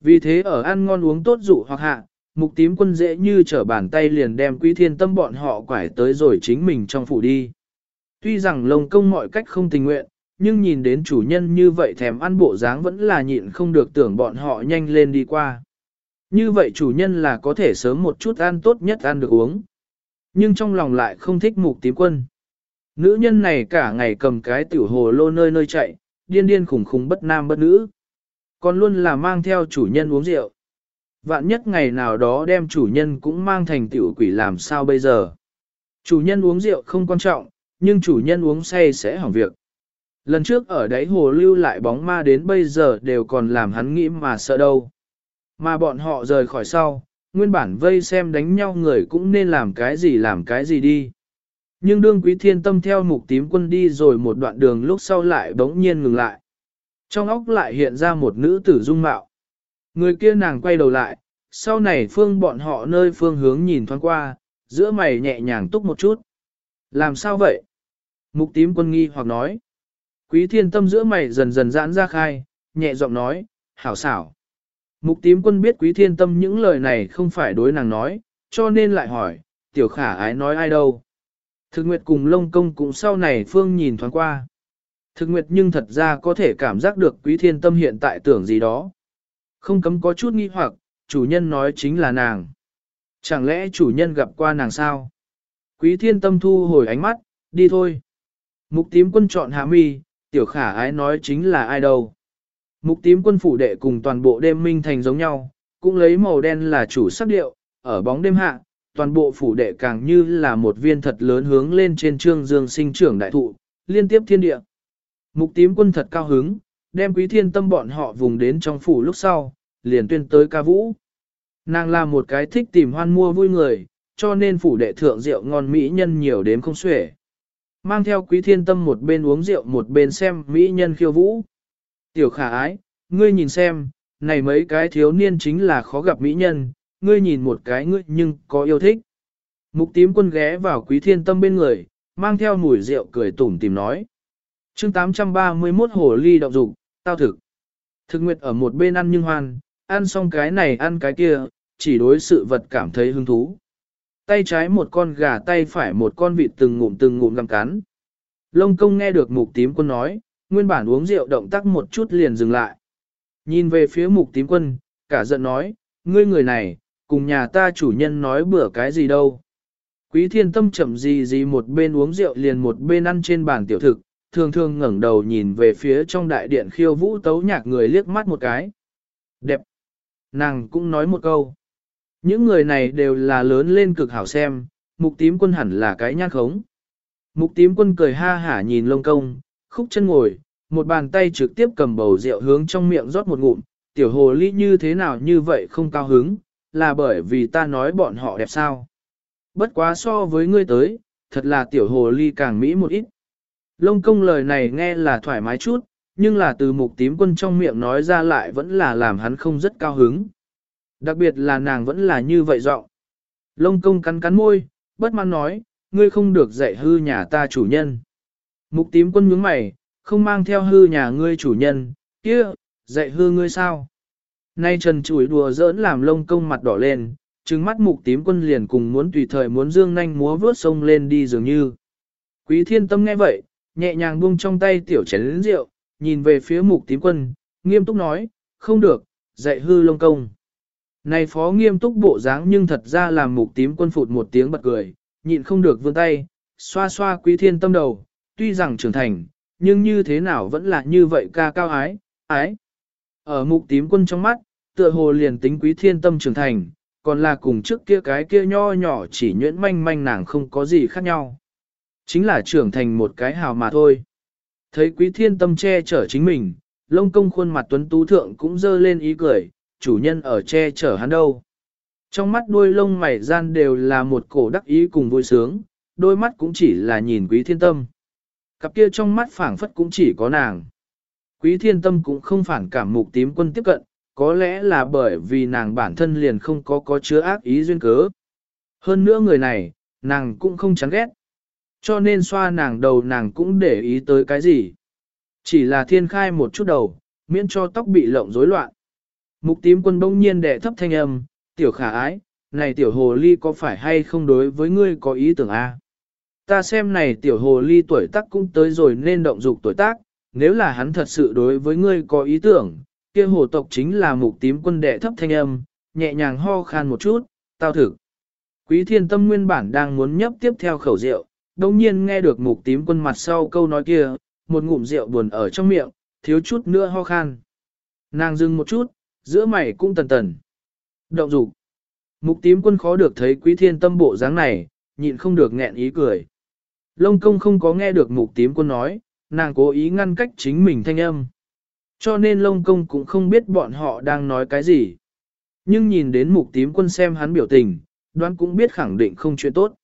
Vì thế ở ăn ngon uống tốt dụ hoặc hạ, mục tím quân dễ như trở bàn tay liền đem quý thiên tâm bọn họ quải tới rồi chính mình trong phủ đi. Tuy rằng lông công mọi cách không tình nguyện, nhưng nhìn đến chủ nhân như vậy thèm ăn bộ dáng vẫn là nhịn không được tưởng bọn họ nhanh lên đi qua. Như vậy chủ nhân là có thể sớm một chút ăn tốt nhất ăn được uống. Nhưng trong lòng lại không thích mục tím quân. Nữ nhân này cả ngày cầm cái tiểu hồ lô nơi nơi chạy, điên điên khủng khủng bất nam bất nữ. Còn luôn là mang theo chủ nhân uống rượu. Vạn nhất ngày nào đó đem chủ nhân cũng mang thành tiểu quỷ làm sao bây giờ. Chủ nhân uống rượu không quan trọng, nhưng chủ nhân uống say sẽ hỏng việc. Lần trước ở đáy hồ lưu lại bóng ma đến bây giờ đều còn làm hắn nghĩ mà sợ đâu. Mà bọn họ rời khỏi sau, nguyên bản vây xem đánh nhau người cũng nên làm cái gì làm cái gì đi. Nhưng đương quý thiên tâm theo mục tím quân đi rồi một đoạn đường lúc sau lại bỗng nhiên ngừng lại. Trong óc lại hiện ra một nữ tử dung mạo. Người kia nàng quay đầu lại, sau này phương bọn họ nơi phương hướng nhìn thoáng qua, giữa mày nhẹ nhàng túc một chút. Làm sao vậy? Mục tím quân nghi hoặc nói. Quý thiên tâm giữa mày dần dần giãn ra khai, nhẹ giọng nói, hảo xảo. Mục tím quân biết quý thiên tâm những lời này không phải đối nàng nói, cho nên lại hỏi, tiểu khả ái nói ai đâu. Thực nguyệt cùng lông công cũng sau này phương nhìn thoáng qua. Thực nguyệt nhưng thật ra có thể cảm giác được quý thiên tâm hiện tại tưởng gì đó. Không cấm có chút nghi hoặc, chủ nhân nói chính là nàng. Chẳng lẽ chủ nhân gặp qua nàng sao? Quý thiên tâm thu hồi ánh mắt, đi thôi. Mục tím quân chọn hạ mi, tiểu khả ái nói chính là ai đâu. Mục tím quân phủ đệ cùng toàn bộ đêm minh thành giống nhau, cũng lấy màu đen là chủ sắc điệu, ở bóng đêm hạ, toàn bộ phủ đệ càng như là một viên thật lớn hướng lên trên trương dương sinh trưởng đại thụ, liên tiếp thiên địa. Mục tím quân thật cao hứng, đem quý thiên tâm bọn họ vùng đến trong phủ lúc sau, liền tuyên tới ca vũ. Nàng là một cái thích tìm hoan mua vui người, cho nên phủ đệ thượng rượu ngon mỹ nhân nhiều đến không xuể. Mang theo quý thiên tâm một bên uống rượu một bên xem mỹ nhân khiêu vũ. Tiểu khả ái, ngươi nhìn xem, này mấy cái thiếu niên chính là khó gặp mỹ nhân, ngươi nhìn một cái ngươi nhưng có yêu thích. Mục tím quân ghé vào quý thiên tâm bên người, mang theo mùi rượu cười tủm tìm nói. chương 831 hồ ly động dục, tao thực. Thực nguyệt ở một bên ăn nhưng hoan, ăn xong cái này ăn cái kia, chỉ đối sự vật cảm thấy hứng thú. Tay trái một con gà tay phải một con vịt từng ngụm từng ngụm găm cắn. Lông công nghe được mục tím quân nói, nguyên bản uống rượu động tác một chút liền dừng lại. Nhìn về phía mục tím quân, cả giận nói, ngươi người này, cùng nhà ta chủ nhân nói bữa cái gì đâu. Quý thiên tâm chậm gì gì một bên uống rượu liền một bên ăn trên bàn tiểu thực, thường thường ngẩng đầu nhìn về phía trong đại điện khiêu vũ tấu nhạc người liếc mắt một cái. Đẹp! Nàng cũng nói một câu. Những người này đều là lớn lên cực hảo xem, mục tím quân hẳn là cái nhát khống. Mục tím quân cười ha hả nhìn lông công, khúc chân ngồi, một bàn tay trực tiếp cầm bầu rượu hướng trong miệng rót một ngụm, tiểu hồ ly như thế nào như vậy không cao hứng, là bởi vì ta nói bọn họ đẹp sao. Bất quá so với ngươi tới, thật là tiểu hồ ly càng mỹ một ít. Lông công lời này nghe là thoải mái chút, nhưng là từ mục tím quân trong miệng nói ra lại vẫn là làm hắn không rất cao hứng. Đặc biệt là nàng vẫn là như vậy giọng. Lông công cắn cắn môi, bất mãn nói, ngươi không được dạy hư nhà ta chủ nhân. Mục tím quân nhướng mày, không mang theo hư nhà ngươi chủ nhân, kia, dạy hư ngươi sao? Nay trần chủi đùa giỡn làm lông công mặt đỏ lên, trừng mắt mục tím quân liền cùng muốn tùy thời muốn dương nhanh múa vướt sông lên đi dường như. Quý thiên tâm nghe vậy, nhẹ nhàng buông trong tay tiểu chén lĩnh rượu, nhìn về phía mục tím quân, nghiêm túc nói, không được, dạy hư lông công. Này phó nghiêm túc bộ dáng nhưng thật ra làm mục tím quân phụt một tiếng bật cười, nhịn không được vươn tay, xoa xoa quý thiên tâm đầu, tuy rằng trưởng thành, nhưng như thế nào vẫn là như vậy ca cao ái, ái. Ở mục tím quân trong mắt, tựa hồ liền tính quý thiên tâm trưởng thành, còn là cùng trước kia cái kia nho nhỏ chỉ nhuyễn manh manh nàng không có gì khác nhau. Chính là trưởng thành một cái hào mà thôi. Thấy quý thiên tâm che chở chính mình, lông công khuôn mặt tuấn tú thượng cũng dơ lên ý cười, chủ nhân ở che chở hắn đâu. Trong mắt đuôi lông mày gian đều là một cổ đắc ý cùng vui sướng, đôi mắt cũng chỉ là nhìn quý thiên tâm. Cặp kia trong mắt phảng phất cũng chỉ có nàng. Quý thiên tâm cũng không phản cảm mục tím quân tiếp cận, có lẽ là bởi vì nàng bản thân liền không có có chứa ác ý duyên cớ. Hơn nữa người này, nàng cũng không chán ghét. Cho nên xoa nàng đầu nàng cũng để ý tới cái gì. Chỉ là thiên khai một chút đầu, miễn cho tóc bị lộng rối loạn. Mục tím quân bỗng nhiên đẻ thấp thanh âm, tiểu khả ái, này tiểu hồ ly có phải hay không đối với ngươi có ý tưởng a? Ta xem này tiểu hồ ly tuổi tác cũng tới rồi nên động dục tuổi tác, nếu là hắn thật sự đối với ngươi có ý tưởng, kia hồ tộc chính là mục tím quân đệ thấp thanh âm, nhẹ nhàng ho khan một chút, tao thử. Quý thiên tâm nguyên bản đang muốn nhấp tiếp theo khẩu rượu, đồng nhiên nghe được mục tím quân mặt sau câu nói kia, một ngụm rượu buồn ở trong miệng, thiếu chút nữa ho khan. Nàng dừng một chút, giữa mày cũng tần tần. Động dục. Mục tím quân khó được thấy quý thiên tâm bộ dáng này, nhịn không được nghẹn ý cười. Lông công không có nghe được mục tím quân nói, nàng cố ý ngăn cách chính mình thanh âm. Cho nên lông công cũng không biết bọn họ đang nói cái gì. Nhưng nhìn đến mục tím quân xem hắn biểu tình, đoán cũng biết khẳng định không chuyện tốt.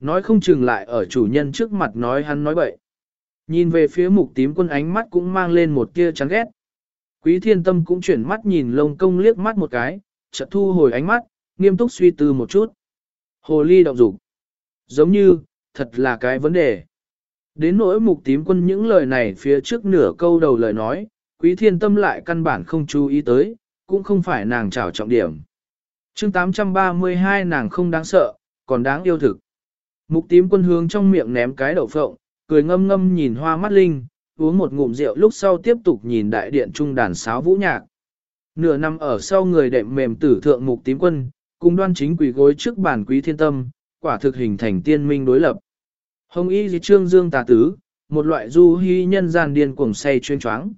Nói không chừng lại ở chủ nhân trước mặt nói hắn nói bậy. Nhìn về phía mục tím quân ánh mắt cũng mang lên một tia chán ghét. Quý thiên tâm cũng chuyển mắt nhìn lông công liếc mắt một cái, chợt thu hồi ánh mắt, nghiêm túc suy tư một chút. Hồ ly động dục Giống như, thật là cái vấn đề. Đến nỗi mục tím quân những lời này phía trước nửa câu đầu lời nói, quý thiên tâm lại căn bản không chú ý tới, cũng không phải nàng trảo trọng điểm. chương 832 nàng không đáng sợ, còn đáng yêu thực. Mục tím quân hướng trong miệng ném cái đậu phộng, cười ngâm ngâm nhìn hoa mắt linh, uống một ngụm rượu lúc sau tiếp tục nhìn đại điện trung đàn sáo vũ nhạc. Nửa năm ở sau người đệm mềm tử thượng mục tím quân, cùng đoan chính quỷ gối trước bàn quý thiên tâm, quả thực hình thành tiên minh đối lập. Hồng y di trương dương tà tứ, một loại du hy nhân gian điên cuồng say chuyên choáng.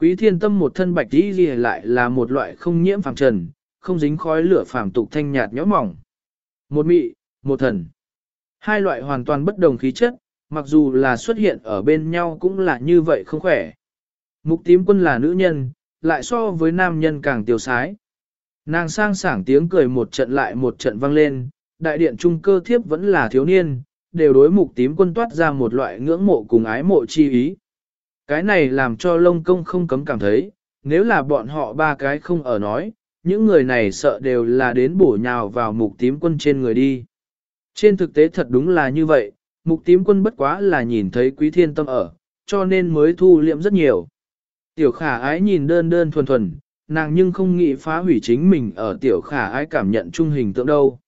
Quý thiên tâm một thân bạch y di lại là một loại không nhiễm phàm trần, không dính khói lửa phàm tục thanh nhạt nhõm mỏng. Một mị, một thần. Hai loại hoàn toàn bất đồng khí chất, mặc dù là xuất hiện ở bên nhau cũng là như vậy không khỏe. Mục tím quân là nữ nhân, lại so với nam nhân càng tiêu sái. Nàng sang sảng tiếng cười một trận lại một trận vang lên, đại điện trung cơ thiếp vẫn là thiếu niên, đều đối mục tím quân toát ra một loại ngưỡng mộ cùng ái mộ chi ý. Cái này làm cho lông công không cấm cảm thấy, nếu là bọn họ ba cái không ở nói, những người này sợ đều là đến bổ nhào vào mục tím quân trên người đi. Trên thực tế thật đúng là như vậy, mục tím quân bất quá là nhìn thấy quý thiên tâm ở, cho nên mới thu liệm rất nhiều. Tiểu khả ái nhìn đơn đơn thuần thuần, nàng nhưng không nghĩ phá hủy chính mình ở tiểu khả ái cảm nhận trung hình tượng đâu.